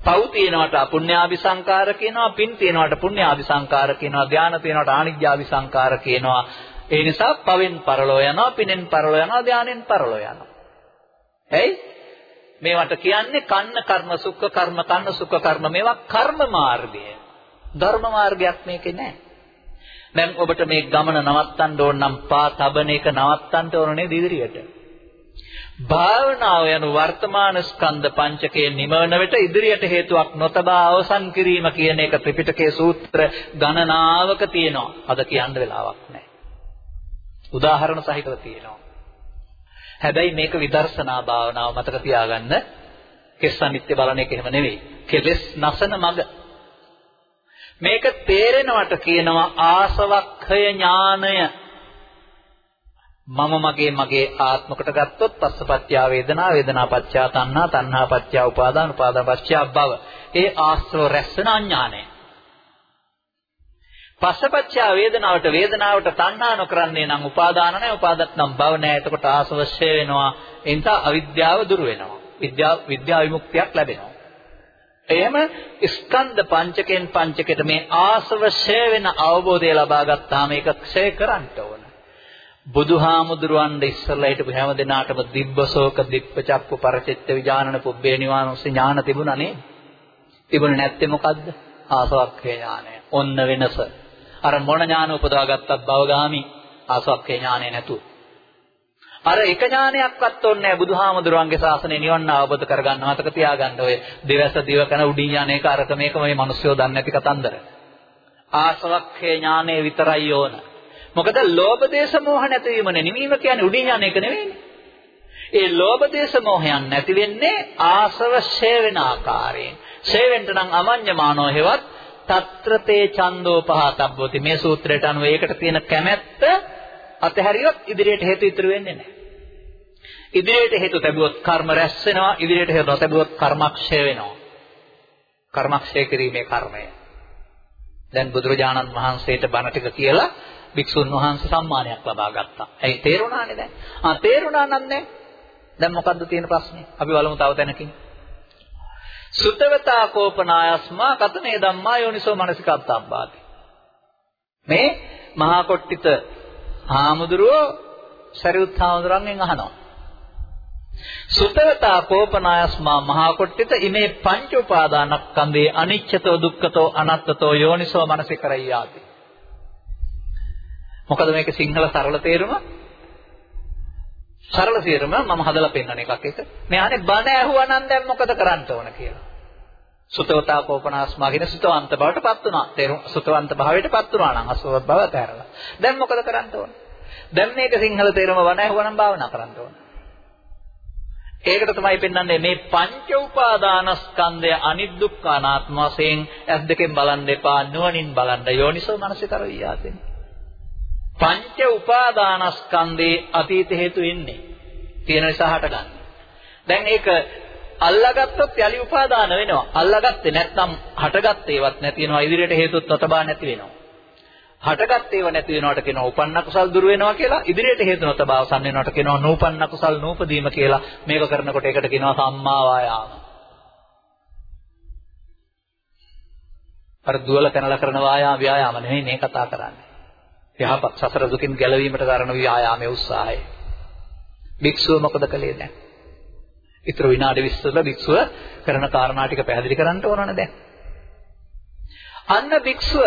පව් තියෙනවට අපුඤ්ඤාභි සංකාර කියනවා, පිං තියෙනවට පුඤ්ඤාභි සංකාර කියනවා, ධාන තියෙනවට ආනිජ්ජාභි සංකාර කියනවා. ඒ නිසා පවෙන් පරලෝ යනවා, පිනෙන් පරලෝ යනවා, ධානෙන් පරලෝ යනවා. ඇයි? මේවට කියන්නේ කන්න කර්ම, සුඛ කර්ම, කන්න සුඛ කර්ම මේවා කර්ම මාර්ගය. ධර්ම මාර්ගයක් මේකේ නැහැ. දැන් ඔබට මේ ගමන නවත්තන්න ඕන නම් පා තබන එක නවත්තන්න ඕන නේද ඉදිරියට? භාවනාව යන වර්තමාන ස්කන්ධ පංචකයේ නිමවන විට ඉදිරියට හේතුවක් නොතබා අවසන් කිරීම කියන එක ත්‍රිපිටකයේ සූත්‍ර ගණනාවක තියෙනවා. අද කියන්න වෙලාවක් නැහැ. උදාහරණ සහිතව තියෙනවා. හැබැයි මේක විදර්ශනා භාවනාව මතක තියාගන්න. කෙස් අනිත්‍ය බලන එක එහෙම නෙවෙයි. කෙලස් නසන මඟ. මේක තේරෙනවට කියනවා ආසවක්ඛය ඥානය. මම මගේ මගේ ආත්මකට ගත්තොත් පස්සපත්‍ය වේදනා වේදනාපත්‍ය තණ්හා තණ්හාපත්‍ය උපාදාන උපාදානපත්‍ය භව. ඒ ආශ්‍රව රැස්සන අඥානය. පස්සපච්චය වේදනාවට වේදනාවට තණ්හා නොකරන්නේ නම් උපාදාන නැහැ උපාදත් නම් භව නැහැ. එතකොට ආසවශ්‍ය වෙනවා. එනිස අවිද්‍යාව දුරු වෙනවා. විද්‍යාව විද්‍යා විමුක්තියක් ලැබෙනවා. එහෙම ස්කන්ධ පංචකෙන් පංචකයට මේ ආසවශ්‍ය වෙන අවබෝධය ලබා ගත්තාම ඒක ක්ෂය කරන්න ඕන. බුදුහාමුදුරුවන් ඉස්සරලා හිටපු හැම දිනාටම දිබ්බසෝක දිප්පචක්කු පරචිත්ත විඥානන පුබ්බේ නිවානොස්ස ඥාන තිබුණා නේද? තිබුණේ නැත්තේ මොකද්ද? ආසවක්ඛේ ඥානය. ඔන්න වෙනස. අර මොන ඥාන උපදවා ගත්තත් භවගාමි ආසක්කේ ඥානෙ නැතුව. අර එක ඥානයක්වත් ඕනේ නැහැ බුදුහාමුදුරුවන්ගේ ශාසනය නිවන්න අවබෝධ කරගන්න මතක තියාගන්න ඔය දිවස දිවකන උඩින් යන එක අරක මේක මේ මිනිස්සුયો දන්නේ නැති කතන්දර. ආසවක්ඛේ ඥානෙ විතරයි ඕන. මොකද ලෝභ දේශ මොහ නැතිවීමනේ නිවීම කියන්නේ උඩින් යන එක නෙවෙයිනේ. ඒ ලෝභ දේශ මොහයන් නැති වෙන්නේ ආසව ෂේ වෙන ආකාරයෙන්. ෂේ වෙන්න නම් අමඤ්ඤමානෝ හේවත් తත්‍රතේ ඡන්தோ පහතබ්බෝති මේ සූත්‍රයට අනුව ඒකට තියෙන කැමැත්ත අතහැරියොත් ඉදිරියට හේතු ඉතුරු වෙන්නේ නැහැ. ඉදිරියට හේතු ලැබුවොත් කර්ම රැස් වෙනවා ඉදිරියට හේතු නොලැබුවොත් කර්මක්ෂය වෙනවා. කර්මක්ෂය කිරීමේ කර්මය. දැන් බුදුරජාණන් වහන්සේට බණ ටික කියලා භික්ෂුන් වහන්සේ සම්මානයක් ලබා ගත්තා. ඇයි තේරුණානේ දැන්? ආ තේරුණා නම් දැන් මොකද්ද තියෙන ප්‍රශ්නේ? අපි බලමු තව තැනකින්. සුතවතා කෝපනායස්මා කතනේ ධම්මා යෝනිසෝ මනසිකත්තම්බාති. මේ මහා කොට්ටිත හාමුදුරුවෝ සරියුත් හාමුදුරන්ගෙන් අහනවා. සුතවතා කෝපනායස්මා මහා කොට්ටිත ඉමේ පංච උපාදානස්කන්ධේ අනිච්චතෝ දුක්ඛතෝ අනත්තතෝ යෝනිසෝ මනසිකරයියාති. මොකද මේක සිංහල සරල තේරුම? සරල තේරුම මම හදලා පෙන්නන එකක් ඒක. මේ අනේ බණ ඇහුවා නම් දැන් මොකද කරන්න ඕන කියලා. සුතවතා කෝපනාස්මා කියන සුතවන්ත බවට පත් වුණා. තේරුම් සුතවන්ත භාවයට පත් වුණා නම් අසුවත් බව අතහැරලා. දැන් මොකද කරන්න ඕන? දැන් මේක සිංහල තේරුම බණ ඇහුවා නම් භාවනා කරන්න ඕන. ඒකට තමයි පෙන්වන්නේ මේ පංච උපාදානස්කන්ධය අනිදුක්ඛ අනාත්ම වශයෙන් ඇස් දෙකෙන් බලන්න එපා නුවණින් බලන්න යෝනිසෝ මනසිකර වියාතෙන්. පංච උපාදානස්කන්ධේ අතීත හේතු එන්නේ තියෙන නිසා හටගන්න. දැන් ඒක අල්ලාගත්තොත් යලි උපාදාන වෙනවා. අල්ලාගත්තේ නැත්නම් හටගත්තේවත් නැති වෙනවා. ඉදිරියට හේතුත් නොතබා නැති වෙනවා. හටගත් ඒවා නැති වෙනවට කියනවා උපන්න කුසල් දුර වෙනවා කියලා ඉදිරියට හේතු නොතබා අවසන් වෙනවට කියනවා නූපන්න කුසල් නූපදීම කියලා මේක කරනකොට ඒකට කියනවා සම්මා වායාම අර දුවල පැනලා කරන වායාම ව්‍යායාම නෙමෙයි මේ කතා කරන්නේ. යහපත් සසර දුකින් ගැලවීමට කරන ව්‍යායාමයේ උත්සාහය. භික්ෂුව මොකද කළේ දැන්? ඊතර විනාඩි 20 වල භික්ෂුව කරන කාරණා ටික පැහැදිලි කරන්න ඕනනේ දැන්. අන්න භික්ෂුව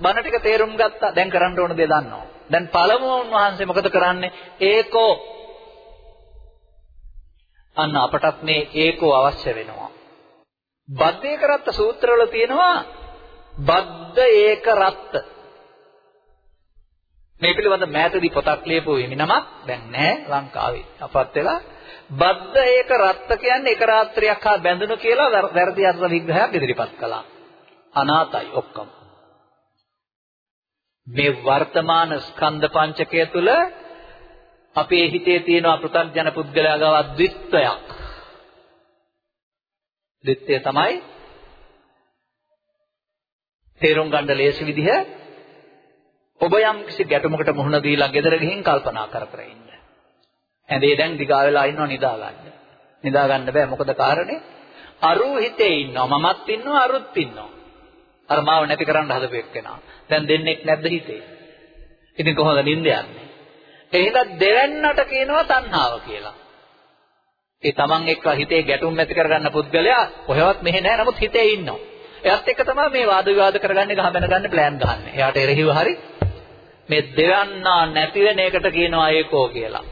බණ ටික තේරුම් ගත්තා. දැන් කරන්න ඕන දේ දන්නවා. දැන් පළමුව උන්වහන්සේ මොකද කරන්නේ? ඒකෝ අන්න අපටත් මේ ඒකෝ අවශ්‍ය වෙනවා. බද්දේ කරත්ත සූත්‍රවල තියෙනවා බද්ද ඒක රත්ත. මේ පිළිබඳ මෑතදී පොතක් ලියපු හිමිනමක් දැන් නැහැ ලංකාවේ. අපත් වෙලා බද්ද ඒක රත්ත කියන්නේ එක රාත්‍රියක් හා බැඳුණු කියලා වැරදි අර්ථ විග්‍රහයක් ඉදිරිපත් කළා. අනාතයි ඔක්කොම. මේ වර්තමාන ස්කන්ධ පංචකය තුල අපේ හිතේ තියෙන අපෘතග්ජන පුද්ගලයා ගාව ද්විත්වයක්. ද්විත්වය තමයි තේරුම් ගන්න ලේසි විදිහ ඔබ යම් කිසි ගැටුමකට මුහුණ දීලා ගෙදර ගිහින් කල්පනා කර කර ඉන්න. ඇඳේ දැන් දිගා වෙලා ඉන්නව නිදා ගන්න. නිදා ගන්න බෑ මොකද කාරණේ? අරු හිතේ ඉන්නවා මමත් ඉන්නවා අරුත් ඉන්නවා. අර මාව නැති කරන්න හදපු එක්කෙනා. දැන් දෙන්නෙක් නැද්ද හිතේ? ඉතින් කොහොමද නිින්ද යන්නේ? එහෙනම් දෙවන්නට කියනවා තණ්හාව කියලා. ඒ තමන් එක්ක හිතේ ගැටුම් ඇති කරගන්න පුද්ගලයා කොහෙවත් මෙහෙ නැහැ නමුත් හිතේ ඉන්නවා. එයත් එක්ක තමයි මේ වාද විවාද කරගන්නේ ගහ බැන ගන්න ප්ලෑන් ගහන්නේ. එයාට එරෙහිව හරි මේ දෙවන්නා නැති වෙන එකට කියනවා ඒකෝ කියලා.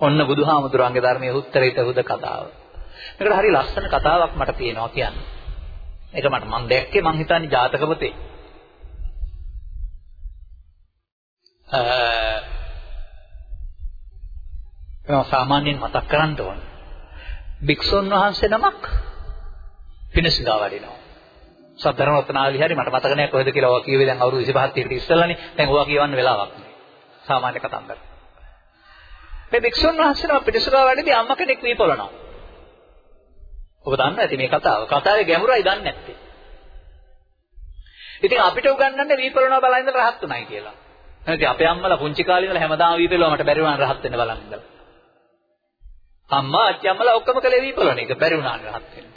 ඔන්න බුදුහාමුදුරන්ගේ ධර්මයේ උත්තරේට හුද කතාව. මේකට හරි ලස්සන කතාවක් මට තියෙනවා කියන්න. ඒක මට මම දැක්කේ මං හිතන්නේ ජාතක පොතේ. අ සාමාන්‍යයෙන් මතක් කරන්න ඕන. භික්ෂුන් වහන්සේ නමක් පිණිසුදා වඩිනවා. සතරන රත්නාවලි හරි මට මතක නැහැ කොහෙද කියලා ඔවා කියවේ දැන් අවුරුදු 25 කට ඉස්සෙල්ලානේ. දැන් ඔවා කියවන්න වෙලාවක් නෑ. සාමාන්‍ය කතන්දර. මේ භික්ෂුන් වහන්සේලා පිටිසුරා වැඩිදී අම්ම කෙනෙක් වීපොලනවා. ඔබ දන්නවා ඇති මේ කතාව. කතාවේ ගැඹුරයි දන්නේ නැත්තේ. ඉතින් අපිට උගන්වන්නේ වීපොලනවා බලන් ඉඳලා රහත් උනායි කියලා. එහෙනම් අපේ අම්මලා පුංචි කාලේ ඉඳලා හැමදාම වීපෙලුවා මට බැරි වුණා රහත් වෙන්න බලන් ඉඳලා. අම්මා අච්චි අම්මලා ඔක්කොම කලේ වීපොලන එක බැරි වුණා රහත් වෙන්න.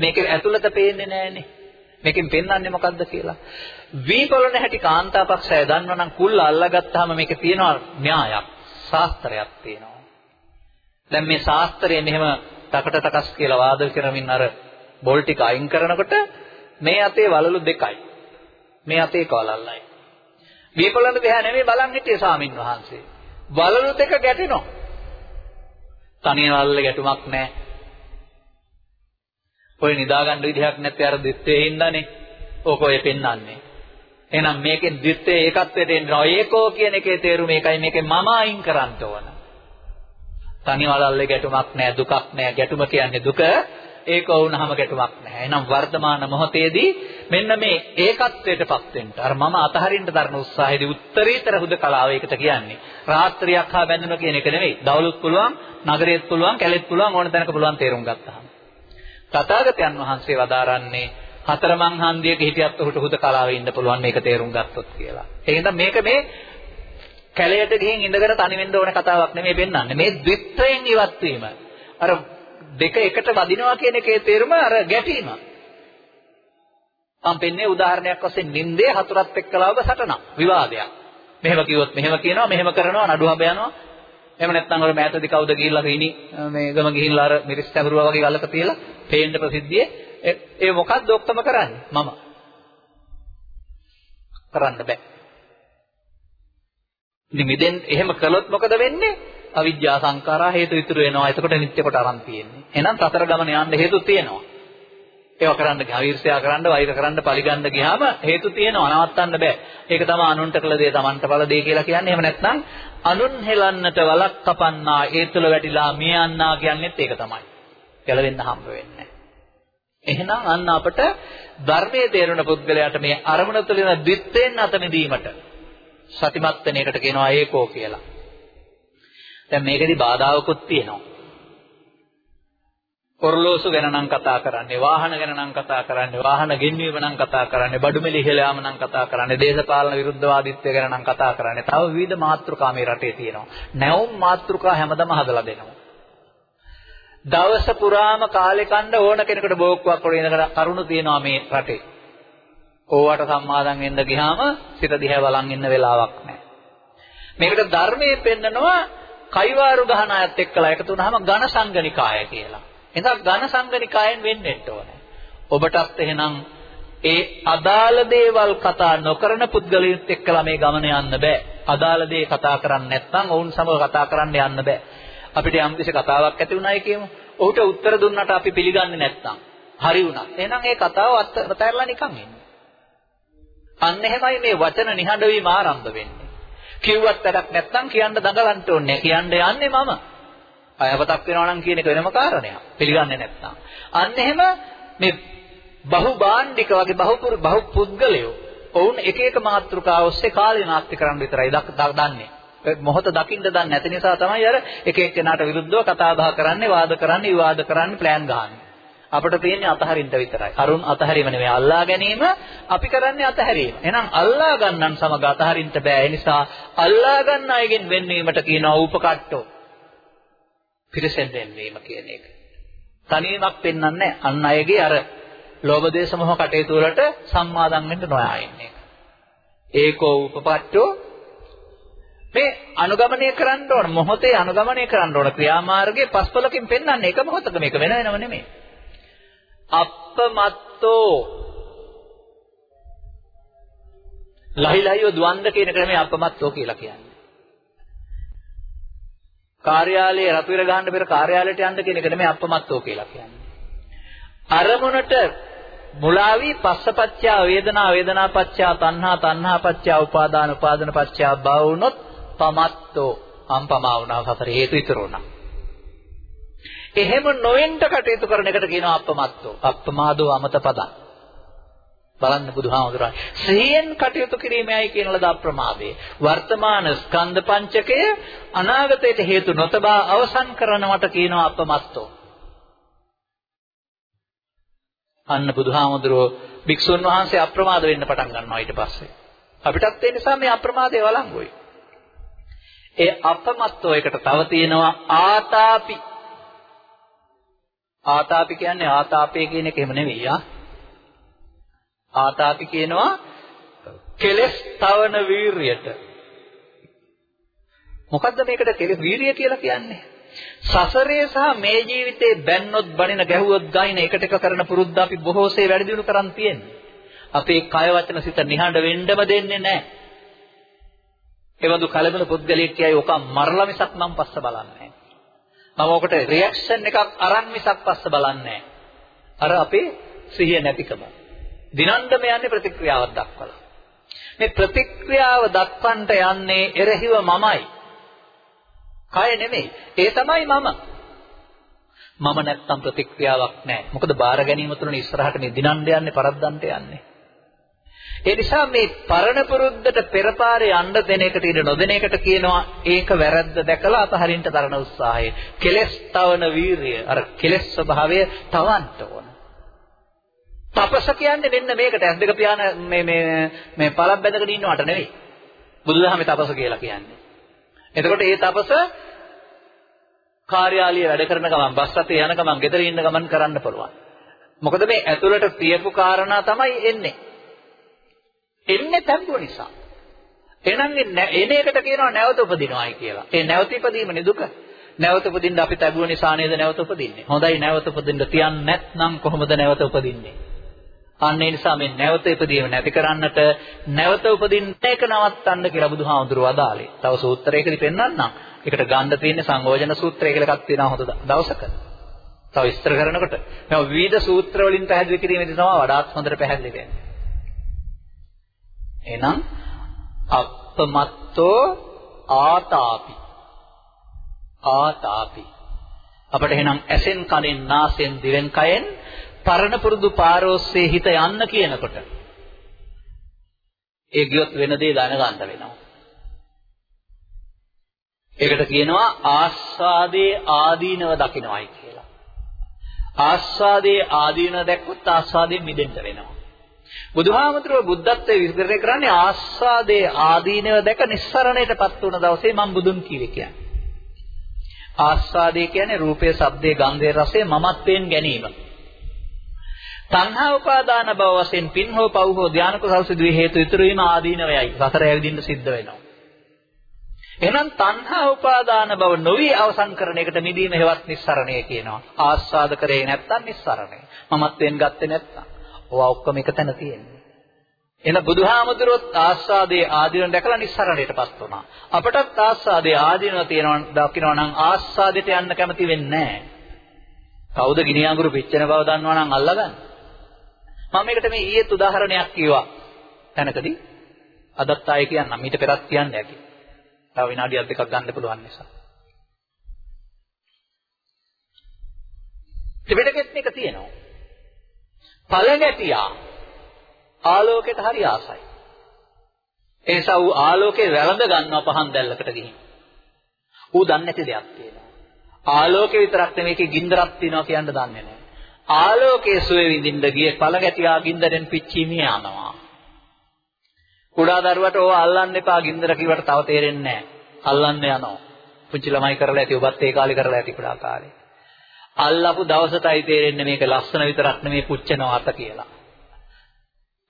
මේක ඇතුළත පේන්නේ නැහනේ. මේකෙන් පෙන්වන්නේ මොකද්ද කියලා. වීපොලන හැටි කාන්තාපක්ෂය දන්නවනම් කුල්ල අල්ලගත්තාම මේකේ තියෙනවා න්‍යායක්. ශාස්ත්‍රයක් තියෙනවා. දැන් මේ ශාස්ත්‍රය මෙහෙම තකට තකස් කියලා වාද කරමින් අර බෝල් ටික අයින් කරනකොට මේ අතේ වලලු දෙකයි. මේ අතේ කවලල්ලයි. දීපලන දෙහැ නෙමෙයි බලන් හිටියේ ස්වාමින් වහන්සේ. වලලු දෙක ගැටෙනවා. තනිය වලල්ල ගැටුමක් නැහැ. ඔය නිදා ගන්න විදිහක් නැත්te අර දිත්තේ හින්දානේ. ඕක ඔය පෙන්වන්නේ. එහෙනම් මේකෙන් ද්විත්වයේ ඒකත්වයට එනවා. ඒකෝ කියන එකේ තේරුම මේකයි මේකේ මම අයින් කරන්න ඕන. තනිවලල්ලේ ගැටුමක් නැහැ, දුකක් නැහැ. ගැටුම කියන්නේ දුක. ඒක වුණාම ගැටුමක් නැහැ. එහෙනම් වර්තමාන මොහොතේදී මෙන්න මේ ඒකත්වයටපත් වෙන්න. අර මම අතහරින්න දරන උත්සාහයේදී උත්තරීතර හුදකලාව ඒකට කියන්නේ. රාත්‍රියක් හා බැඳුන කියන එක නෙවෙයි. දවලුත් පුළුවන්, නගරෙත් පුළුවන්, කැලෙත් පුළුවන් ඕන තැනක පුළුවන් තේරුම් ගත්තාම. තථාගතයන් වහන්සේ වදාරන්නේ හතරමං හන්දියක හිටියත් ඔහුට හුද කලාවේ ඉන්න පුළුවන් මේක තේරුම් ගත්තොත් කියලා. ඒ හින්දා මේක මේ කැලයට ගිහින් ඉඳගෙන තනි වෙන්න ඕන කතාවක් නෙමෙයි පෙන්වන්නේ. මේ ද්විත්වයෙන් ඉවත් වීම. අර දෙක එකට වදිනවා කියන එකේ තේරුම අර ගැටීම. මම පෙන්නේ උදාහරණයක් වශයෙන් නින්දේ හතරත් එක්කලා ඔබ සටනක් විවාදයක්. මෙහෙම කිව්වොත් මෙහෙම කියනවා මෙහෙම කරනවා නඩුව යනවා. එහෙම නැත්නම් අර මෑතදී කවුද ගිහිල්ලා රීනි මේ ගම ගිහිල්ලා අර මිරිස් තැඹරුවා වගේ ගල්ලක තියලා පේන්න ප්‍රසිද්ධියේ? ඒ මොකද්ද ඔක්කොම කරන්නේ? මම. කරන්න බෑ. ඉතින් මෙදෙන් එහෙම කළොත් මොකද වෙන්නේ? අවිද්‍යා සංඛාරා හේතු ඉතුරු වෙනවා. එතකොට නිත්‍ය කොට අරන් තියෙන්නේ. එහෙනම් සතර ගමන යන්න හේතු තියෙනවා. ඒව කරන්න ගියා ඊර්ෂ්‍යා කරන්න වෛර කරන්න පරිගන්න ගියාම හේතු තියෙනවා. නවත්තන්න බෑ. ඒක තමයි අනුන්ට කළ දේ තමන්ට කළ දේ කියලා කියන්නේ. එහෙම නැත්නම් අනුන් හෙලන්නට වලක් කපන්නා ඒ තුල වැටිලා මියන්නා කියන්නේත් ඒක තමයි. ගැලවෙන්න හම්බ වෙන්නේ එහෙනම් අන්න අපට ධර්මයේ තේරුණ පුද්ගලයාට මේ අරමුණ තුළින් ද්විත්වයෙන් අත මිදීමට සතිමත් වෙන එකට කියනවා ඒකෝ කියලා. දැන් මේකෙදි බාධාවකුත් තියෙනවා. කොරලෝසු ගැන නම් කතා කරන්නේ, වාහන ගැන නම් කතා කරන්නේ, වාහන ගෙන්වීම නම් කතා කරන්නේ, බඩුමිලි ඉහළයාම නම් කතා කරන්නේ, දේශපාලන විරුද්ධවාදීත්වය ගැන නම් කතා කරන්නේ. තව විවිධ මාතෘකා මේ රටේ තියෙනවා. නැවුම් මාතෘකා හැමදම හදලා දෙනවා. දවස පුරාම කාලේ කණ්ඩ ඕන කෙනෙකුට බෝක්කුවක් වල ඉඳගෙන කරුණු තියනවා මේ රටේ. ඕවට සම්මාදම් වෙන්න ගියාම සිත දිහා බලන් ඉන්න වෙලාවක් නැහැ. මේකට ධර්මයේ පෙන්නනවා කයිවාරු ගහන අයත් එක්කලා එකතු වුනහම ඝන සංගනිකාය කියලා. එහෙනම් ඝන සංගනිකායෙන් වෙන්නෙන්න ඕනේ. ඔබටත් එහෙනම් ඒ අදාළ දේවල් කතා නොකරන පුද්ගලයෙක් එක්කලා මේ ගමන යන්න බෑ. අදාළ දේ කතා කරන්නේ නැත්නම් ඔවුන් සමග කතා කරන්න යන්න බෑ. අපිට යම් කිසි කතාවක් ඇති වුණායි කියමු. ඔහුට උත්තර දුන්නට අපි පිළිගන්නේ නැත්නම් හරි වුණා. එහෙනම් ඒ කතාව අත්හැරලා නිකන් ඉන්න. අන්න එහෙමයි මේ වචන නිහඬ වීම ආරම්භ වෙන්නේ. කිව්වත් වැඩක් නැත්නම් කියන්න දඟලන්න ඕනේ. කියන්න යන්නේ මම. අයවතක් වෙනවා නම් කියන එක වෙනම කාරණයක්. පිළිගන්නේ නැත්නම්. අන්න එහෙම මේ බහුභාණ්ඩික වගේ බහුපුර බහු පුද්ගලයෝ ඔවුන් එක එක මාතෘකා ඔස්සේ කාලය නාස්ති කරන්න විතරයි දන්නේ. මොහොත දකින්න දන්නේ නැති නිසා තමයි අර එක එක්කෙනාට විරුද්ධව කතා බහ කරන්නේ, වාද කරන්නේ, විවාද කරන්නේ, ප්ලෑන් ගහන්නේ. අපිට තියෙන්නේ අතහරින්න විතරයි. අරුන් අතහැරීම නෙවෙයි අල්ලා ගැනීම අපි කරන්නේ අතහැරීම. එහෙනම් අල්ලා ගන්නන් සමග අතහරින්න බෑ. ඒ නිසා අල්ලා ගන්න අයගෙන් වෙන්වීමට කියනවා උපකට්ටෝ. පිරිසෙන් වෙන්වීම කියන එක. තනියමක් පෙන්වන්නේ අන් අයගේ අර ලෝභ දේශ මොහ කටයුතු වලට සම්මාදම් වෙන්න නොයා ඉන්නේ. ඒකෝ උපපට්ඨෝ මේ අනුගමනය කරන්න ඕන මොහොතේ අනුගමනය කරන්න ඕන ක්‍රියාමාර්ගයේ පස්පලකින් පෙන්වන්නේ එක මොහොතක මේක වෙන වෙනම නෙමෙයි. අප්පමත්තෝ ලහි ලහිව දුවන්ද කියන එක නෙමෙයි අප්පමත්තෝ කියලා කියන්නේ. කාර්යාලයේ රතු ඉර ගහන්න පෙර කාර්යාලයට යන්න කියන එක නෙමෙයි අප්පමත්තෝ කියලා කියන්නේ. අරමුණට මුලාවි පස්සපච්චා වේදනා වේදනාපච්චා තණ්හා තණ්හාපච්චා උපාදාන උපාදානපච්චා භව වුනොත් පමත්තෝ අම්පමා වුණා සතර හේතු ඉතුරු වුණා. එහෙම නොවෙන්න කටයුතු කරන එකට කියනවා අප්පමත්තෝ. අප්පමාදෝ අමත පදං. බලන්න බුදුහාමුදුරන් සිහියෙන් කටයුතු කිරීමයි කියන ලද අප්‍රමාදේ වර්තමාන ස්කන්ධ පංචකය අනාගතයට හේතු නොතබා අවසන් කරනවට කියනවා අපමත්තෝ අන්න බුදුහාමුදුරෝ භික්ෂුන් වහන්සේ අප්‍රමාද වෙන්න පටන් ගන්නවා ඊට පස්සේ අපිටත් ඒ නිසා මේ අප්‍රමාදේ වළංගුයි ඒ අපමත්තෝ එකට තව තියෙනවා ආතාපි ආතාපි කියන්නේ ආතාපය කියන එක එහෙම නෙවෙයි ආ. ආතාපි කියනවා කෙලස් තවන වීරියට. මොකද්ද මේකට කෙලස් වීරිය කියලා කියන්නේ? සසරේ සහ මේ ජීවිතේ බැන්නොත් බණින ගැහුවොත් ගයින එකට එක කරන පුරුද්ද අපි බොහෝසේ වැඩි දියුණු කරන් තියෙන්නේ. අපේ කය වචන සිත නිහඬ වෙන්නම දෙන්නේ නැහැ. එවඳු කලබල පුද්ගලයෙක් කියයි ඔක මරලා මිසක් මම පස්ස බලන්නේ මම ඔකට රියැක්ෂන් එකක් අරන් මිසක් පස්ස බලන්නේ අර අපේ සිහිය නැතිකම. දිනන්නම යන්නේ ප්‍රතික්‍රියාවක් දක්වලා. මේ ප්‍රතික්‍රියාව දක්වන්නට යන්නේ එරහිව මමයි. කය නෙමෙයි. ඒ තමයි මම. මම නැත්තම් ප්‍රතික්‍රියාවක් නැහැ. මොකද බාර ගැනීම තුළ ඉස්සරහට මේ දිනන්න යන්නේ පරද්දන්ට යන්නේ. ඒ නිසා මේ පරණ පුරුද්දට පෙරපාරේ යන්න දෙන එකට ඉඳ නොදෙන එකට කියනවා ඒක වැරද්ද දැකලා අතහරින්න දරන උත්සාහය. කෙලස් තවන වීරිය. අර කෙලස් ස්වභාවය තවන්න ඕන. තපස කියන්නේ මෙන්න මේකට ඇස් දෙක පියාන මේ මේ මේ පළක් බැඳගෙන ඉන්නවට නෙවෙයි. බුදුදහමේ තපස කියලා කියන්නේ. එතකොට මේ තපස කාර්යාලයේ වැඩ කරන ගමන් බස් රථේ යන ගමන් ගෙදර ඉන්න ගමන් කරන්න පුළුවන්. මොකද මේ ඇතුළට තියපු කාරණා තමයි එන්නේ. එන්නේ තැඹුව නිසා. එහෙනම් එන එකට කියනවා නැවත උපදිනවායි කියලා. ඒ නැවත ඉපදීමනේ දුක. නැවත උපදින්න අපි තැබුව නිසා නේද නැවත උපදින්නේ. හොඳයි නැවත උපදින්න තියන්නේ නැත්නම් කොහොමද නැවත උපදින්නේ? අන්න ඒ නිසා මේ නැවත ඉපදීම නැති කරන්නට නැවත උපදින්න එක නවත්තන්න කියලා බුදුහාමුදුරුවෝ අදාළේ. තව සූත්‍රයකදී පෙන්වන්නම්. ඒකට ගන්න තියෙන සංයෝජන සූත්‍රය කියලා එකක් තියෙනවා හොඳ දවසක. තව විස්තර කරනකොට මේ විවිධ සූත්‍ර වලින් පැහැදිලි කිරීමේදී තමයි වඩාත් හොඳට පැහැදිලි වෙන්නේ. එහෙනම් අප්පමත්තෝ ආතාපි ආතාපි අපිට එහෙනම් ඇසෙන් කනෙන් නාසයෙන් දිවෙන් කයෙන් පරණ පුරුදු පාරෝස්සේ හිත යන්න කියනකොට ඒ ගියොත් වෙන දේ දැනගන්න වෙනවා. ඒකට කියනවා ආස්වාදේ ආදීනව දකින්නයි කියලා. ආස්වාදේ ආදීනව දැක්කොත් ආස්වාදයෙන් මිදෙන්න වෙනවා. බුදුහාමතුරුව බුද්ධත්වයේ විස්තර කරන්නේ ආස්වාදයේ ආදීනව දැක නිස්සරණයටපත් වුණ දවසේ මම බුදුන් කීවේ කියන්නේ. ආස්වාදේ කියන්නේ රූපයේ, ශබ්දයේ, ගන්ධයේ, රසයේ මමත්වයෙන් ගැනීම. තණ්හා උපාදාන භව වශයෙන් පින් හෝ පව් හෝ ධානය කුසල් සිදුවේ හේතු ඉතුරු වීම ආදීනවයයි. සතර ඇවිදින්න සිද්ධ වෙනවා. එහෙනම් තණ්හා උපාදාන භව නොවි අවසන් කරන එකට මිදීම හේවත් නිස්සරණය කියනවා. ආස්වාද කරේ නැත්තම් නිස්සරණය. මමත්වෙන් ගත්තේ නැත්තම්. ඕවා ඔක්කොම එක තැන තියෙන්නේ. එන බුදුහාමුදුරුවොත් ආස්වාදයේ ආදීන දැකලා නිස්සරණයටපත් වුණා. අපටත් ආස්වාදයේ ආදීනව තියෙනවා දකිනවා නම් ආස්වාදයට යන්න කැමති වෙන්නේ නැහැ. කවුද ගිනි අඟුරු පිච්චෙන බව දන්නවා නම් අල්ලගන්න. මම මේකට මේ ඊයේත් උදාහරණයක් කිව්වා. තැනකදී අදත් ආයේ කියන්නම්. ඊට පෙරත් කියන්න ඇති. තව විනාඩියක් දෙකක් ගන්න පුළුවන් නිසා. ත්‍රිපිටකෙත් මේක තියෙනවා. පළඟැටියා ආලෝකයට හරි ආසයි. ඒ නිසා ඌ ආලෝකේ වැළඳ ගන්නවා පහන් දැල්ලකට ගිහින්. ඌ දන්නේ නැති දෙයක් තියෙනවා. ආලෝකේ විතරක් නෙමෙයි ඒකේ ගින්දරක් තියෙනවා කියන්න දන්නේ නැහැ. ආලෝකයේ සුවේ විඳින්න ගියේ පළඟැටියා ගින්දරෙන් පිච්චීමේ යනවා. කුඩා දරුවට ඕව අල්ලන්න එපා ගින්දර කිව්වට තව තේරෙන්නේ නැහැ. අල්ලන්න යනවා. පුංචි ළමයි කරලා ඇති ඔබත් ඒ කාලේ කරලා ඇති කුඩා කාලේ. අල්ලපු දවසටයි තේරෙන්නේ මේක ලස්සන විතරක් නෙමෙයි පුච්චනවා අත කියලා.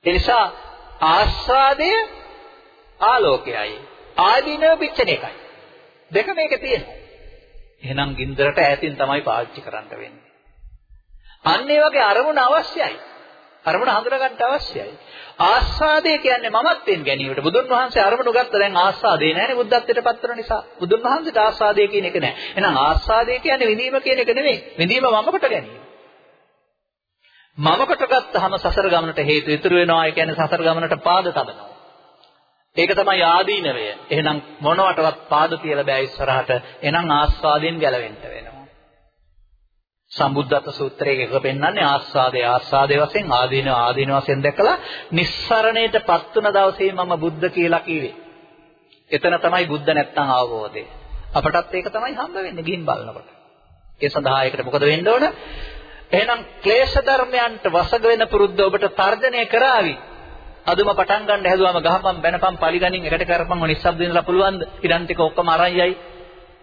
ඒ නිසා ආස්වාදය ආලෝකයයි. ආදීනව පිච්චෙන එකයි. දෙක මේක තියෙනවා. එහෙනම් ගින්දරට ඈතින් තමයි පාවිච්චි කරන්න වෙන්නේ. අන්න ඒ වගේ අරමුණ අවශ්‍යයි. අරමුණ හඳුනගන්න අවශ්‍යයි. ආස්වාදය කියන්නේ මමත්වෙන් ගැනීමට බුදුන් වහන්සේ අරමුණු ගත්ත දැන් ආස්වාදේ නැහැනේ බුද්ධත්වයට පත් වෙන නිසා. බුදුන් වහන්සේට ආස්වාදය කියන එක නැහැ. එහෙනම් ආස්වාදය කියන්නේ විඳීම කියන එක නෙමෙයි. විඳීම මමකට ගැනීම. මමකට ගත්තාම සසර ගමනට හේතු ඉතුරු වෙනවා. ඒ කියන්නේ සසර ගමනට පාද තබනවා. ඒක තමයි ආදීනවය. එහෙනම් මොනවටවත් පාද තියලා බෑ ඉස්සරහට. එහෙනම් ආස්වාදයෙන් ගැලවෙන්න වෙනවා. සම්බුද්ධත්ව සූත්‍රයේ එක පෙන්වන්නේ ආස්වාදේ ආස්වාදේ වශයෙන් ආදීන ආදීන වශයෙන් දැකලා නිස්සරණයටපත් වුණ දවසේ මම බුද්ධ කියලා කිව්වේ. එතන තමයි බුද්ධ නැත්තම් අවබෝධය. අපටත් ඒක තමයි හම්බ වෙන්නේ ගිහින් බලනකොට. ඒ සඳහා ඒකට මොකද වෙන්න ඕන? එහෙනම් ක්ලේශ ධර්මයන්ට වසඟ වෙන පුරුද්ද ඔබට තර්ජනය කරાવી. අදම පටන් ගන්න හැදුවම ගහපම් බැනපම් පරිගණින් එකට කරපම් නිස්සබ්ද වෙනලා පුළුවන්ද? ඉරන් ටික ඔක්කොම අරන් යයි.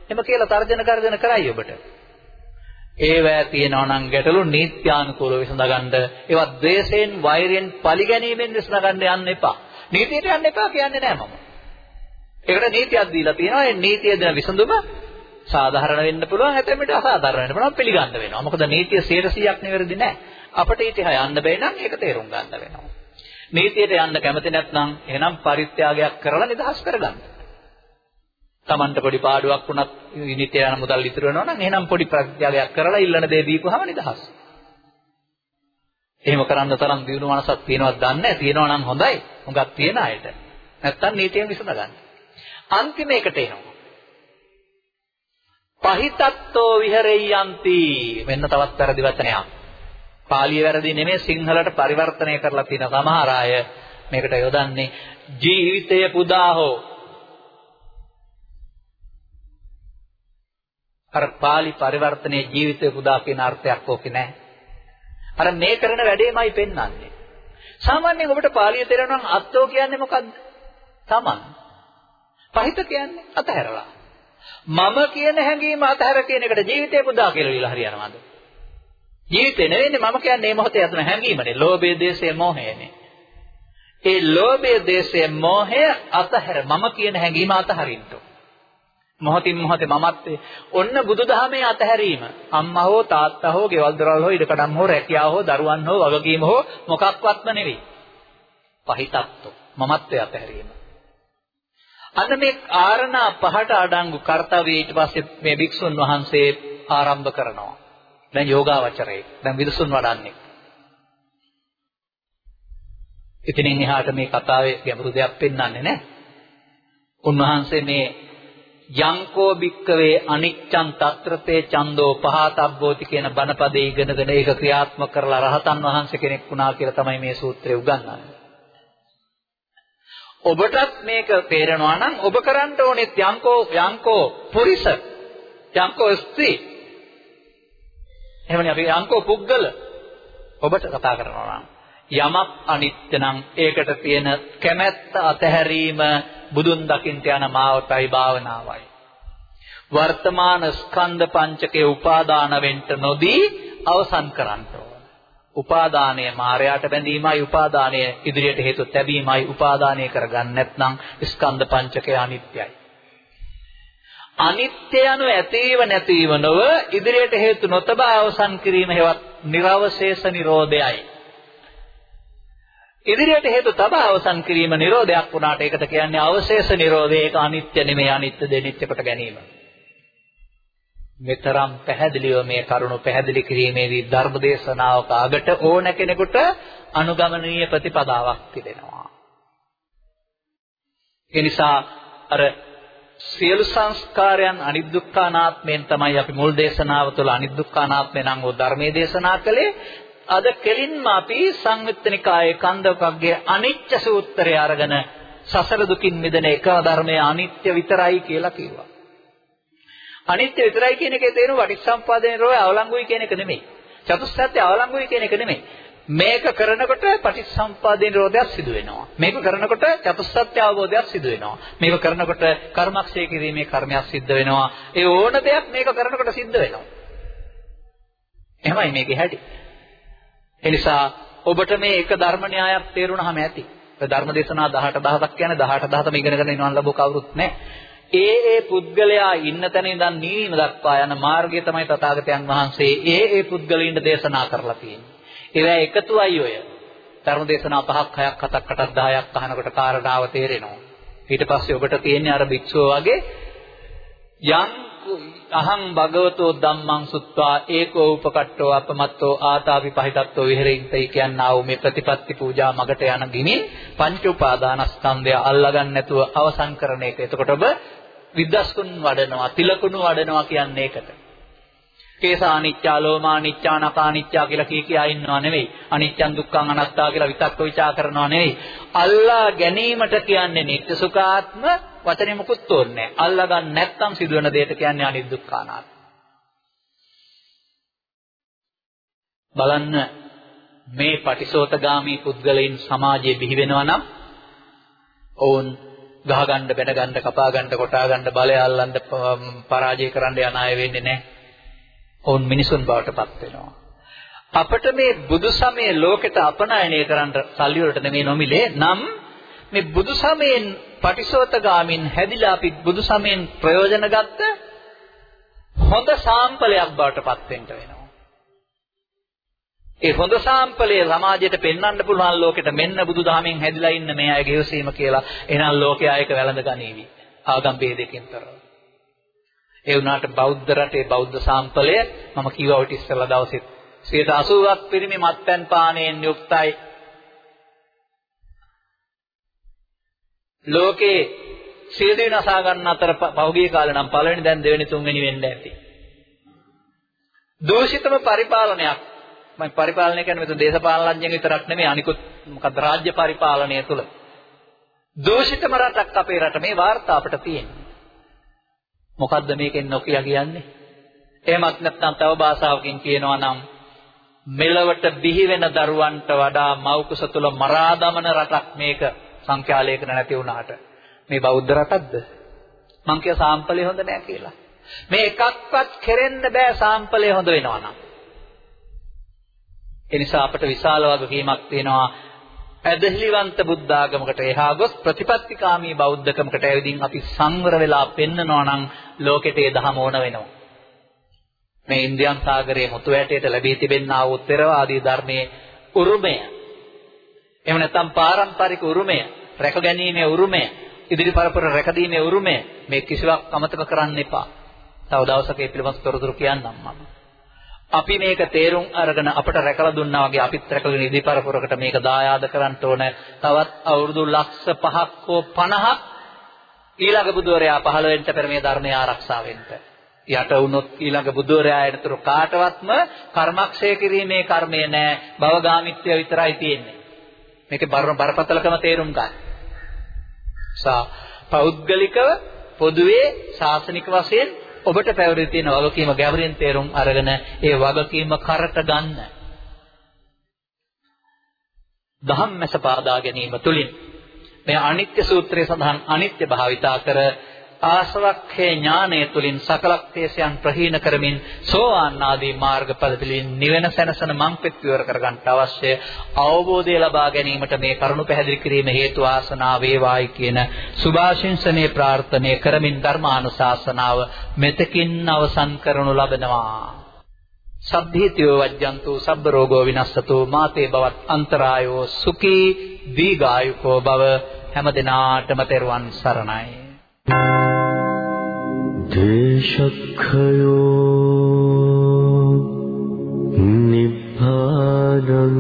එම කියලා තර්ජන කරගෙන කරයි ඔබට. ඒවැ තියෙනවා නම් ගැටලු නීත්‍යානුකූලව විසඳගන්න ඒවා ද්වේෂයෙන් වෛරයෙන් පරිගැනීමෙන් විසඳගන්න යන්න එපා. නීතියට යන්න එපා කියන්නේ නෑ මම. ඒකට නීතියක් දීලා තියෙනවා. ඒ නීතිය දෙන විසඳුම සාධාරණ වෙන්න පුළුවන්, හැතැම් විට අසාධාරණ වෙන්න පුළුවන් පිළිගන්න වෙනවා. මොකද නීතිය 100%ක් නිවැරදි නෑ. අපිට ඊට යන්න බැයි නම් ඒක තේරුම් ගන්න වෙනවා. නීතියට යන්න කැමති නැත්නම් එහෙනම් පරිත්‍යාගයක් කරලා නිදහස් කරගන්න. Tamanට පොඩි පාඩුවක් වුණත් විනිතය යන මුදල් ඉතුරු වෙනවා නම් එහෙනම් පොඩි ප්‍රත්‍යාගයක් කරලා ඉල්ලන දේ දීපුවාම නිදහස්. එහෙම කරන්න තරම් දියුණු මනසක් තියෙනවද දන්නේ නැහැ. තියෙනවා නම් හොඳයි. හුඟක් තියෙන අයට. නැත්තම් නීතියෙන් විසඳ ගන්න. අන්තිම එකට එනවා. පහිතත්තෝ විහෙරෙය්‍යන්ති මෙන්න තවත් වැරදි වචනයක්. පාලිය වැරදි නෙමෙයි සිංහලට පරිවර්තනය කරලා තියෙන සමහර අය මේකට යොදන්නේ ජීවිතය පුදා හෝ අර pāli පරිවර්තනයේ ජීවිතය පුදා කියන අර්ථයක් ඕකේ නැහැ. අර මේ කරන වැඩේමයි පෙන්වන්නේ. සාමාන්‍යයෙන් ඔබට පාලිය තේරෙනවා නම් අත්ෝ කියන්නේ මොකද්ද? Taman. පහිත කියන්නේ අතහැරලා. මම කියන හැඟීම අතහැර කියන එකට ජීවිතේ පුදා කියලා විලා හරියනවද? ජීවිතේ නෙවෙන්නේ මම කියන්නේ මේ මොහොතේ යතුන හැඟීමනේ. ලෝභය, දේශය, මෝහයනේ. ඒ ලෝභය, දේශය, මෝහය අතහැර මම කියන හැඟීම අතහරින්න ඕන. මොහොතින් මොහොතේ මමත්වේ ඔන්න බුදුදහමේ අතහැරීම. අම්මා හෝ තාත්තා හෝ ගෙවල් දොරවල් හෝ ඉඩකඩම් හෝ රැකියාව හෝ දරුවන් හෝ වගකීම හෝ මොකක්වත්ම නෙවෙයි. පහිතත්ව. මමත්වේ අතහැරීම. අන්න මේ කාරණා පහට අඩංගු කාර්යය ඊට පස්සේ මේ භික්ෂුන් වහන්සේ ආරම්භ කරනවා. දැන් යෝගාවචරයේ. දැන් විදසුන් වඩන්නේ. ඉතින් එහාට මේ කතාවේ ගැඹුරු දෙයක් පෙන්වන්නේ නැහැ. උන්වහන්සේ මේ යංකෝ භික්කවේ අනිච්ඡං తත්‍රතේ චන්தோ පහතබ්බෝති කියන බණපදේ ඉගෙනගෙන ඒක ක්‍රියාත්මක කරලා රහතන් වහන්සේ කෙනෙක් වුණා කියලා තමයි මේ සූත්‍රය උගන්වන්නේ. ඔබටත් මේක තේරෙනවා නම් ඔබ කරන්න ඕනේ යංකෝ යංකෝ පුරිස යංකෝ ස්ත්‍රී එහෙමනේ අපි යංකෝ පුද්ගල ඔබට කතා කරනවා නම් යමක් අනිත්‍ය නම් ඒකට තියෙන කැමැත්ත අතහැරීම බුදුන් දකින්ට යන මාවතයි භාවනාවයි. වර්තමාන ස්කන්ධ පංචකයේ උපාදාන වෙන්න නොදී අවසන් කරන්න ඕන. උපාදානය මායයට බැඳීමයි උපාදානය ඉදිරියට හේතු තැබීමයි උපාදානය කරගන්න නැත්නම් ස්කන්ධ පංචකය අනිත්‍යයි. අනිත්‍ය යනු ඇතීව නැතිව නොව ඉදිරියට හේතු නොතබා අවසන් කිරීම හේවත් නිර්වශේෂ නිරෝධයයි. ඉදිරියට හේතු තබා අවසන් කිරීම නිරෝධයක් වුණාට ඒකට කියන්නේ අවශේෂ නිරෝධය ඒක අනිත්‍ය නෙමෙයි අනිත්‍ය දෙනිත්‍ය කොට ගැනීම. මෙතරම් පැහැදිලිව මේ කරුණු පැහැදිලි කිරීමේදී ධර්මදේශනාවක අගට ඕන කෙනෙකුට අනුගමනීය ප්‍රතිපදාවක් තිබෙනවා. ඒ නිසා අර සියලු සංස්කාරයන් අනිදුක්ඛානාත්මයෙන් තමයි අපි මුල් දේශනාව තුළ අනිදුක්ඛානාත්මය නම් වූ ධර්මයේ දේශනා කළේ. අද කෙලින්ම අපි සංයුත්තනිකායේ කන්දකග්ගේ අනිච්ච සූත්‍රය අරගෙන සසර දුකින් මිදෙන එක ධර්මය අනිත්‍ය විතරයි කියලා කිව්වා. අනිත්‍ය විතරයි කියන එකේ තේරුම පටිච්චසම්පාදයේ රෝය අවලංගුයි කියන එක නෙමෙයි. චතුස්සත්‍ය අවලංගුයි කියන එක නෙමෙයි. මේක කරනකොට පටිච්චසම්පාදේ නිරෝධයක් සිදු වෙනවා. මේක කරනකොට චතුස්සත්‍ය අවබෝධයක් සිදු වෙනවා. මේක කරනකොට කර්මක්ෂය කිරීමේ කර්මයක් සිද්ධ වෙනවා. ඒ ඕන දෙයක් මේක කරනකොට සිද්ධ වෙනවා. එහෙමයි මේකේ හැටි. ඒ නිසා ඔබට මේ එක ධර්ම න්‍යායක් තේරුණාම ඇති. ඒ ධර්ම දේශනා 18 10ක් කියන්නේ 18 10ම ඉගෙනගෙන ඉන්නවන් ලැබුව කවුරුත් නැහැ. ඒ ඒ පුද්ගලයා ඉන්න තැන ඉඳන් නිවීම දක්වා යන මාර්ගය තමයි තථාගතයන් වහන්සේ ඒ ඒ පුද්ගලයින්ට දේශනා කරලා තියෙන්නේ. ඒවා එකතුවයි ඔය. ධර්ම දේශනා පහක් හයක් හතක් අටක් 10ක් අහනකොට කාරණාව තේරෙනවා. ඊට පස්සේ ඔබට තියෙන්නේ අර භික්ෂුව වගේ යම් අහං භගවතෝ ධම්මං සුත්වා ඒකෝ උපකට්ඨෝ අපමත්තෝ ආතාපි පහිතත්ෝ විහෙරින්තයි කියනා වූ මේ ප්‍රතිපත්ති පූජා මගට යන ගිනි පංච උපාදානස්කන්ධය අල්ලගන්න නැතුව අවසන් කරන එක. එතකොට ඔබ විදස්කුන් වඩනවා, තිලකුණු වඩනවා කියන්නේ ඒකට. කේසානිච්චා ලෝමානිච්චා නකානිච්චා කියලා කී කියා ඉන්නව නෙවෙයි. අනිච්චං දුක්ඛං අනාත්තා කියලා විතක්ක ਵਿਚා කරනවා නෙවෙයි. අල්ලා ගැනීමට කියන්නේ නිත්‍ය සුඛාත්ම වචනේ මුකුත් තෝරන්නේ නැහැ. අල්ලා ගන්න නැත්නම් සිදුවෙන දෙයට කියන්නේ අනිත් දුක්ඛානාත්ම. බලන්න මේ පටිසෝතගාමී පුද්ගලයන් සමාජයේ බිහි වෙනවා නම් ඔවුන් ගහ ගන්න, බැන ගන්න, කපා ගන්න, කොටා ගන්න, බලය අල්ලන්න, පරාජය කරන්න යන අය වෙන්නේ නැහැ. ඔවුන් මිනිසුන් බවට පත් වෙනවා. අපිට මේ බුදු සමයේ ලෝකෙට අපනයනය කරන්න සල්ලි වලට නෙමෙයි නොමිලේ නම් මේ බුදු සමයෙන් පටිසෝතගාමින් හැදිලා අපි බුදු සමයෙන් ප්‍රයෝජන ගත්ත හොඳ සාම්පලයක් බවට පත් වෙන්න වෙනවා. ඒ හොඳ සාම්පලය සමාජයට පෙන්වන්න පුළුවන් ලෝකෙට මෙන්න බුදුදහමෙන් හැදිලා ඉන්න මේ අය ගෙවසීම කියලා එහෙනම් ලෝකයා ඒක වැළඳ ගනීවි. ආගම් ભેදකින් තොරව. ඒ වුණාට බෞද්ධ රටේ බෞද්ධ සාම්පලය මම කිව්වා ඔය ඉස්සෙල්ලා දවසේ 80ක් පිරිමි මත්පැන් පානයෙන් යුක්තයි. ලෝකේ සියදිවි නසා ගන්න අතර පහුගිය කාලේ නම් පළවෙනි දැන් දෙවෙනි තුන්වෙනි වෙන්න ඇති. දූෂිතම පරිපාලනයක් මම පරිපාලනය කියන්නේ මෙතන දේශපාලනඥයන් විතරක් නෙමෙයි අනිකුත් මොකද රාජ්‍ය පරිපාලනය තුළ දූෂිතම රටක් අපේ රට මේ වාර්තා අපිට තියෙනවා. මොකද්ද මේකෙන් නොකිය කියන්නේ? එහෙමත් නැත්නම් තව භාෂාවකින් කියනවා නම් මෙලවට බිහි වෙන දරුවන්ට වඩා මව්කුස තුල මරා දමන රටක් මේක සංඛ්‍යාලයක නැති වුණාට මේ බෞද්ධ රටක්ද? මං කිය සාම්පලේ හොඳ නෑ කියලා. මේ එකක්වත් කෙරෙන්න බෑ සාම්පලේ හොඳ වෙනවා නම්. ඒ නිසා අපට විශාල වගකීමක් තියෙනවා ඇදහිලිවන්ත බුද්ධ ආගමකට එහා ගොස් ප්‍රතිපත්තිකාමී බෞද්ධකමකට ඇවිදින් අපි සංවර වෙලා පෙන්නනවා නම් ලෝකෙට ඒ දහම ඕන වෙනවා. මේ ඉන්දියන් සාගරයේ මුතු වැටේට ලැබී තිබෙනා වූ ත්‍තරවාදී ධර්මයේ උරුමය. එහෙම නැත්නම් පාරම්පරික උරුමය, රැකගැනීමේ උරුමය, ඉදිරි පරපුර රැකදීමේ උරුමය මේ කිසිවක් අමතක කරන්න එපා. තව දවසක ඒ පිළිබඳ තොරතුරු කියන්නම් මම. අපි මේක තේරුම් අරගෙන අපට රැකලා දුන්නා වගේ අපිත් රැකගෙන ඉදිරිපරපුරකට මේක දායාද කරන්න ඕන. තවත් අවුරුදු ලක්ෂ 5ක් හෝ 50ක් ඊළඟ බුදුරයා පහළ වෙන්න පෙර මේ ධර්මය ආරක්ෂා වෙන්න. යට වුණොත් ඊළඟ බුදුරයා එනතුරු කාටවත්ම කර්මක්ෂය කිරීමේ කර්මය නෑ. භවගාමිත්වය විතරයි තියෙන්නේ. මේකේ බරපතලකම තේරුම් ගන්න. සා පෞද්ගලිකව පොදුවේ ශාසනික වශයෙන් ඔබට පැවරී තියෙන වගකීම ගැඹුරින් තේරුම් අරගෙන ඒ වගකීම කරට ගන්න. ධම්මස පාදා ගැනීම තුලින් මේ අනිත්‍ය සූත්‍රයේ සඳහන් අනිත්‍ය භාවිතා කර ආසවක්ඛේ ඥානය තුලින් සකල ක්ලේශයන් ප්‍රහීන කරමින් සෝවාන් ආදී මාර්ගඵල පිළින් නිවන සැනසෙන මංපෙත් විවර කරගන්න අවශ්‍ය අවබෝධය ලබා ගැනීමට මේ කරුණු පැහැදිලි කිරීම හේතු ආසනාව වේවායි කියන සුභාශිංසනයේ ප්‍රාර්ථනා කරමින් ධර්මානුශාසනාව මෙතකින් අවසන් කරනු ලබනවා. සබ්බීතියෝ වජ්ජන්තු සබ්බ රෝගෝ විනස්සතු මාතේ බවත් අන්තරායෝ සුඛී දීගායුකෝ භව හැම දිනාටම තෙරුවන් සරණයි. දේශක්ඛයෝ නිබ්බානං